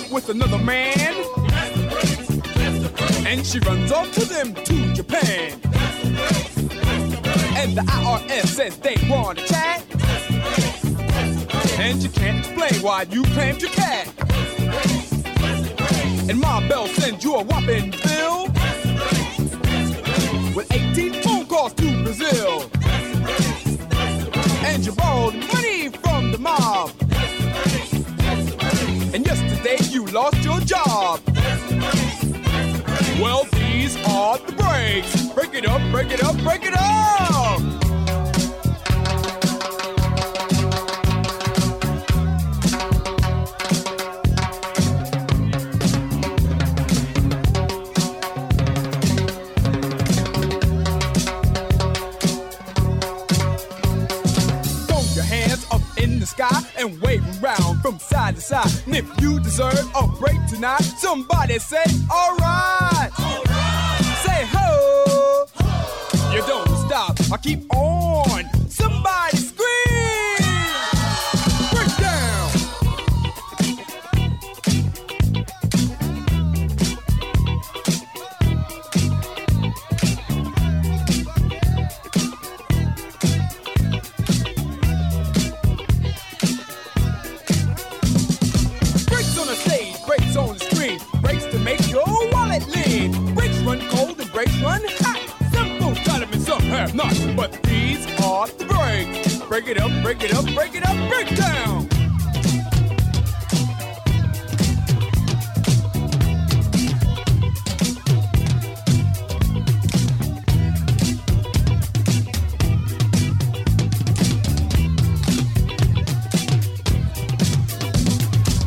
Out with another man, and she runs off to them to Japan. And the IRS says they want to chat. And you can't explain why you claimed your cat. And Ma Bell sends you a whopping bill with 18 phone calls to Brazil. And you borrowed money from the mob. And yesterday you lost your job. Well, these are the breaks. Break it up, break it up, break it up. Throw your hands up in the sky and wave around from side to side. And if you deserve a break tonight, somebody say, alright. Say ho. You don't stop. I keep on. Somebody have not, but these are the breaks. Break it up, break it up, break it up, break down.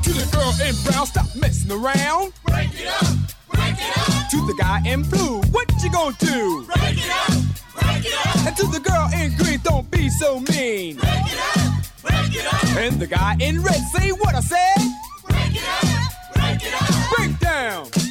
To the girl in brown, stop messing around. Break it up, break it up. To the guy in blue, what you gonna do? Break it up, break it up. And to the girl in green, don't be so mean. Break it up, break it up. And the guy in red, say what I said. Break it up, break it up. Break down.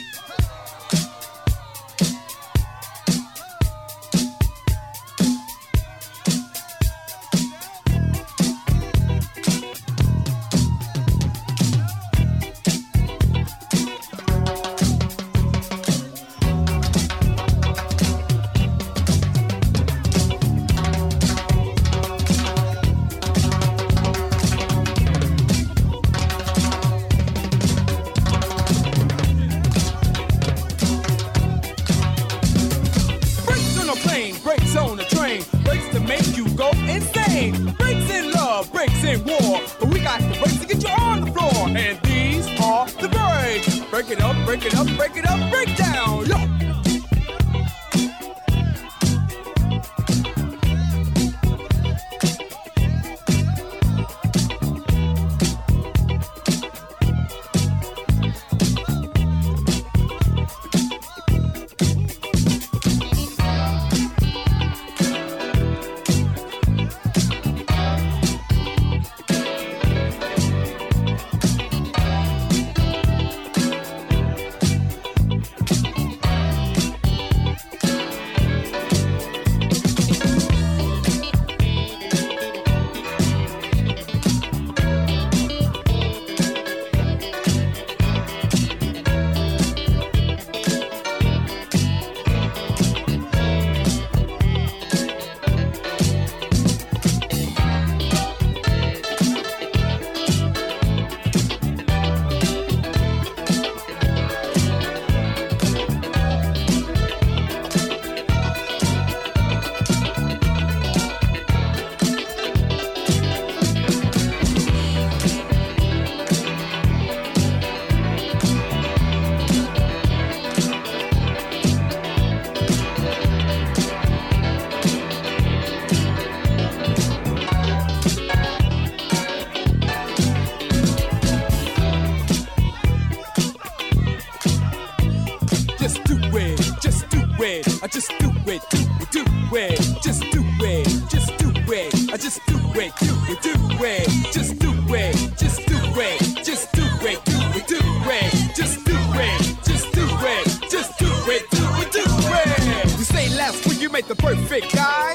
Do it, do it, just do it, just do it, just do it, do it, do it, just do it, just do it, just do it, do it, do it. You say last week you made the perfect guy.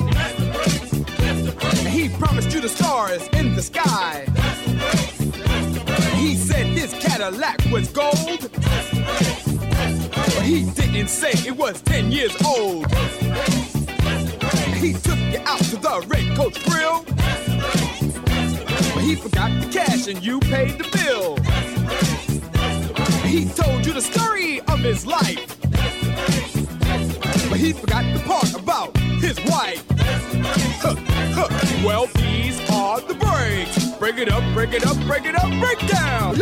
He promised you the stars in the sky. He said his Cadillac was gold. But he didn't say it was 10 years old. He took you out to the Red Coach Grill. He forgot the cash and you paid the bill. He told you the story of his life. But he forgot the part about his wife. Well, these are the breaks. Break it up, break it up, break it up, break down.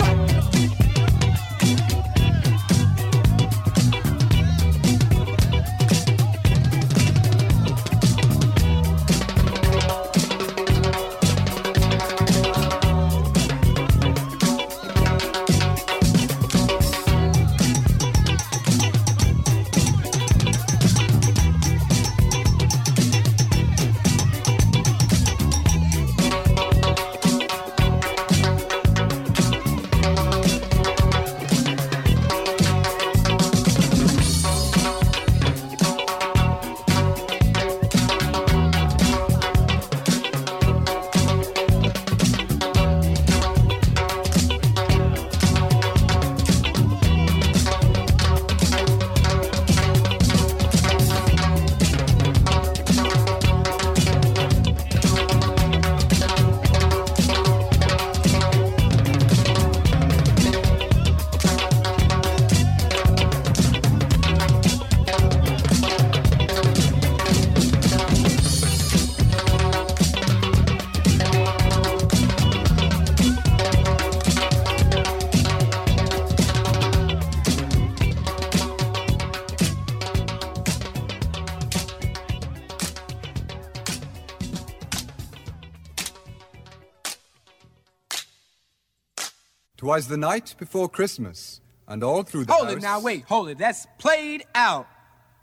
Twas the night before Christmas, and all through the Hold house... it now, wait, hold it. That's played out.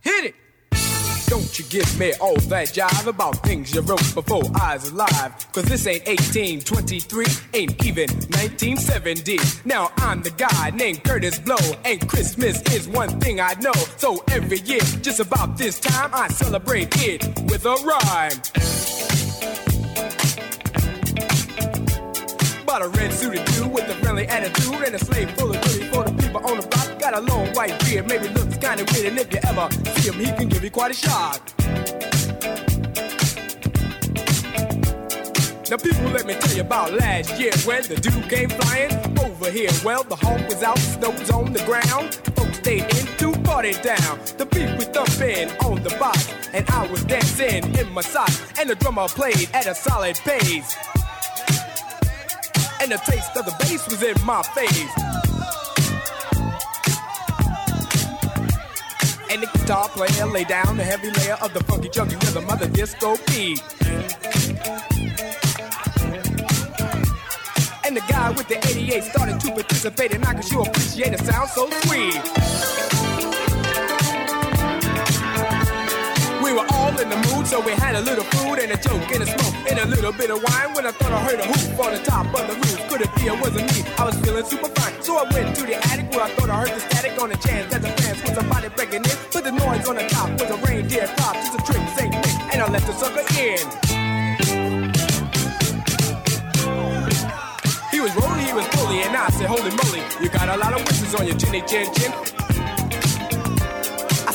Hit it! Don't you give me all that jive about things you wrote before I was alive. Cause this ain't 1823, ain't even 1970. Now I'm the guy named Kurtis Blow, and Christmas is one thing I know. So every year, just about this time, I celebrate it with a rhyme. Bought a red suited dude with a friendly attitude and a slave full of goodies for the people on the block. Got a long white beard, maybe looks kinda weird, and if you ever see him, he can give you quite a shock. Now people, let me tell you about last year when the dude came flying over here. Well, the hawk was out, snow on the ground. Folks stayed in to party down. The beat was thumping on the box, and I was dancing in my socks. And the drummer played at a solid pace. And the taste of the bass was in my face. And the guitar player lay down the heavy layer of the funky junky rhythm of the disco beat. And the guy with the 88 started to participate, and I could sure appreciate a sound so sweet. We were all in the mood, so we had a little food and a joke and a smoke and a little bit of wine. When I thought I heard a hoop on the top of the roof, could it be it wasn't me? I was feeling super fine, so I went to the attic where I thought I heard the static on the chance that the fans was somebody breaking in. But the noise on the top was a reindeer crop, just a trick, Saint Nick, and I let the sucker in. He was rolling, he was bully, and I said, Holy moly, you got a lot of wishes on your chinny chin chin.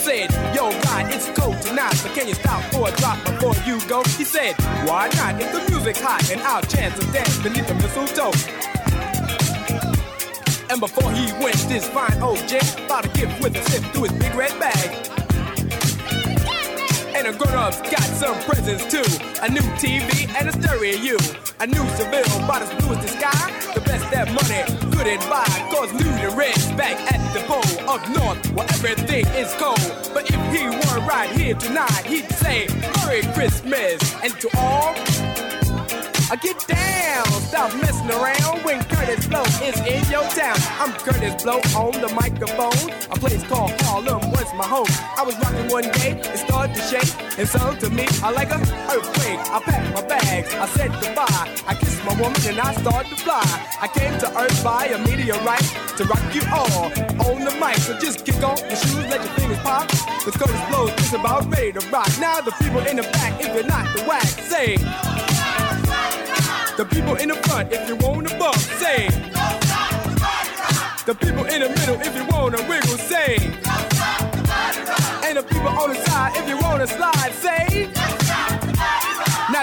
Said, Yo, God, it's cold tonight, but can you stop for a drop before you go? He said, Why not? If the music's hot and I'll chance to dance beneath the mistletoe. And before he went, this fine old gent bought a gift with a sip through his big red bag. And the grown-ups got some presents too. A new TV and a stereo. A new Seville, about as blue the sky. The best that money couldn't buy. Cause new the red's back at the pole up north where everything is cold. But if he weren't right here tonight, he'd say Merry Christmas. And to all, I get down, stop messing around when Kurtis Blow is in your town. I'm Kurtis Blow on the microphone. A place called Harlem was my home. I was rocking one day, it started to shake, and so to me, I like a earthquake. I packed my bags, I said goodbye. I kissed my woman and I started to fly. I came to Earth by a meteorite to rock you all on the mic. So just kick off your shoes, let your fingers pop. The Kurtis Blow is about ready to rock. Now the people in the back, if you're not the whack, say. The people in the front, if you want to bump, say. The people in the middle, if you want to wiggle, say. And the people on the side, if you want to slide, say.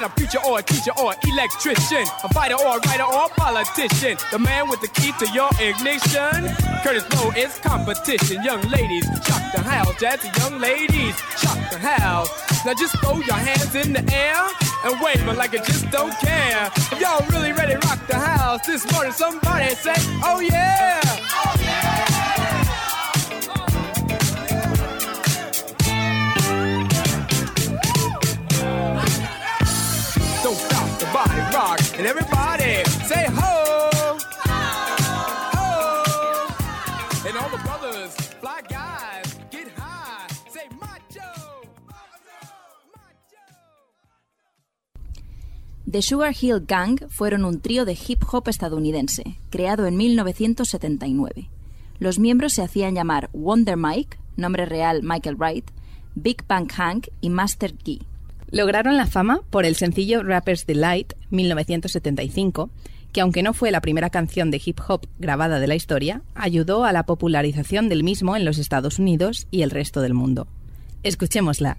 A preacher or a teacher or an electrician, a fighter or a writer or a politician. The man with the key to your ignition. Kurtis Blow is competition. Young ladies, shock the house. Jazzy young ladies, shock the house. Now just throw your hands in the air and wave it like you just don't care. If y'all really ready rock the house this morning, somebody say, Oh yeah! Oh yeah! And everybody say ho! Ho! And all the brothers, fly guys, get high, say macho! The Sugar Hill Gang fueron un trío de hip hop estadounidense, creado en 1979. Los miembros se hacían llamar Wonder Mike, nombre real Michael Wright, Big Bang Hank y Master Key. Lograron la fama por el sencillo Rapper's Delight 1975, que aunque no fue la primera canción de hip hop grabada de la historia, ayudó a la popularización del mismo en los Estados Unidos y el resto del mundo. Escuchémosla.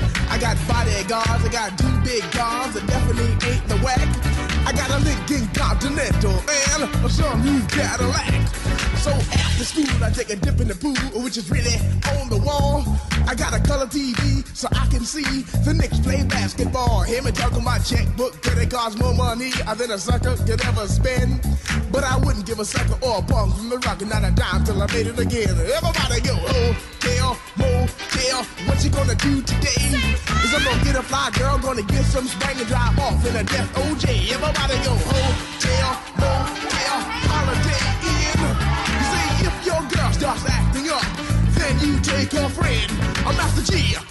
I got bodyguards, I got two big cars that definitely ain't the whack. I got a Lincoln Continental and a some new Cadillac. So after school, I take a dip in the pool, which is really on the wall. I got a color TV so I can see the Knicks play basketball. Hear me talking my checkbook, it costs more money than a sucker could ever spend. But I wouldn't give a sucker or a punk from the rock, and not a dime till I made it again. Everybody go, oh. Hotel, motel, what you gonna do today? Is I'm gonna get a fly girl, gonna get some spring and drive off in a death OJ. Everybody go, hotel, motel, holiday in. You see, if your girl starts acting up, then you take her friend. I'm Master Gee.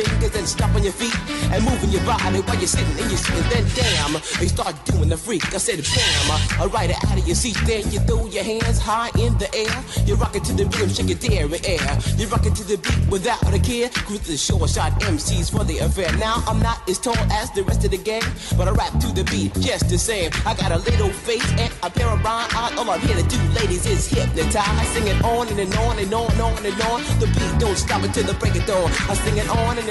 fingers and stomping your feet and moving your body while you're sitting and you're sitting. Then damn, they start doing the freak. I said bam, alright out of your seat. Then you throw your hands high in the air. You rock it to the rhythm, shake your dairy air. You rock it to the beat without a care. Cruise the short shot MCs for the affair. Now I'm not as tall as the rest of the gang, but I rap to the beat just the same. I got a little face and a pair of rhyme eyes. All I'm here to do, ladies, is hypnotize. Sing it on and, and on and on and on and on. The beat don't stop until the break of dawn. I sing it on and,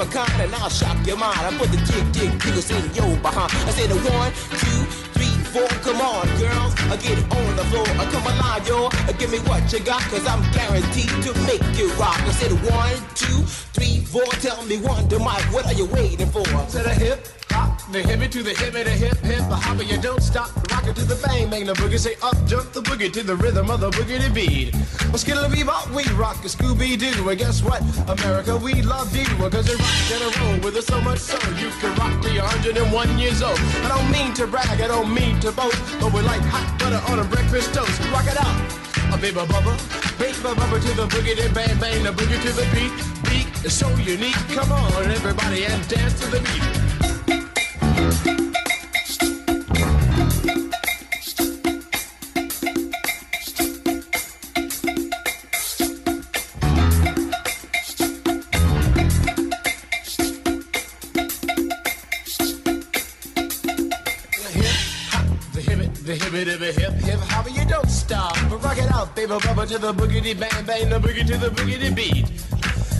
a kind and I'll shock your mind. I put the jig, jig, jiggles in your behind. I say the one, two, three, four. Come on, girls, I get on the floor. I come alive, yo. Give me what you got, cause I'm guaranteed to make you rock. I said one, two, three, four. Tell me one, to Mike, what are you waiting for? To the hip, hop, the hippie to the hippie, the hip, hip, the hopper, you don't stop. Rock it to the bang, bang, the boogie. Say up, jump the boogie to the rhythm of the boogie to beat. Well, skittle bebop, we rock a Scooby Doo. And guess what? America, we love you. Cause you rock in a roll with us so much so you can rock till you're 101 years old. I don't mean to brag, I don't mean to boast, but we're like hot butter on a breakfast toast. Rock it out. A baby bubba, baby bubba to the boogie, then bang bang the boogie to the beat. Beat is so unique. Come on, everybody, and dance to the beat. It, the hip hip hopper, you don't stop. But rock it out, baby bubba to the boogity bang bang, the boogie to the boogity beat.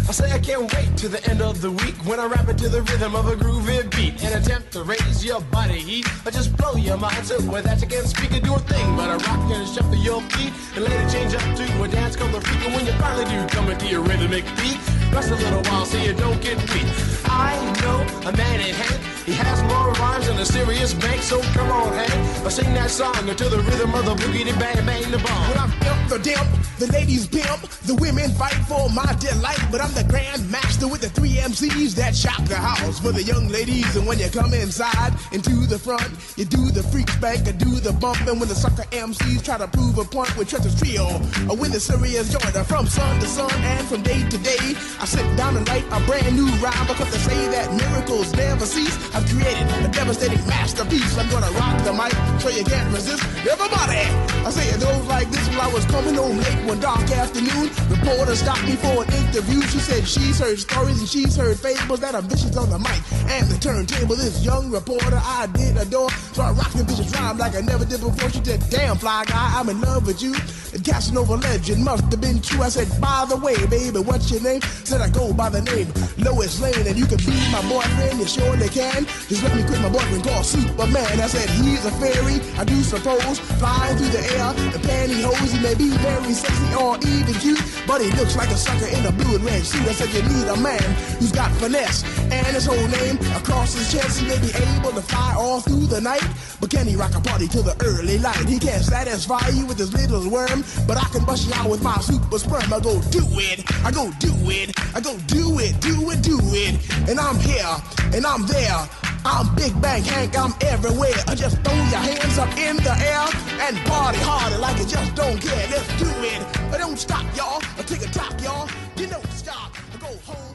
I say I can't wait to the end of the week when I rap it to the rhythm of a groovy beat and attempt to raise your body heat or just blow your mind. So with that you can't speak or do a thing, but I rock and shuffle your feet and let it change up to a dance called the freak. And when you finally do come into your rhythmic beat, rest a little while so you don't get beat. I know a man in hand. He has more rhymes than a serious bank, so come on, Hank. I sing that song to the rhythm of the boogie, bang, bang, the bomb. When I'm imp, the dimp, the ladies pimp, the women fight for my delight. But I'm the grand master with the three MCs that shock the house for the young ladies. And when you come inside into the front, you do the freak spank and do the bump. And when the sucker MCs try to prove a point with Trent's trio, or when the serious joiner from sun to sun and from day to day, I sit down and write a brand new rhyme because they say that miracles never cease. I've created a devastating masterpiece. I'm gonna rock the mic so you can't resist. Everybody, I say it goes like this while I was coming home late one dark afternoon. Reporter stopped me for an interview. She said she's heard stories and she's heard fables that are vicious on the mic and the turntable. This young reporter I did adore. So I rocked the vicious rhyme like I never did before. She said, damn fly guy, I'm in love with you. And Casanova legend must have been true. I said, by the way, baby, what's your name? Said I go by the name Lois Lane and you can be my boyfriend. You surely can. Just let me quit my boyfriend called Superman. I said, he's a fairy, I do suppose. Flying through the air, the pantyhose. He may be very sexy or even cute, but he looks like a sucker in a blue and red suit. I said, you need a man who's got finesse and his whole name across his chest. He may be able to fly all through the night, but can he rock a party till the early light? He can't satisfy you with his little worm, but I can bust you out with my super sperm. I go do it, I go do it, I go do it, do it, do it, and I'm here and I'm there. I'm Big Bang Hank, I'm everywhere. I just throw your hands up in the air and party harder like you just don't care. Let's do it. But don't stop, y'all. I take a top, y'all. You don't stop. I go home.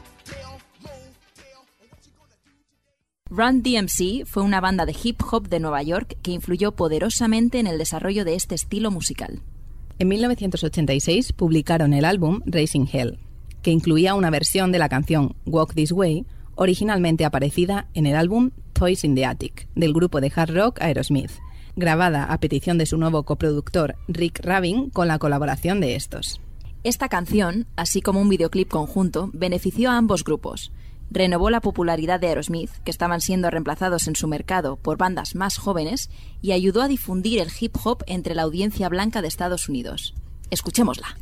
Run DMC fue una banda de hip hop de Nueva York que influyó poderosamente en el desarrollo de este estilo musical. En 1986 publicaron el álbum Racing Hell, que incluía una versión de la canción Walk This Way, originalmente aparecida en el álbum Toys in the Attic, del grupo de hard rock Aerosmith, grabada a petición de su nuevo coproductor Rick Rabin con la colaboración de estos. Esta canción, así como un videoclip conjunto, benefició a ambos grupos. Renovó la popularidad de Aerosmith, que estaban siendo reemplazados en su mercado por bandas más jóvenes, y ayudó a difundir el hip hop entre la audiencia blanca de Estados Unidos. Escuchémosla.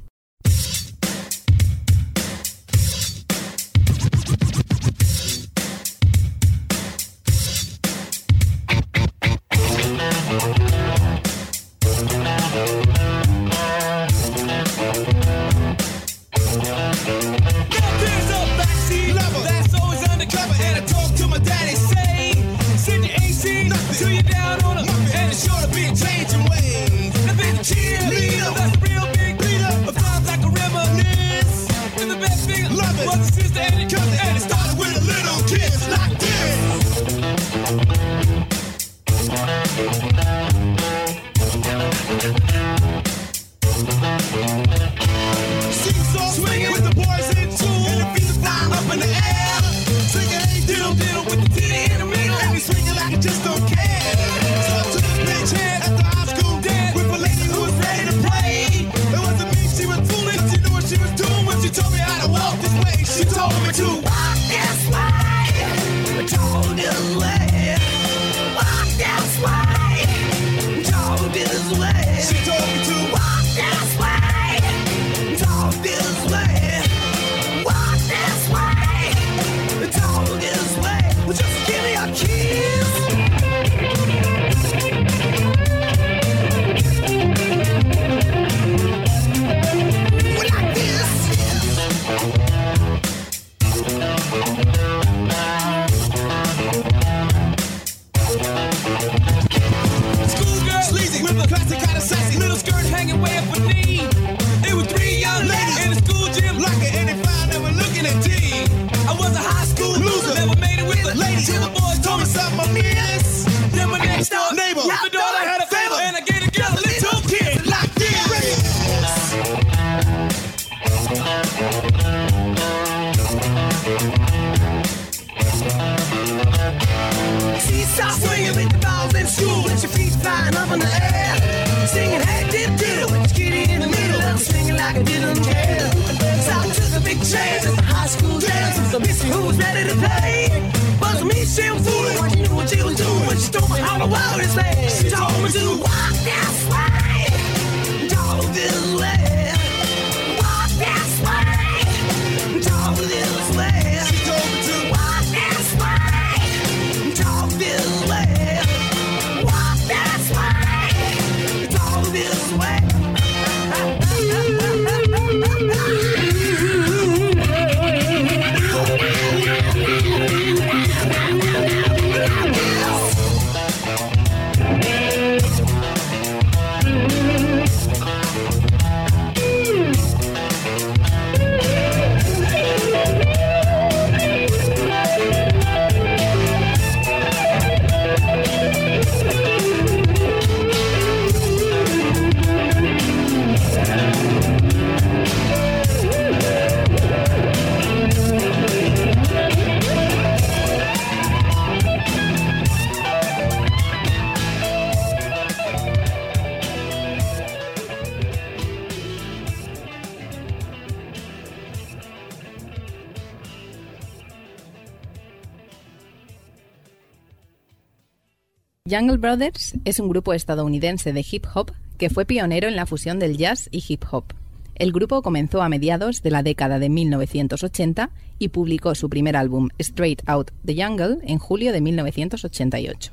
Jungle Brothers es un grupo estadounidense de hip hop que fue pionero en la fusión del jazz y hip hop. El grupo comenzó a mediados de la década de 1980 y publicó su primer álbum Straight Out the Jungle en julio de 1988.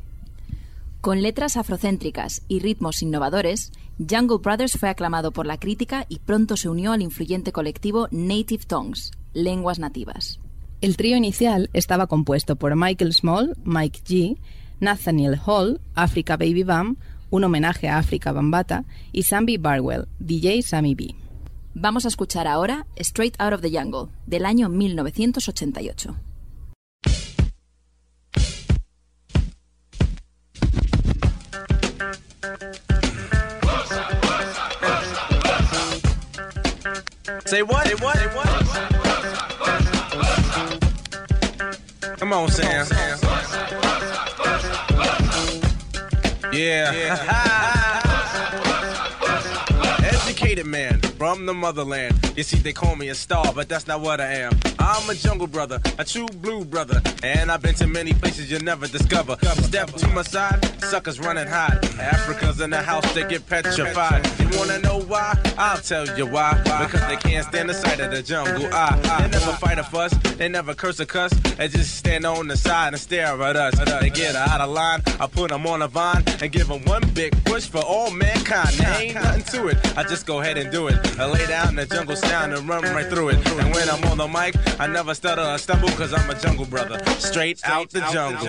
Con letras afrocéntricas y ritmos innovadores, Jungle Brothers fue aclamado por la crítica y pronto se unió al influyente colectivo Native Tongues, lenguas nativas. El trío inicial estaba compuesto por Michael Small, Mike G, Nathaniel Hall, Africa Baby Bam, un homenaje a Africa Bambata, y Sammy Barwell, DJ Sammy B. Vamos a escuchar ahora Straight Out of the Jungle, del año 1988. Say what? Say what? Say what? Come on, Sam. Yeah. Educated man from the motherland. You see, they call me a star, but that's not what I am. I'm a jungle brother, a true blue brother. And I've been to many places you'll never discover. Step to my side, suckers running hot. Afrika's in the house, they get petrified. You wanna know why? I'll tell you why. Because they can't stand the sight of the jungle. I, they never fight a fuss, they never curse a cuss. They just stand on the side and stare at us. They get out of line, I put them on a vine and give them one big push for all mankind. There ain't nothing to it, I just go ahead and do it. I lay down in the jungle sound and run right through it. And when I'm on the mic, I never stutter or stumble cause I'm a jungle brother. Straight, out the jungle.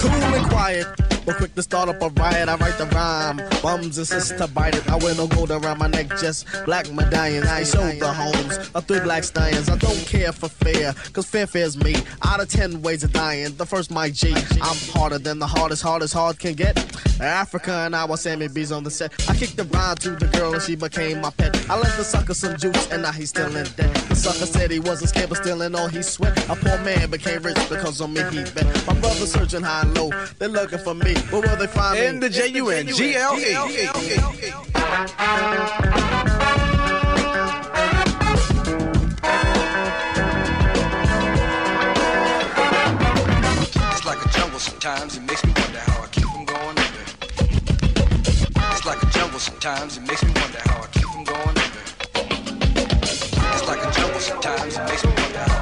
Cool and quiet. But quick to start up a riot, I write the rhyme. Bums insist to bite it. I wear no gold around my neck, just black medallions. I show the homes of three black stallions. I don't care for fair, cause fair fair's me. Out of ten ways of dying, the first my G. I'm harder than the hardest, hardest hard can get. Afrika and I was Sammy B's on the set. I kicked the rhyme to the girl and she became my pet. I left the sucker some juice and now he's still in debt. The sucker said he wasn't scared but still in all he sweat. A poor man became rich because on me he bet. My brother's searching high and low, they're looking for me. Where will they find me? In the J-U-N-G-L-E. It's like a jungle sometimes, it makes me wonder how I keep from going under. It's like a jungle sometimes, it makes me wonder how I keep from going under. It's like a jungle sometimes, it makes me wonder how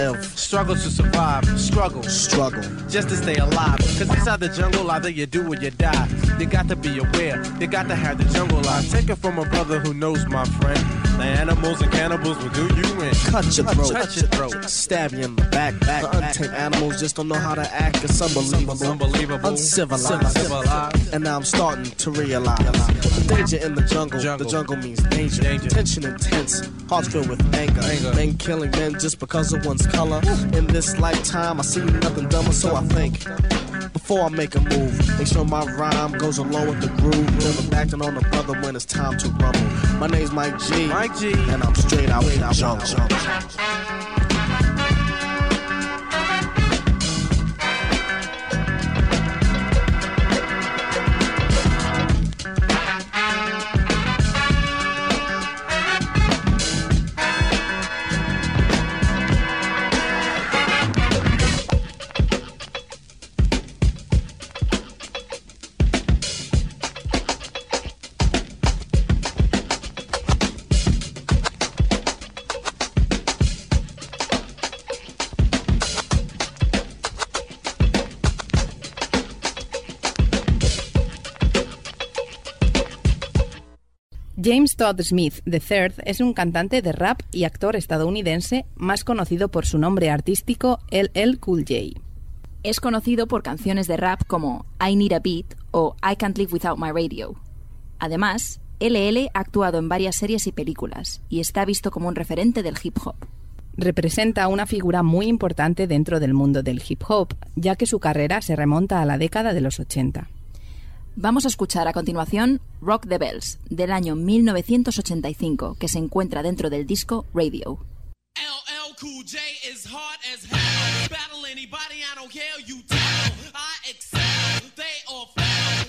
Struggle to survive. Struggle. Struggle. Just to stay alive. Cause inside the jungle, either you do or you die. You got to be aware. You got to have the jungle life. Take it from a brother who knows, my friend. The animals and cannibals will do you in. Cut your throat. Cut your throat. Stab you in the back. back the untamed animals just don't know how to act. It's unbelievable. Unbelievable. Uncivilized. Uncivilized. And now I'm starting to realize the danger in the jungle. The jungle means danger. Tension intense. Hearts filled with anger. Men killing men just because of one's color. In this lifetime, I see nothing dumber, so I think. Before I make a move, make sure my rhyme goes along with the groove. Never acting on a brother when it's time to rumble. My name's Mike G. Mike G. And I'm straight out the jungle. James Todd Smith III es un cantante de rap y actor estadounidense más conocido por su nombre artístico LL Cool J. Es conocido por canciones de rap como I Need a Beat o I Can't Live Without My Radio. Además, LL ha actuado en varias series y películas y está visto como un referente del hip hop. Representa una figura muy importante dentro del mundo del hip hop, ya que su carrera se remonta a la década de los 80. Vamos a escuchar a continuación Rock the Bells, del año 1985, que se encuentra dentro del disco Radio. Is hard as hell. Battle anybody, I don't care, you tell. I excel, they all.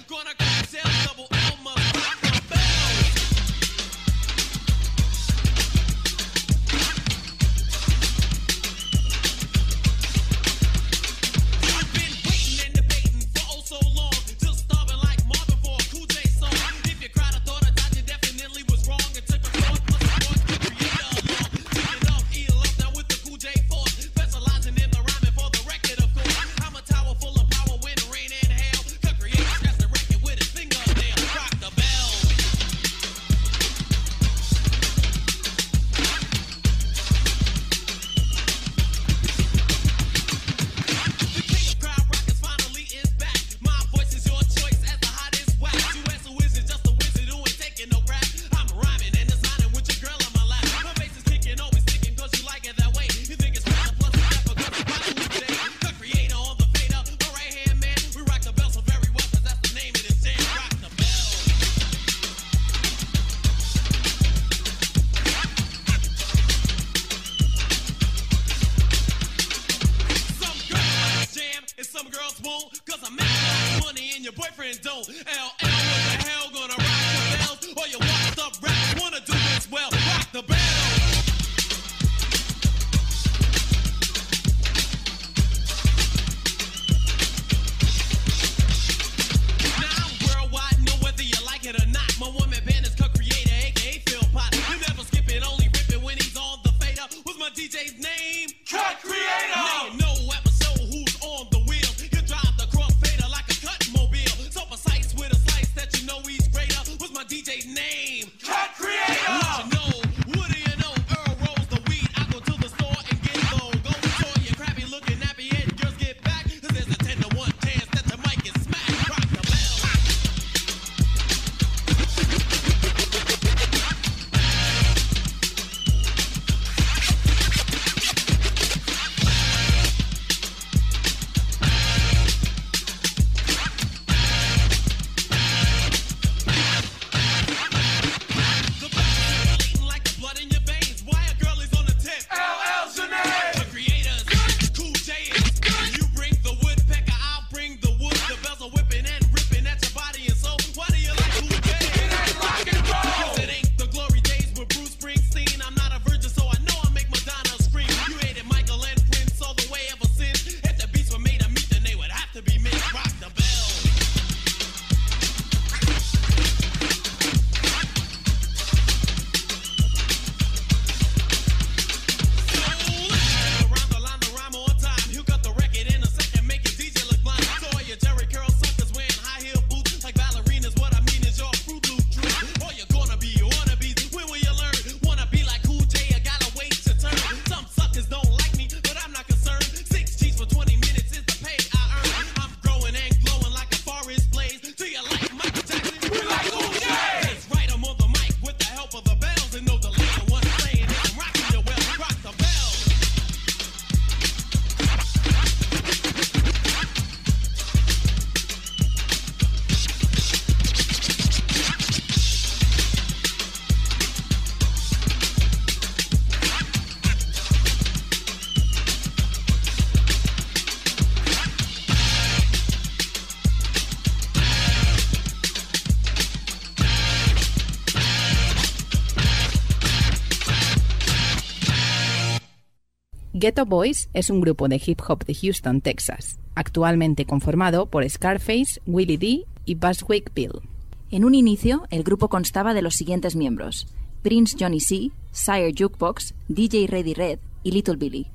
Ghetto Boys es un grupo de hip hop de Houston, Texas, actualmente conformado por Scarface, Willie D y Buzzwick Bill. En un inicio, el grupo constaba de los siguientes miembros: Prince Johnny C, Sire Jukebox, DJ Ready Red y Little Billy,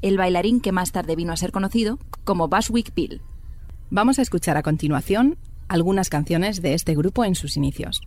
el bailarín que más tarde vino a ser conocido como Buzzwick Bill. Vamos a escuchar a continuación algunas canciones de este grupo en sus inicios.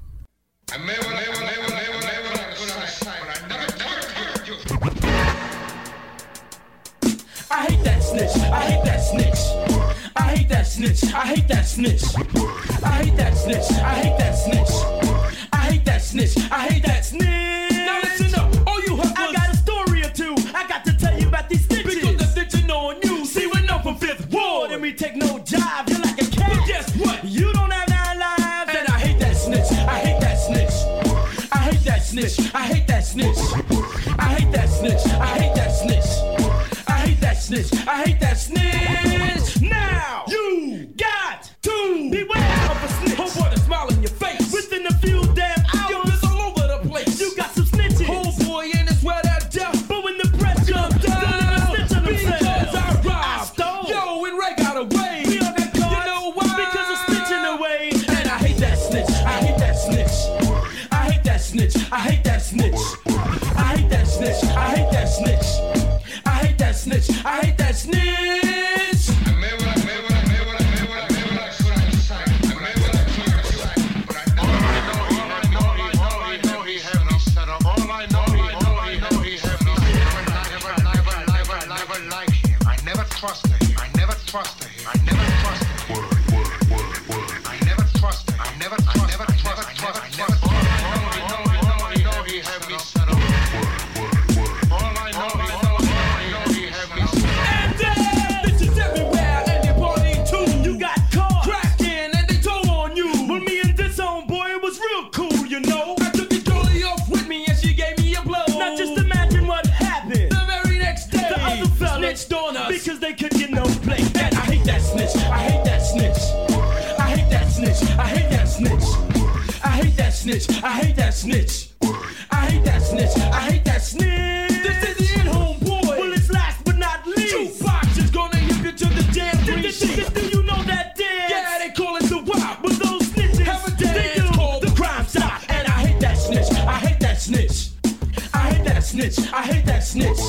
snitch. I hate that snitch.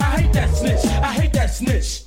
I hate that snitch. I hate that snitch.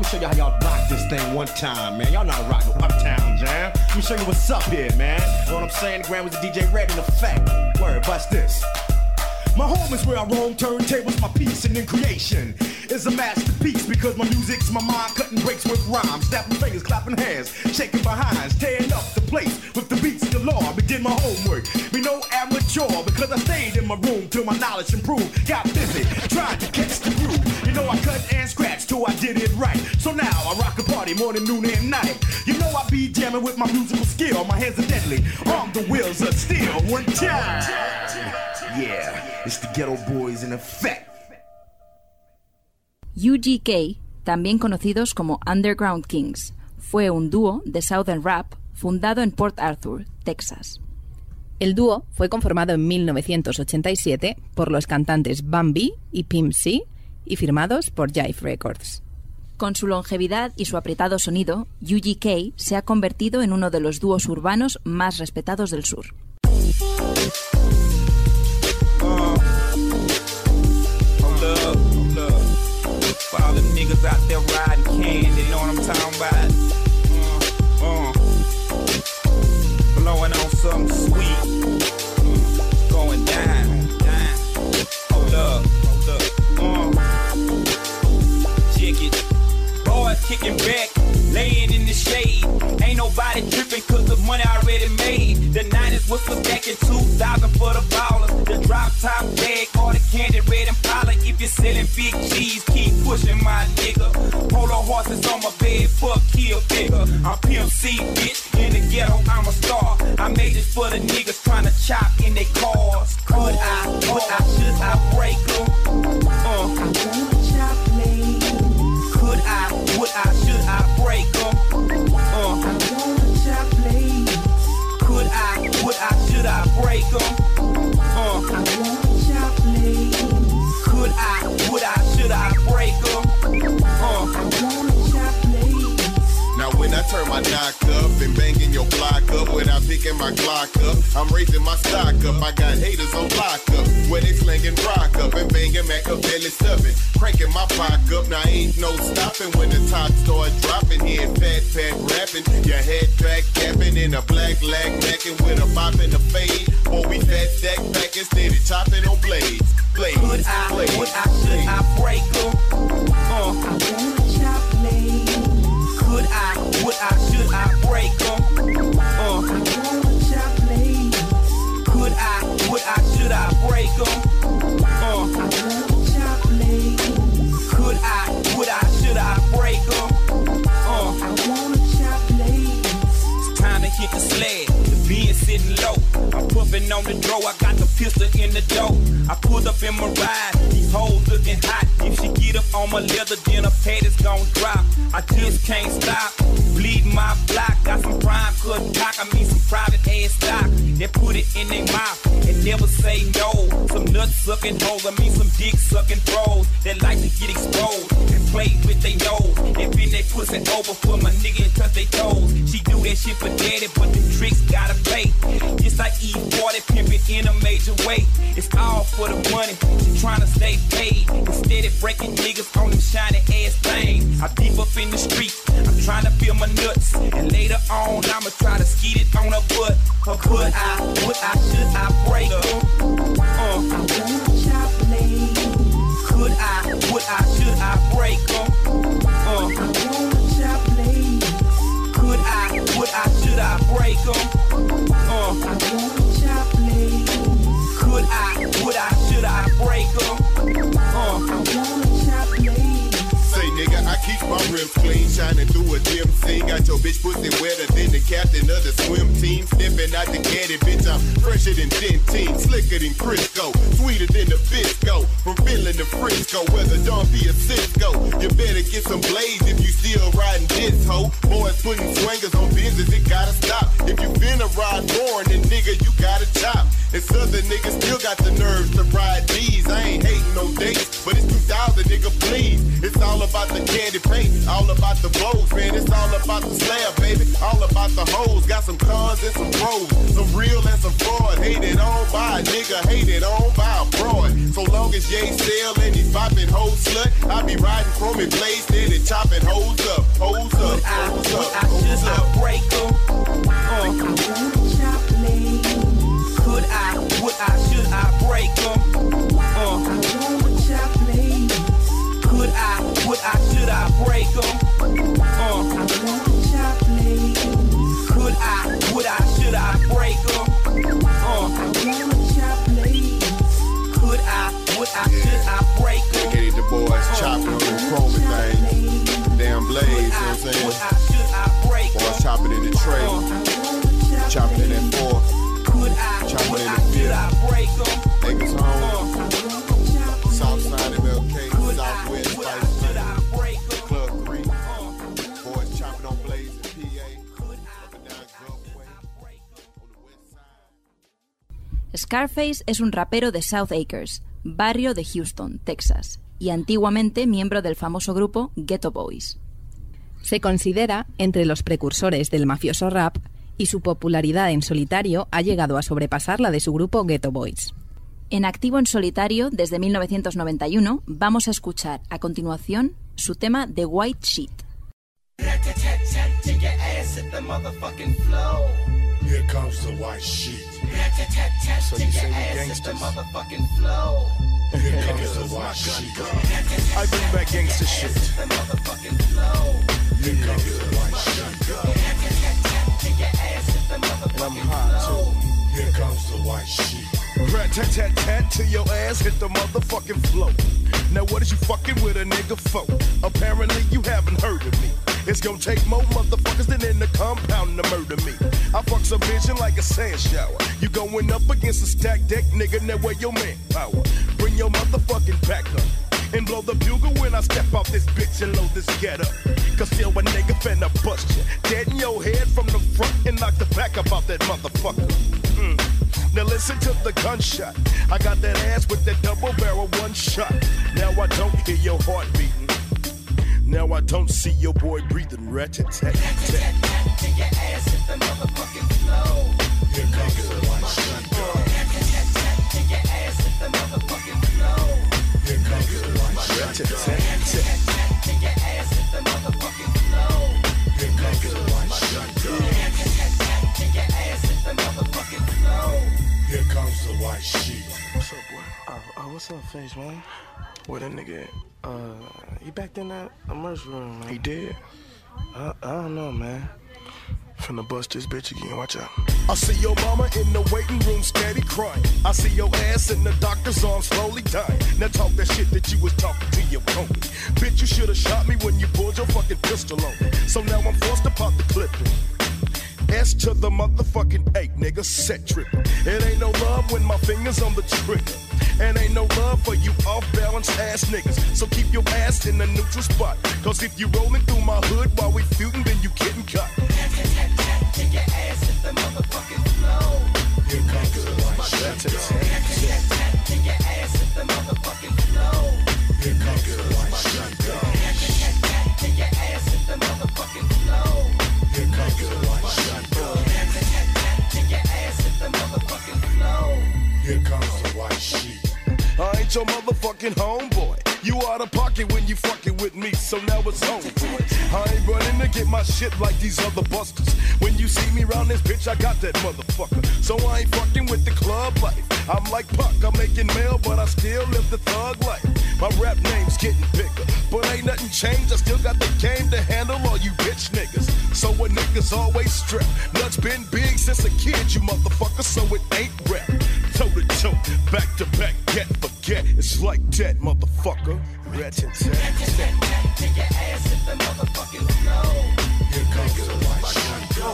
me show y'all how y'all rock this thing one time, man. Y'all not rock no uptown jam. Let me show you what's up here, man. You know what I'm saying? The gram was the DJ Red in effect. Word, bust this. My home is where I roam, turntables, my peace, and then creation is a masterpiece because my music's my mind cutting breaks with rhymes, snapping fingers, clapping hands, shaking behinds, tearing up the place with the beats of galore. I begin my homework, be no amateur because I stayed in my room till my knowledge improved. Got busy, tried to catch the groove. You know I cut and scratch till I did it right. So now I rock a party morning, noon, and night. You know I be jamming with my musical skill. My hands are deadly, arm the wheels of steel. One time, yeah, it's the Geto Boys in effect. UGK, también conocidos como Underground Kings, fue un dúo de Southern Rap fundado en Port Arthur, Texas. El dúo fue conformado en 1987 por los cantantes Bambi y Pimp C y firmados por Jive Records. Con su longevidad y su apretado sonido, UGK se ha convertido en uno de los dúos urbanos más respetados del sur. For all them niggas out there riding candy, know what I'm talking about? Uh, uh. Blowing on something sweet. Uh, going down, down. Hold up, hold up. Uh. Check it. Boys kicking back, laying in the shade. Ain't nobody tripping cause the money I already made. The 90s was for back in 2000 for the ballers. The drop top bag or the candy red and pilot. If you're selling big cheese, keep pushing my nigga. Polo horses on my bed, fuck kill bigger. I'm Pimp C, bitch. In the ghetto, I'm a star. I made this for the niggas trying to chop in their cars. Could I, would I, should I break them? Uh. I wanna chop lanes. Could I, would I, should I I, I break them? Uh. Could I, would I, should I break them? Turn my knock up and banging your block up without picking my Glock up, I'm raising my stock up. I got haters on lock up where they slinging rock up and banging Machiavelli stuffing, cranking my pock up. Now ain't no stopping when the top start dropping. Here fat fat rapping, your head back capping in a black lag macking with a bop in the fade. Boy we fat stack back instead of chopping on blades. Blades. Could I, blades, would I, should I break them? Uh. Could I, would I, should I break them? Uh. Could I, would I, should I break them? Uh. Could I, would I, should I break them? Uh. I wanna chop blades. It's time to hit the sled. Sitting low. I'm puffing on the draw. I got the pistol in the door. I pulled up in my ride. These hoes looking hot. If she get up on my leather, then her panties gon' drop. I just can't stop. Bleed my block. Got some prime cut cock. I mean some private ass stock. They put it in their mouth and never say no. Some nut sucking hoes. I mean some dick sucking bros that like to get exposed and play with their nose. And bend they pussy over for my nigga and touch they toes. She do that shit for daddy, but the tricks gotta pay. Just like E40 pimping in a major way. It's all for the money. She tryna stay paid. Instead of breaking niggas on them shiny ass things. I deep up in the street. I'm trying to feel my nuts. And later on, I'ma try to skeet it on her butt. Her could I, would I, should I break her? Uh. Could I, would I, should I break her? My rims clean, shining through a dim scene. Got your bitch pussy wetter than the captain of the swim team. Stepping out the caddy, bitch, I'm fresher than Dentyne, slicker than Crisco, sweeter than the Bisco. From Finland to Frisco, whether Don be a Cisco. You better get some blades if you still riding this hoe. Boys putting swingers on business, it gotta stop. If you finna ride foreign, then nigga, you gotta chop. And southern niggas still got the nerves to ride these. I ain't hating no dates, but it's 2000, nigga, please. It's all about the candy all about the blows, man. It's all about the slab, baby. All about the hoes. Got some cons and some pros, some real and some fraud. Hated on by a nigga, hated on by a broad. So long as you ain't sell and he's popping hoes slut, I be riding from chrome and blades, steady chopping hoes up, hoes up, hoes up, hoes up. break them? Uh. Could I, would I, should I Would I, should I break them? Uh. Could I, would I, should I break them? Uh. Could I, would I, should I break them? Dedicated to boys uh, chopping and chroming things. Damn blades, you know what I'm saying? Boys chopping in the uh, tray. Chopping in that four. Chopping in the fifth. Niggas home. Scarface es un rapero de South Acres, barrio de Houston, Texas, y antiguamente miembro del famoso grupo Ghetto Boys. Se considera entre los precursores del mafioso rap y su popularidad en solitario ha llegado a sobrepasar la de su grupo Ghetto Boys. En activo en solitario desde 1991, vamos a escuchar a continuación su tema The White Sheet. Here comes the white sheet. So you say we gangsters? Here comes the white sheet. I bring back gangster shit. Here comes the white sheet. And I'm hot too. Here comes the white sheet. Rat tat tat tat till your ass hit the motherfucking floor. Now what is you fucking with a nigga for? Apparently you haven't heard of me. It's gonna take more motherfuckers than in the compound to murder me. I fuck some vision like a sand shower. You going up against a stack deck, nigga, now where your man power. Bring your motherfucking back up. And blow the bugle when I step out this bitch and load this get up. Cause still a nigga finna bust you. Dead in your head from the front and knock the back about that motherfucker. Mm. Now listen to the gunshot. I got that ass with that double barrel one shot. Now I don't hear your heart beating. Now I don't see your boy breathing rat tat tat tat. Here comes the white sheet. Here comes the white sheet. Rat tat tat tat. Here comes the white sheet. Here comes the white sheet. What's up, boy? Oh, oh, what's up, face man? Where that nigga? at? Uh, he back in that emergency room, man. He did. I, I don't know, man. Finna bust this bitch again, watch out. I see your mama in the waiting room steady crying. I see your ass in the doctor's arms slowly dying. Now talk that shit that you was talking to your homie. Bitch, you should've shot me when you pulled your fucking pistol on me. So now I'm forced to pop the clip. S to the motherfucking eight, nigga, set tripping. It ain't no love when my fingers on the trigger. And ain't no love for you off balance ass niggas. So keep your ass in the neutral spot. Cause if you rolling through my hood while we feuding, then you getting caught. Here comes the white sheet. Here comes the shit. I ain't your motherfucking homeboy. You out of pocket when you fucking with me, so now it's home. I ain't running to get my shit like these other busters. When you see me round this bitch, I got that motherfucker. So I ain't fucking with the club life. I'm like Puck, I'm making mail, but I still live the thug life. My rap name's getting bigger, but ain't nothing changed. I still got the game to handle all you bitch niggas. So a niggas always strapped. Nuts been big since a kid, you motherfucker, so it ain't rap. Toe to toe, back to back, get forget. It's like that, motherfucker nigga. Rat tat tat. To your ass at the motherfucking floor. Here comes the watch go.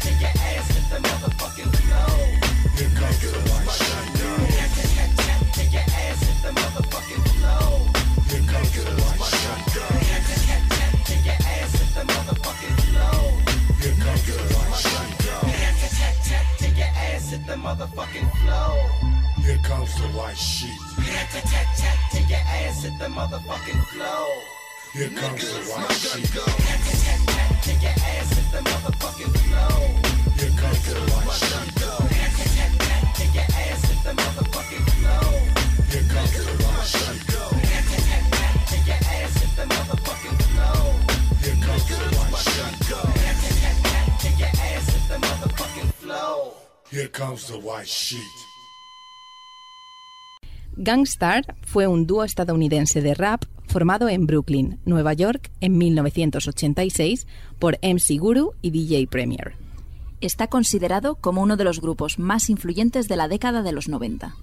To your ass at the motherfucking floor. Here go. Motherfucking floor. Here comes the white sheet. Rat your ass at the motherfucking floor. Here comes the white sheet. Rat your ass at the motherfucking floor. Here comes the white sheet. Your ass the motherfucking floor. Here comes the white sheet. Your ass the motherfucking floor. Here comes the white sheet. Your ass the motherfucking floor. Here comes the white sheet. Gangstar fue un dúo estadounidense de rap formado en Brooklyn, Nueva York, en 1986 por MC Guru y DJ Premier. Está considerado como uno de los grupos más influyentes de la década de los 90.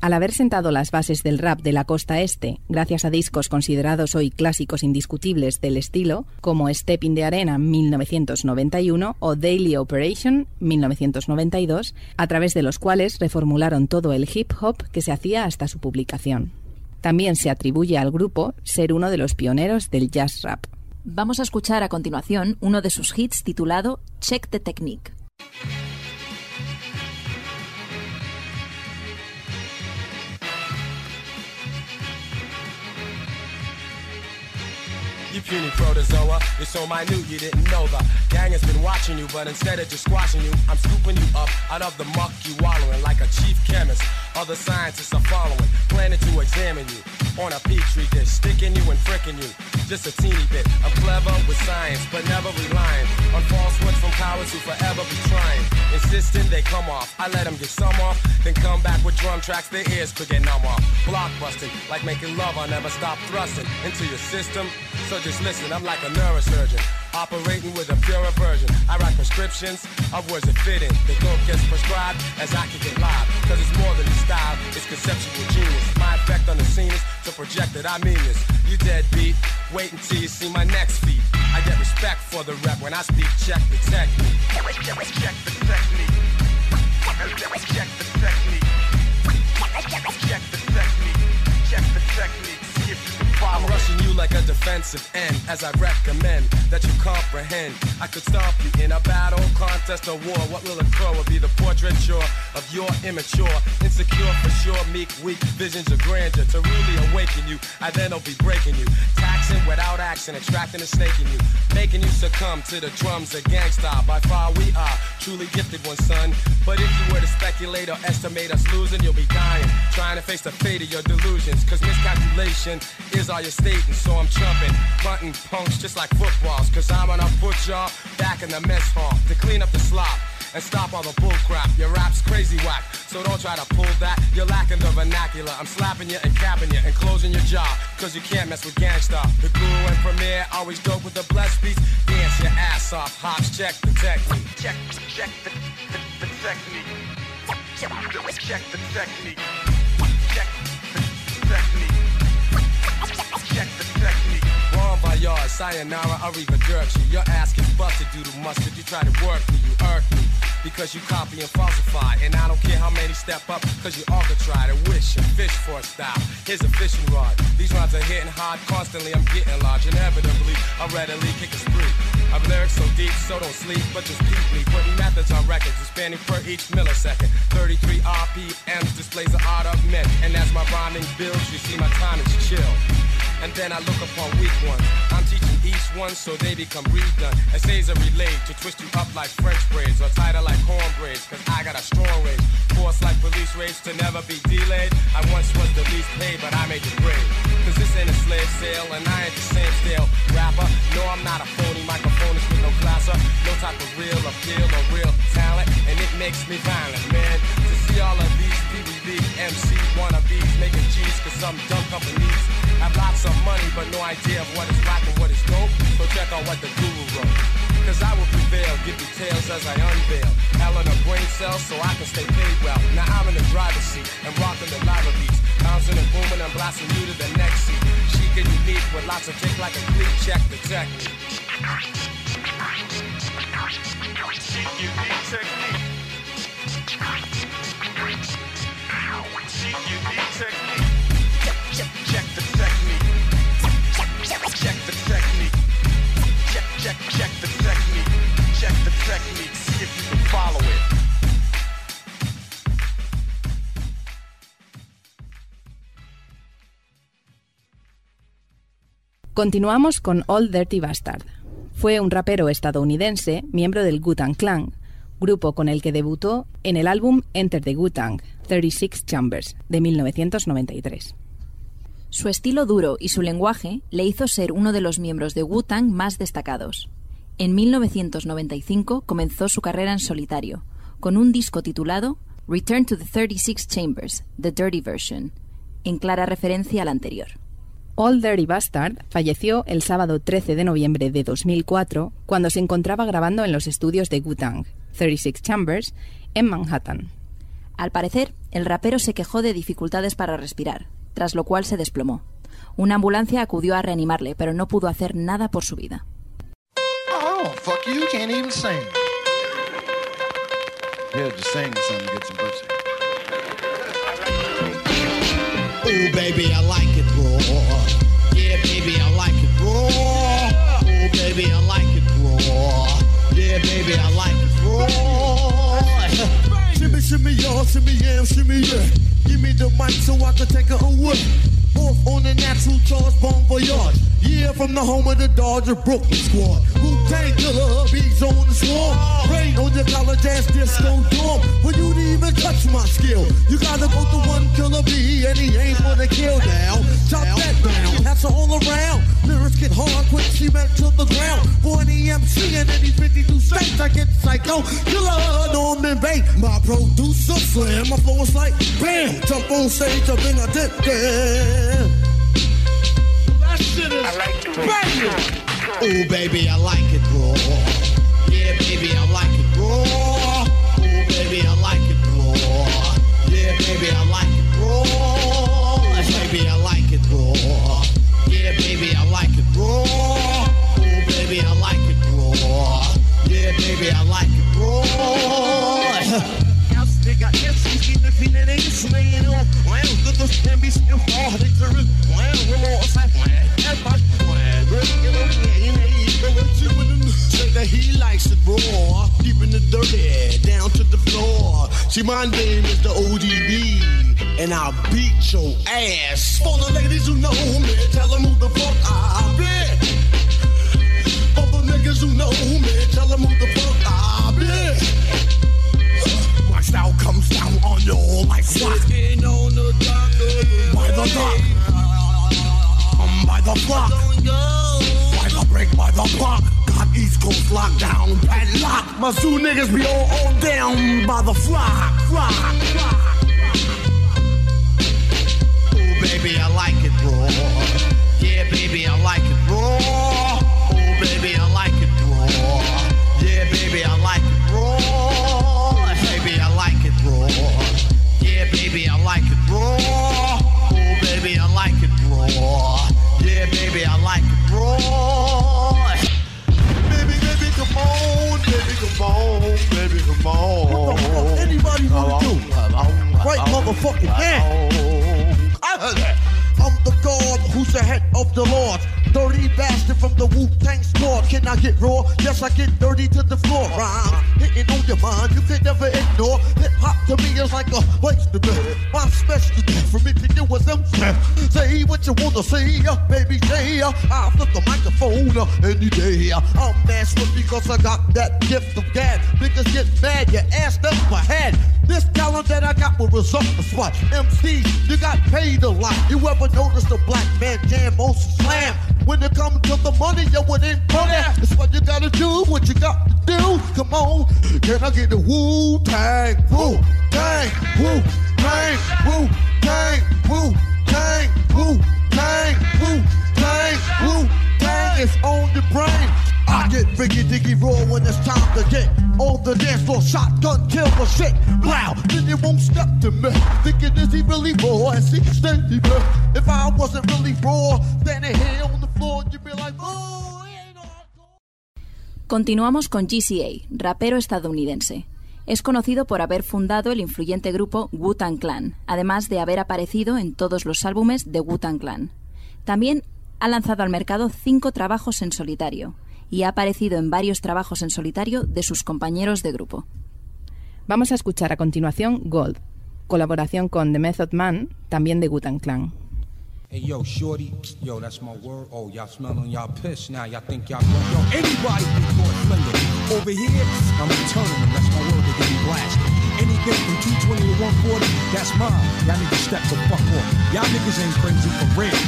Al haber sentado las bases del rap de la costa este, gracias a discos considerados hoy clásicos indiscutibles del estilo, como Step in the Arena 1991 o Daily Operation 1992, a través de los cuales reformularon todo el hip hop que se hacía hasta su publicación. También se atribuye al grupo ser uno de los pioneros del jazz rap. Vamos a escuchar a continuación uno de sus hits titulado Check the Technique. You puny protozoa, you're so minute you didn't know the gang has been watching you, but instead of just squashing you, I'm scooping you up out of the muck you wallowing like a chief chemist. Other scientists are following, planning to examine you on a petri dish, sticking you and fricking you. Just a teeny bit. I'm clever with science, but never relying on false words from cowards who forever be trying. Insisting they come off, I let them get some off, then come back with drum tracks their ears could get numb off. Blockbusting, like making love, I never stop thrusting into your system. So just listen, I'm like a neurosurgeon. Operating with a purer version. I write prescriptions of words that fit in. The dope gets prescribed as I can get live. Cause it's more than a style, it's conceptual genius. My effect on the scene is to project that I mean this. You deadbeat, wait until you see my next feat. I get respect for the rep when I speak, check the technique. Check the technique. Check the technique. Check the technique. Check the technique. See if you can follow I'm rushing you like a defensive end as I recommend that you comprehend. I could stop you in a battle, contest, or war. What will occur will be the portraiture of your immature, insecure for sure, meek, weak visions of grandeur. To really awaken you, I then will be breaking you, taxing without action, extracting and snaking you, making you succumb to the drums of Gang Starr. By far we are truly gifted one, son. But if you were to speculate or estimate us losing, you'll be dying, trying to face the fate of your delusions. Cause miscalculation is all you're stating, so I'm trumping, bunting punks just like footballs. Cause I'm gonna put y'all back in the mess hall to clean up the slop. And stop all the bull crap. Your rap's crazy whack, so don't try to pull that. You're lacking the vernacular. I'm slapping you and capping you and closing your jaw. Cause you can't mess with Gang Starr. The guru and premier always dope with the blessed beats. Dance your ass off. Hops, check the technique. Check, check the, the, the technique. Check the technique. Voyage, sayonara, arrivederci. Your ass gets busted due to mustard. You try to work me, you irk me. Because you copy and falsify. And I don't care how many step up, cause you all could try to wish and fish for a style. Here's a fishing rod. These rods are hitting hard constantly. I'm getting large. Inevitably, I readily kick a spree. I've lyrics so deep, so don't sleep, but just keep me. Putting methods on records, expanding per each millisecond. 33 RPMs displays the art of men. And as my rhyming builds, you see my time is chill. And then I look upon weak ones. I'm teaching each one so they become redone. Essays are relayed to twist you up like French braids or tighter like corn braids. Cause I got a strong rage. Force like police raids to never be delayed. I once was the least paid, but I made the grade. Cause this ain't a slave sale and I ain't the same stale rapper. No, I'm not a phony microphonist with no classer. No type of real appeal or real talent. And it makes me violent, man. To see all of these PBB MC wannabes making G's cause some dumb companies have lots of money but no idea of what is rock and what is dope. So check out what the guru wrote. Cause I will prevail, give you tales as I unveil. Hell in a brain cell so I can stay paid well. Now I'm in the driver's seat and rocking the lava beats. Bouncing and booming and blasting you to the next seat. Chic and unique with lots of take like a cleat check the technique. Unique technique. Continuamos con Old Dirty Bastard. Fue un rapero estadounidense, miembro del Wu-Tang Clan, grupo con el que debutó en el álbum Enter the Wu-Tang, 36 Chambers, de 1993. Su estilo duro y su lenguaje le hizo ser uno de los miembros de Wu-Tang más destacados. En 1995 comenzó su carrera en solitario, con un disco titulado Return to the 36 Chambers, The Dirty Version, en clara referencia al anterior. Old Dirty Bastard falleció el sábado 13 de noviembre de 2004 cuando se encontraba grabando en los estudios de Wu-Tang, 36 Chambers, en Manhattan. Al parecer, el rapero se quejó de dificultades para respirar, tras lo cual se desplomó. Una ambulancia acudió a reanimarle, pero no pudo hacer nada por su vida. Oh, fuck you, you can't even sing. Yeah, just sing something to get some pussy. Ooh, baby, I like it raw. Yeah, baby, I like it raw. Ooh, baby, I like it raw. Yeah, baby, I like it raw. shimmy, shimmy, y'all, shimmy, yeah, shimmy, yeah. Give me the mic so I can take it away. Off on the natural charge, bon voyage. Yeah, from the home of the Dodger Brooklyn squad. Wu Tang Killer, beats on the swarm. Rain on your college ass disco dorm. For you to even touch my skill, you gotta go to one killer B, and he ain't for the kill now. Chop that down, it all around. Lyrics get hard, quick she cement to the ground. For any MC in any 52 states, I get psycho. Killer, Norman Bates, my producer slam. My flow is like bam, jump on stage, up in a dip. That shit is like banging. Ooh, baby, I like it raw. Yeah, baby, I like it raw. Ooh, baby, I like it raw. Yeah, baby, I like it raw. Baby, I like it raw. Yeah, baby, I like it raw. Ooh, baby, I like it raw. Yeah, baby, I like it raw. The the. Say that he likes it raw, keeping it dirty down to the floor. See, my name is the ODB, and I'll beat your ass. For the ladies who know me, tell them who the fuck I be. For the niggas who know me, tell them who the fuck I be. My comes down on you like what? Sitting on the dock by the dock, um, by the block, by the break, by the block. Got East Coast lockdown, padlock. My zoo niggas be all on down by the flock, flock, flock. Ooh, baby, I like it raw. Yeah, baby, I like it on. What the fuck anybody wanna do? Right motherfucking hand. I. I'm the god who's the head of the lords. Dirty bastard from the Wu Tang squad. Can I get raw? Yes, I get dirty to the floor. Rhyme hitting on your mind, you can never ignore. Hip hop to me is like a place to be. My specialty for me to do is them Say what you wanna say, uh, baby. Say uh, I'll flip the microphone uh, any day. I'm master because I got that gift of gab. Niggas get mad, your ass up my head. This talent that I got will result the spot. MC, you got paid a lot. You ever notice the black man jam most slam? When it comes to the money, you wouldn't money. That's what you gotta do, what you got to do. Come on, can I get the Wu Tang, Wu Tang, Wu Tang, Wu Tang, Wu Tang, Wu Tang, Wu Tang, Wu Tang is on the brain. I get Biggie Diggy raw when it's time to get on the dance floor. Shotgun kill for shit. Wow, then you won't step to me. Thinking is he really raw? And see, steady me. If I wasn't really raw, standing here on the floor, you'd be like, oh. Continuamos con GCA, rapero estadounidense. Es conocido por haber fundado el influyente grupo Wu-Tang Clan, además de haber aparecido en todos los álbumes de Wu-Tang Clan. También ha lanzado al mercado cinco trabajos en solitario y ha aparecido en varios trabajos en solitario de sus compañeros de grupo. Vamos a escuchar a continuación Gold, colaboración con The Method Man, también de Wu-Tang Clan. Hey yo, shorty, yo, that's my word. Oh, y'all smelling y'all piss now. Y'all think y'all going yo, anybody can caught slender. Over here, I'm returning them. That's my word. They get me blasted. Anything from 220 to 140, that's mine. Y'all niggas step the fuck off. Y'all niggas ain't crazy for real.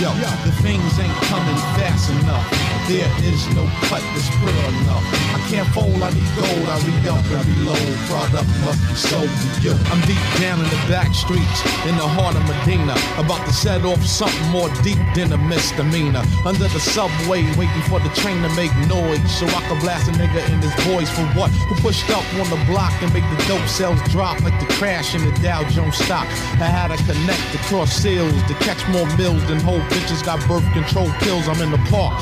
Yo, the things ain't coming fast enough. There is no cut that's pure enough. I can't fold, I need gold. I read up and reload. Product must be sold to you. I'm deep down in the back streets, in the heart of Medina. About to set off something more deep than a misdemeanor. Under the subway, waiting for the train to make noise. So I can blast a nigga in his voice for what? Who pushed up on the block and make the dope sales drop like the crash in the Dow Jones stock. I had to connect across sales to catch more mills than whole bitches got birth control pills. I'm in the park,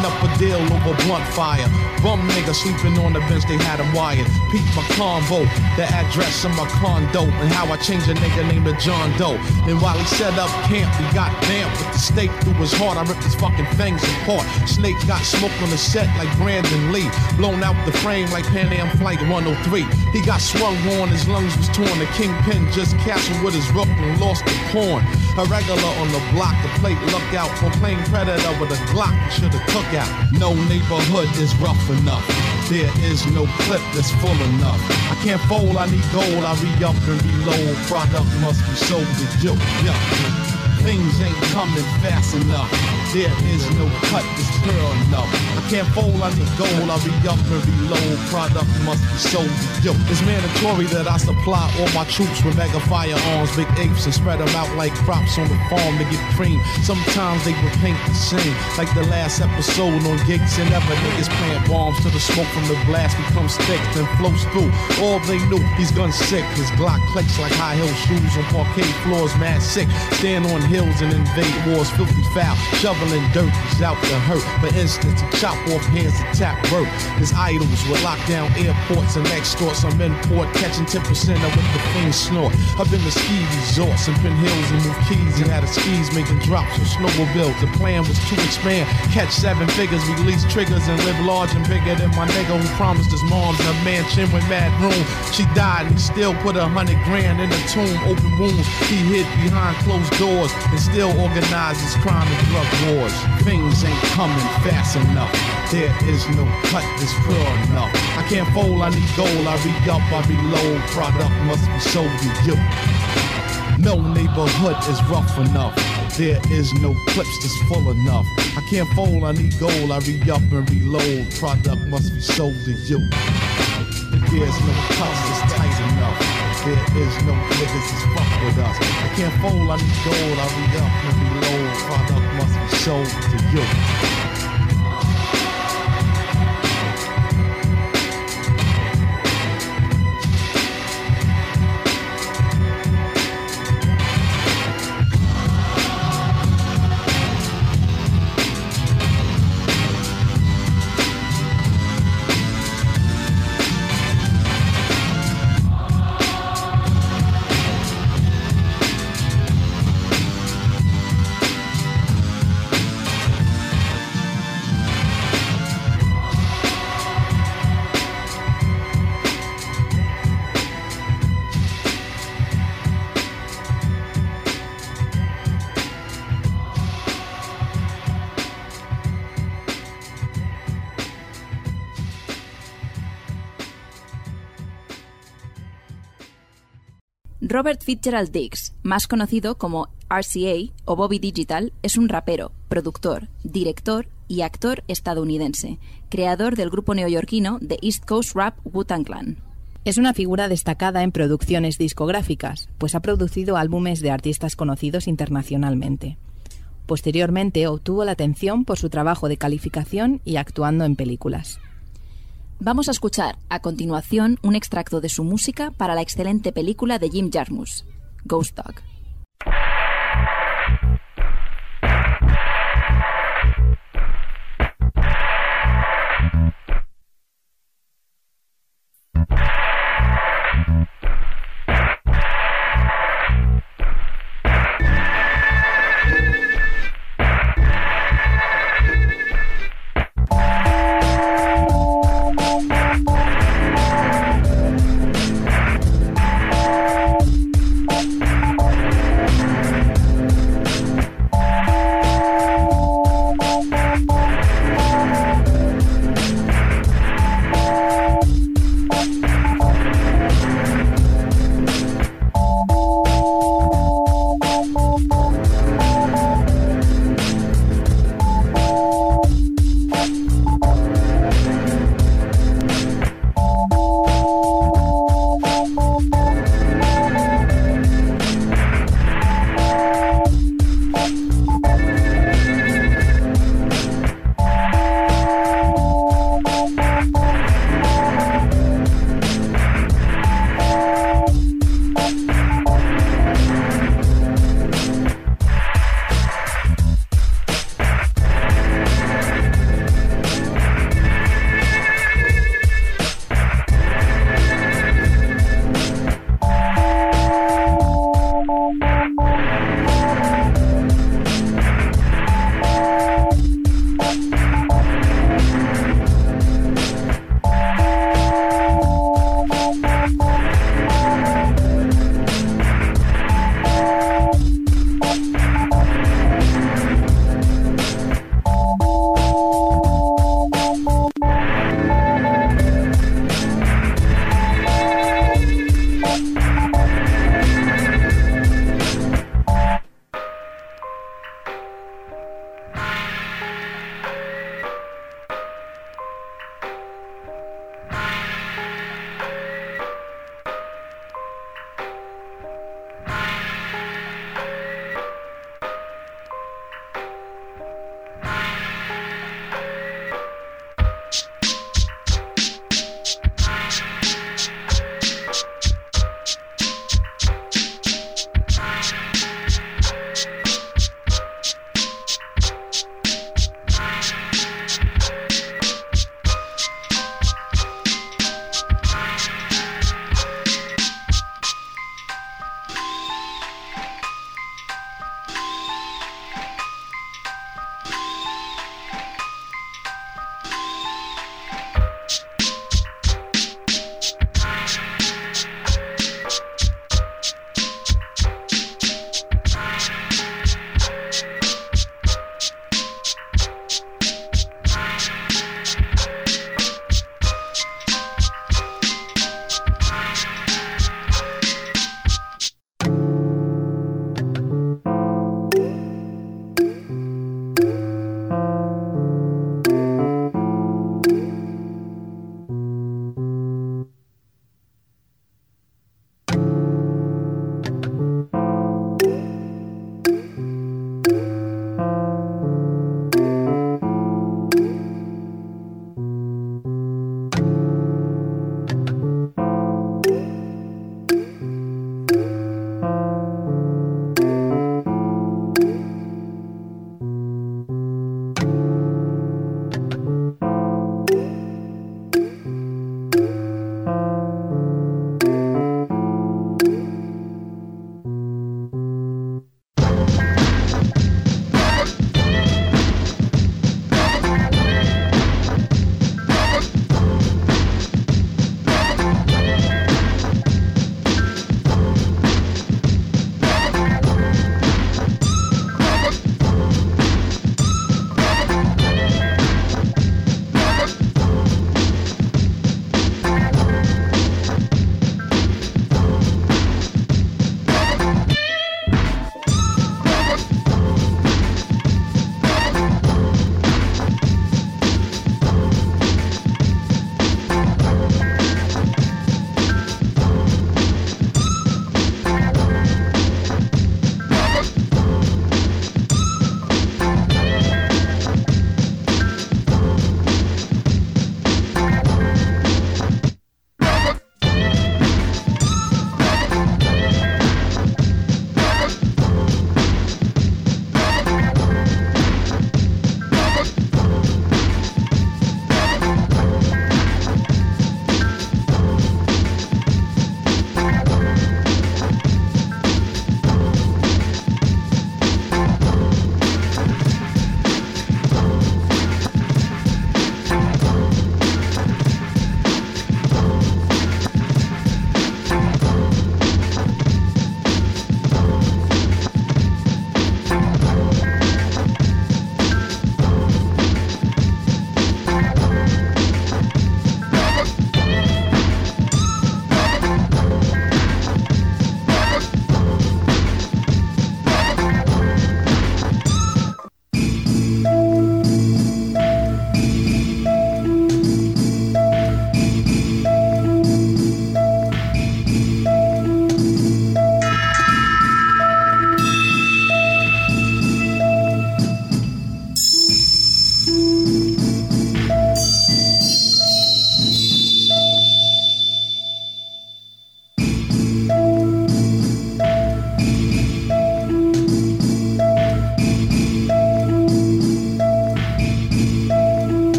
up a deal over blunt fire. Bum nigga sleeping on the bench, they had him wired. Peep my convo, the address of my condo, and how I changed a nigga named John Doe. And while he set up camp, he got damp with the stake through his heart. I ripped his fucking fangs apart. Snake got smoked on the set like Brandon Lee, blown out the frame like Pan Am Flight 103. He got swung on, his lungs was torn. The kingpin just castled with his rook and lost the porn. A regular on the block, the plate look out. Proclaim predator with a Glock, should have out. No neighborhood is rough enough. There is no clip that's full enough. I can't fold, I need gold. I re up and reload. Product must be sold to you. Yeah. Things ain't coming fast enough. There is no cut that's pure enough. I can't fold, I need gold. I'll be up and reload. Product must be sold you. It's mandatory that I supply all my troops with mega firearms, big apes, and spread them out like crops on the farm to get cream. Sometimes they would paint the same, like the last episode on Gates and Ever. Niggas plant bombs till the smoke from the blast becomes thick and flows through. All they knew, he's gun sick. His Glock clicks like high heel shoes on parquet floors, mad sick. Stand on hills and invade wars, filthy foul. Shoveling dirt, he's out to hurt. For instance, he chop off hands to tap birth. His idols will lock down airports and extort some import, catching 10% of what the fiends snort. I've been to ski resorts and been hills and moved keys and had a skis making drops with snowmobiles. The plan was to expand, catch seven figures, release triggers, and live large and bigger than my nigga who promised his mom's a mansion with mad room. She died and he still put a hundred grand in the tomb, open wounds. He hid behind closed doors and still organizes crime and drug wars. Things ain't coming fast enough. There is no cut that's pure enough. I can't fold, I need gold. I re up, I reload. Product must be sold to you. No neighborhood is rough enough. There is no clips that's full enough. I can't fold, I need gold. I re up and reload. Product must be sold to you. There's no enough. There is no niggas that's fuck with us. I can't fold, I need gold. I re up and reload. Product must be sold to you. Robert Fitzgerald Diggs, más conocido como RCA o Bobby Digital, es un rapero, productor, director y actor estadounidense, creador del grupo neoyorquino The East Coast Rap Wu-Tang Clan. Es una figura destacada en producciones discográficas, pues ha producido álbumes de artistas conocidos internacionalmente. Posteriormente obtuvo la atención por su trabajo de calificación y actuando en películas. Vamos a escuchar a continuación un extracto de su música para la excelente película de Jim Jarmusch, Ghost Dog.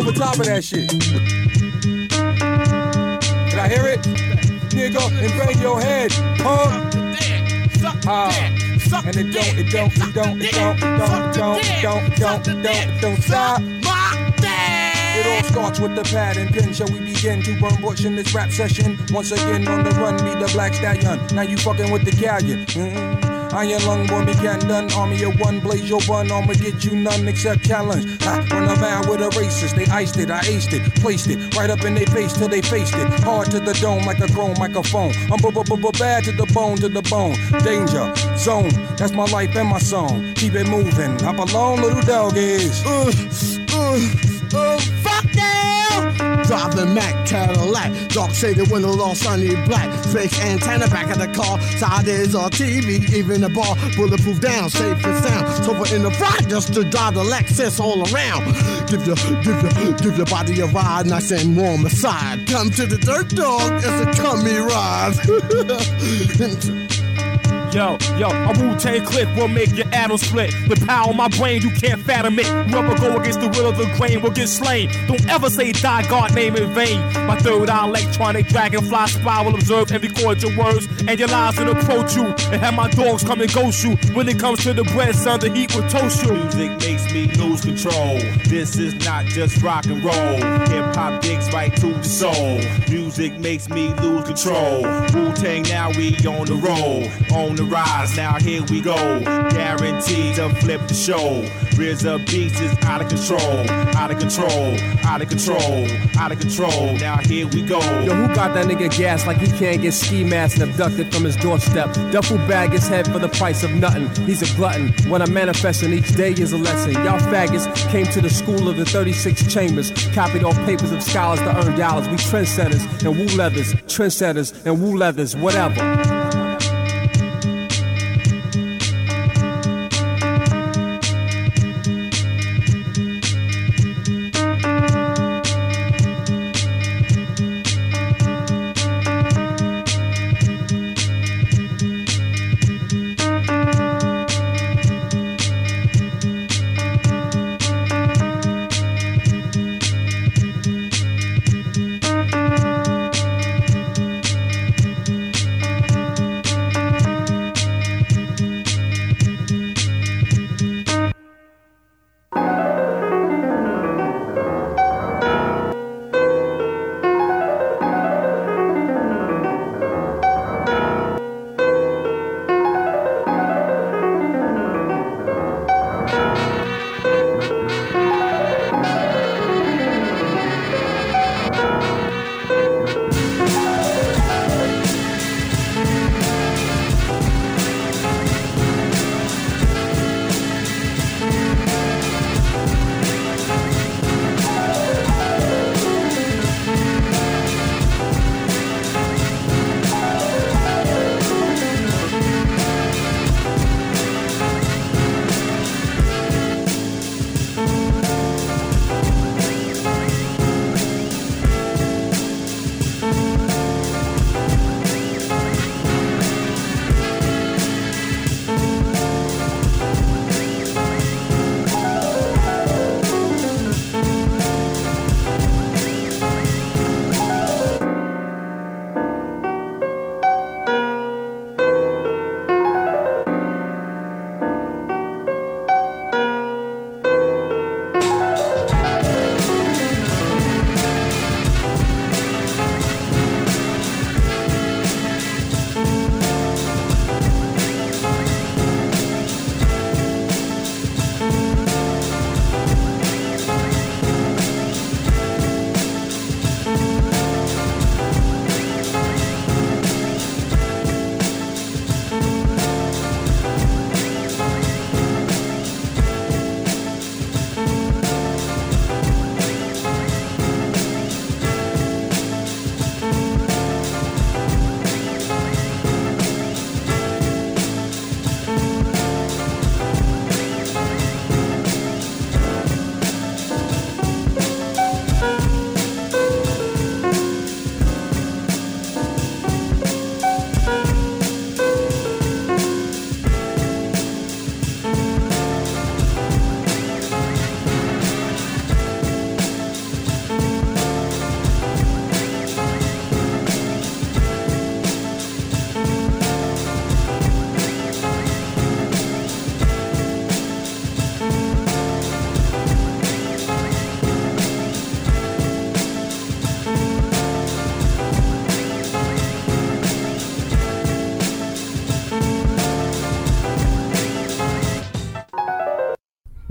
over top of that shit. Can I hear it? Nigga, and bang your head, huh? Uh, and it don't, it don't, it don't, it don't, it don't, don't, don't, don't, don't, don't, don't stop. It all starts with the pad and pen. Shall we begin to burn bush in this rap session? Once again on the run, me the black stallion. Now you fucking with the galleon. Mm-mm. Iron lung boy, me can done. Army of one, blaze your bun. I'ma get you none except challenge. I run around with a racist. They iced it, I aced it, placed it right up in their face till they faced it. Hard to the dome like a chrome microphone. I'm bad to the bone, to the bone. Danger zone, that's my life and my song. Keep it moving. Hop along, little dog is. Uh, uh! Driving Mac Cadillac, dark shaded windows all sunny black. Fake antenna back of the car, side is on TV, even the bar, bulletproof down, safe and sound. Sofa in the front just to drive the Lexus all around. Give your, give your, give your body a ride, nice and warm aside. Come to the dirt dog, it's a cummy ride. Yo, yo, a Wu Tang clip will make your atoms split. The power of my brain, you can't fathom it. Whoever go against the will of the grain will get slain. Don't ever say die God name in vain. My third eye electronic dragonfly spy will observe and record your words and your lies and approach you. And have my dogs come and ghost you. When it comes to the bread, son, the heat will toast you. Music makes me lose control. This is not just rock and roll. Hip hop digs right to the soul. Music makes me lose control. Wu Tang, now we on the roll. On the rise, now here we go. Guaranteed to flip the show. RZA Beats is out of control. Out of control. Out of control. Out of control. Now here we go. Yo, who got that nigga gas like he can't get ski masked and abducted from his doorstep? Duffel bag his head for the price of nothing. He's a glutton. When I'm manifesting each day is a lesson. Y'all faggots came to the school of the 36 chambers, copied off papers of scholars to earn dollars. We trendsetters and woo leathers, trendsetters and woo leathers, whatever.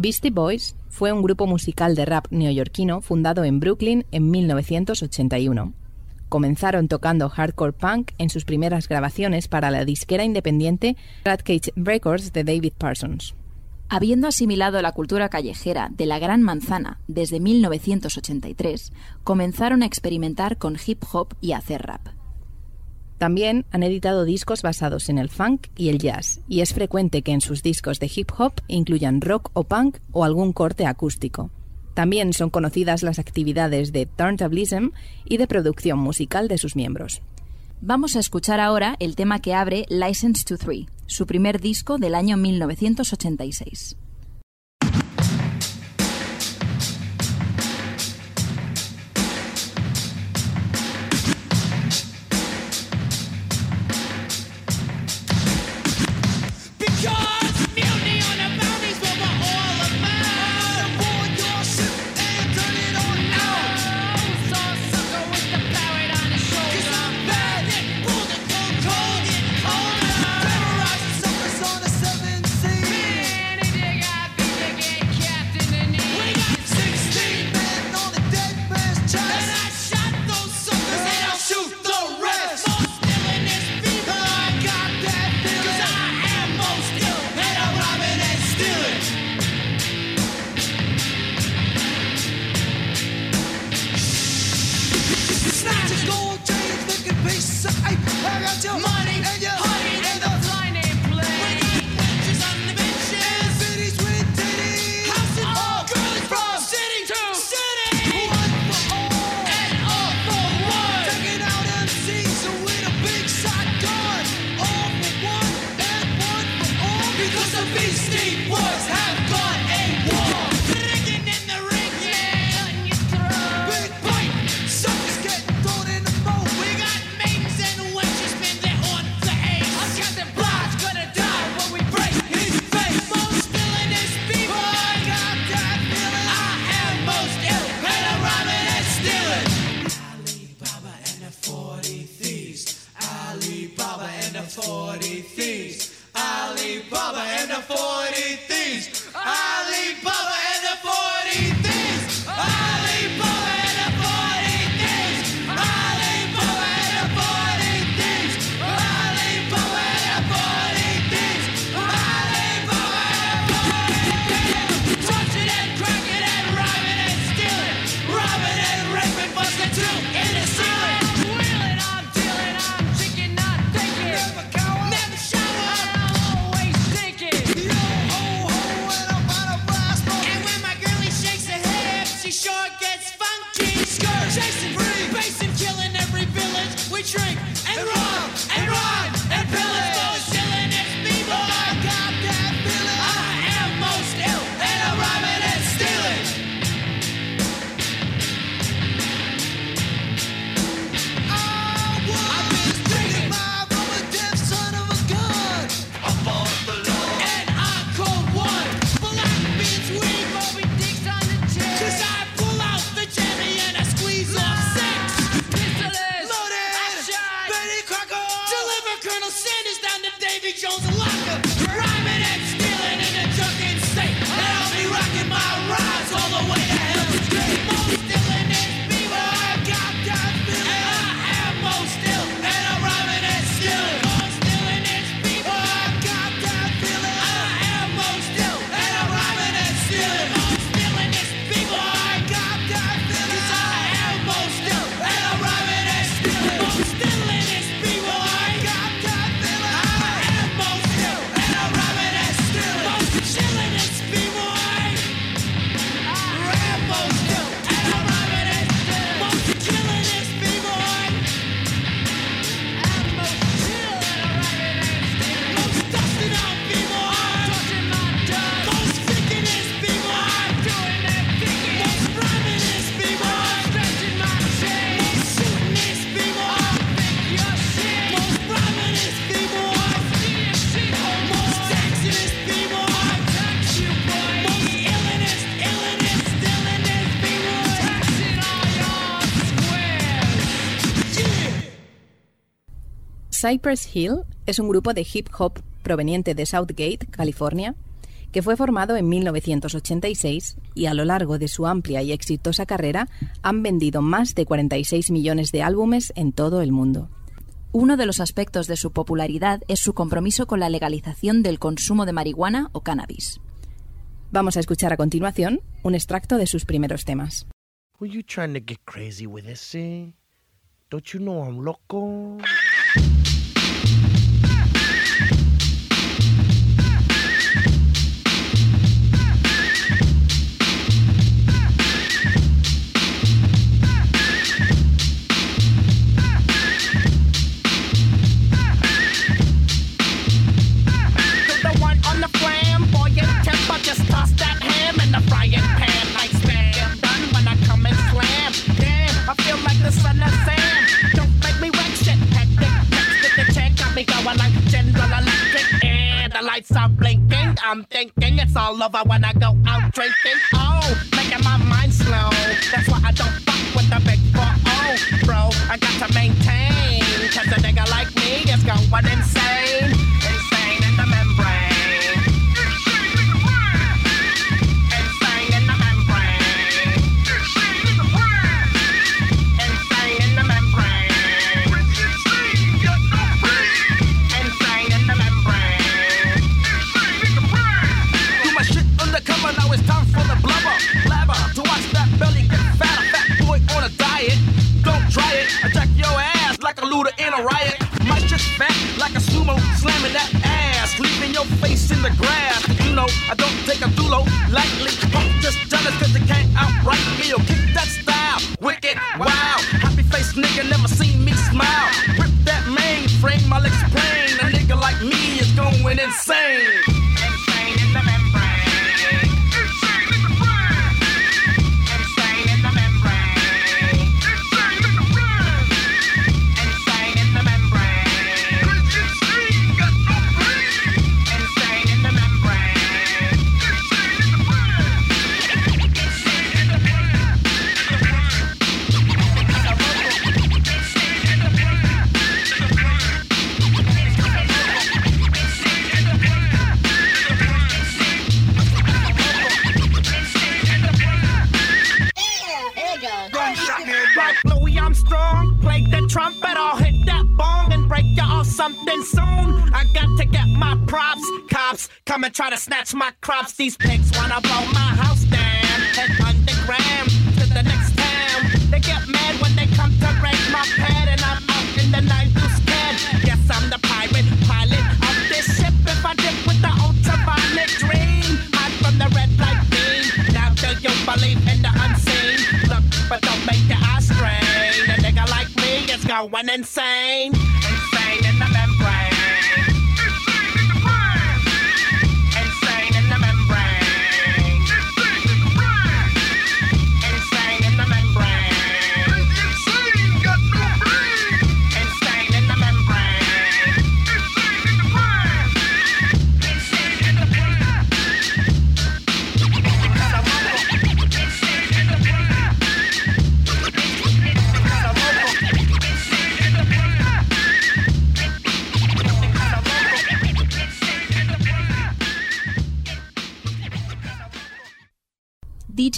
Beastie Boys fue un grupo musical de rap neoyorquino fundado en Brooklyn en 1981. Comenzaron tocando hardcore punk en sus primeras grabaciones para la disquera independiente Ratcage Records de David Parsons. Habiendo asimilado la cultura callejera de la Gran Manzana desde 1983, comenzaron a experimentar con hip hop y hacer rap. También han editado discos basados en el funk y el jazz, y es frecuente que en sus discos de hip hop incluyan rock o punk o algún corte acústico. También son conocidas las actividades de turntablism y de producción musical de sus miembros. Vamos a escuchar ahora el tema que abre License to Three, su primer disco del año 1986. Cypress Hill es un grupo de hip hop proveniente de Southgate, California, que fue formado en 1986 y a lo largo de su amplia y exitosa carrera han vendido más de 46 millones de álbumes en todo el mundo. Uno de los aspectos de su popularidad es su compromiso con la legalización del consumo de marihuana o cannabis. Vamos a escuchar a continuación un extracto de sus primeros temas. Loco? I'm thinking it's all over when I go out drinking. Oh,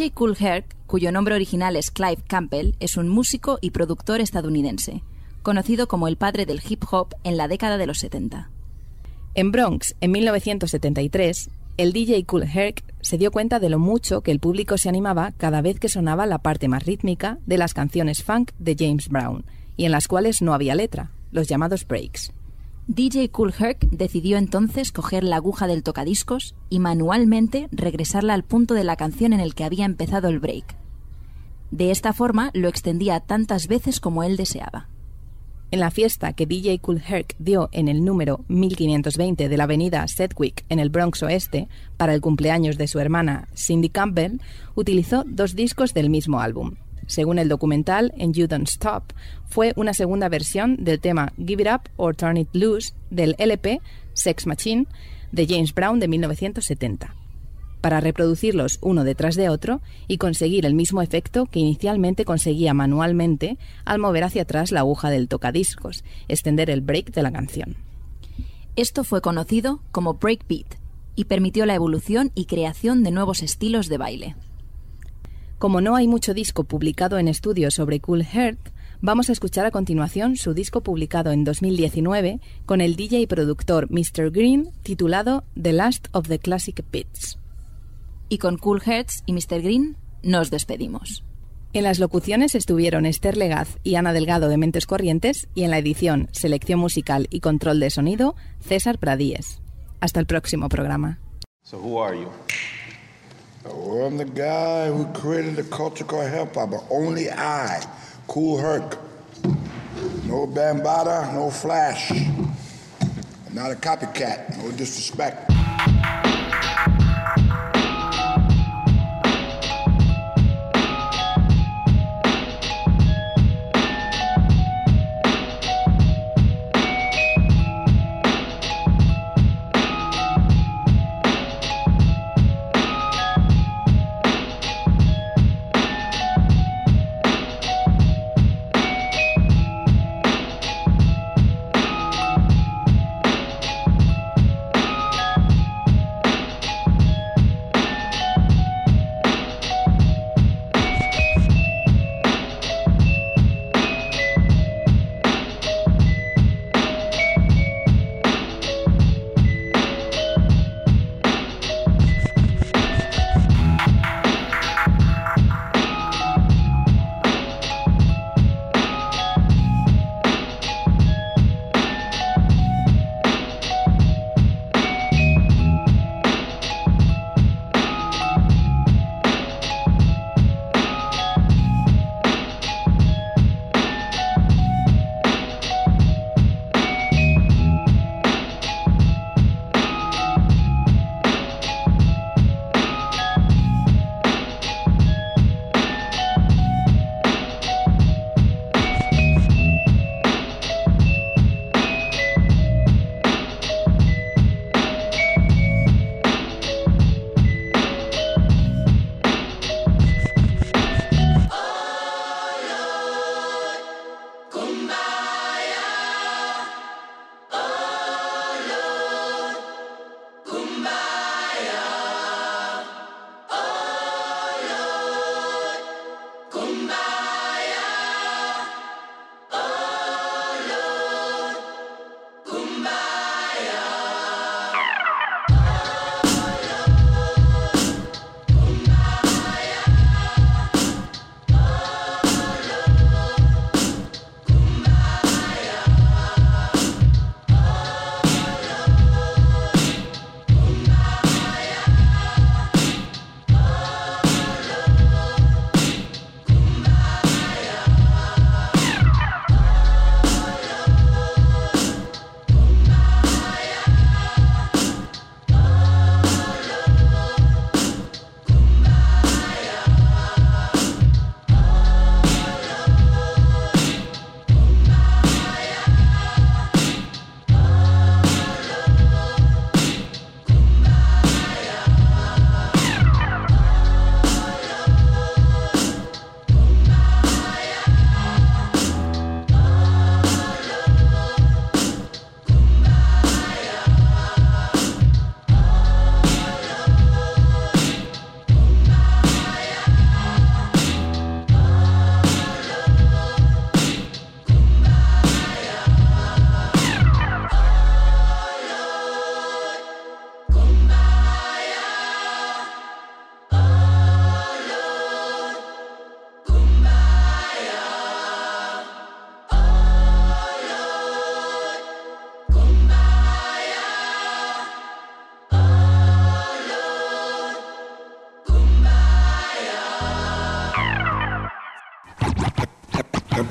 Cool Herc, cuyo nombre original es Clive Campbell, es un músico y productor estadounidense, conocido como el padre del hip hop en la década de los 70. En Bronx, en 1973, el DJ Cool Herc se dio cuenta de lo mucho que el público se animaba cada vez que sonaba la parte más rítmica de las canciones funk de James Brown, y en las cuales no había letra, los llamados breaks. DJ Cool Herc decidió entonces coger la aguja del tocadiscos y manualmente regresarla al punto de la canción en el que había empezado el break. De esta forma lo extendía tantas veces como él deseaba. En la fiesta que DJ Cool Herc dio en el número 1520 de la avenida Sedgwick en el Bronx Oeste para el cumpleaños de su hermana Cindy Campbell, utilizó dos discos del mismo álbum. Según el documental en You Don't Stop, fue una segunda versión del tema Give It Up or Turn It Loose del LP Sex Machine de James Brown de 1970 para reproducirlos uno detrás de otro y conseguir el mismo efecto que inicialmente conseguía manualmente al mover hacia atrás la aguja del tocadiscos, extender el break de la canción. Esto fue conocido como breakbeat y permitió la evolución y creación de nuevos estilos de baile. Como no hay mucho disco publicado en estudio sobre Cool Heart, vamos a escuchar a continuación su disco publicado en 2019 con el DJ y productor Mr. Green titulado The Last of the Classic Beats. Y con Cool Hearts y Mr. Green nos despedimos. En las locuciones estuvieron Esther Legaz y Ana Delgado de Mentes Corrientes y en la edición, selección musical y control de sonido, César Pradíes. Hasta el próximo programa. So who are you? Oh, I'm the guy who created the culture called hip hop, but only I, Kool Herc. No Bambaataa, no Flash. I'm not a copycat, no disrespect.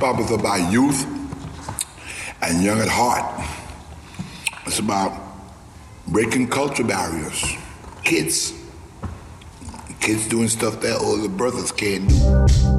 About youth and young at heart. It's about breaking culture barriers. Kids. Kids doing stuff that older brothers can't do.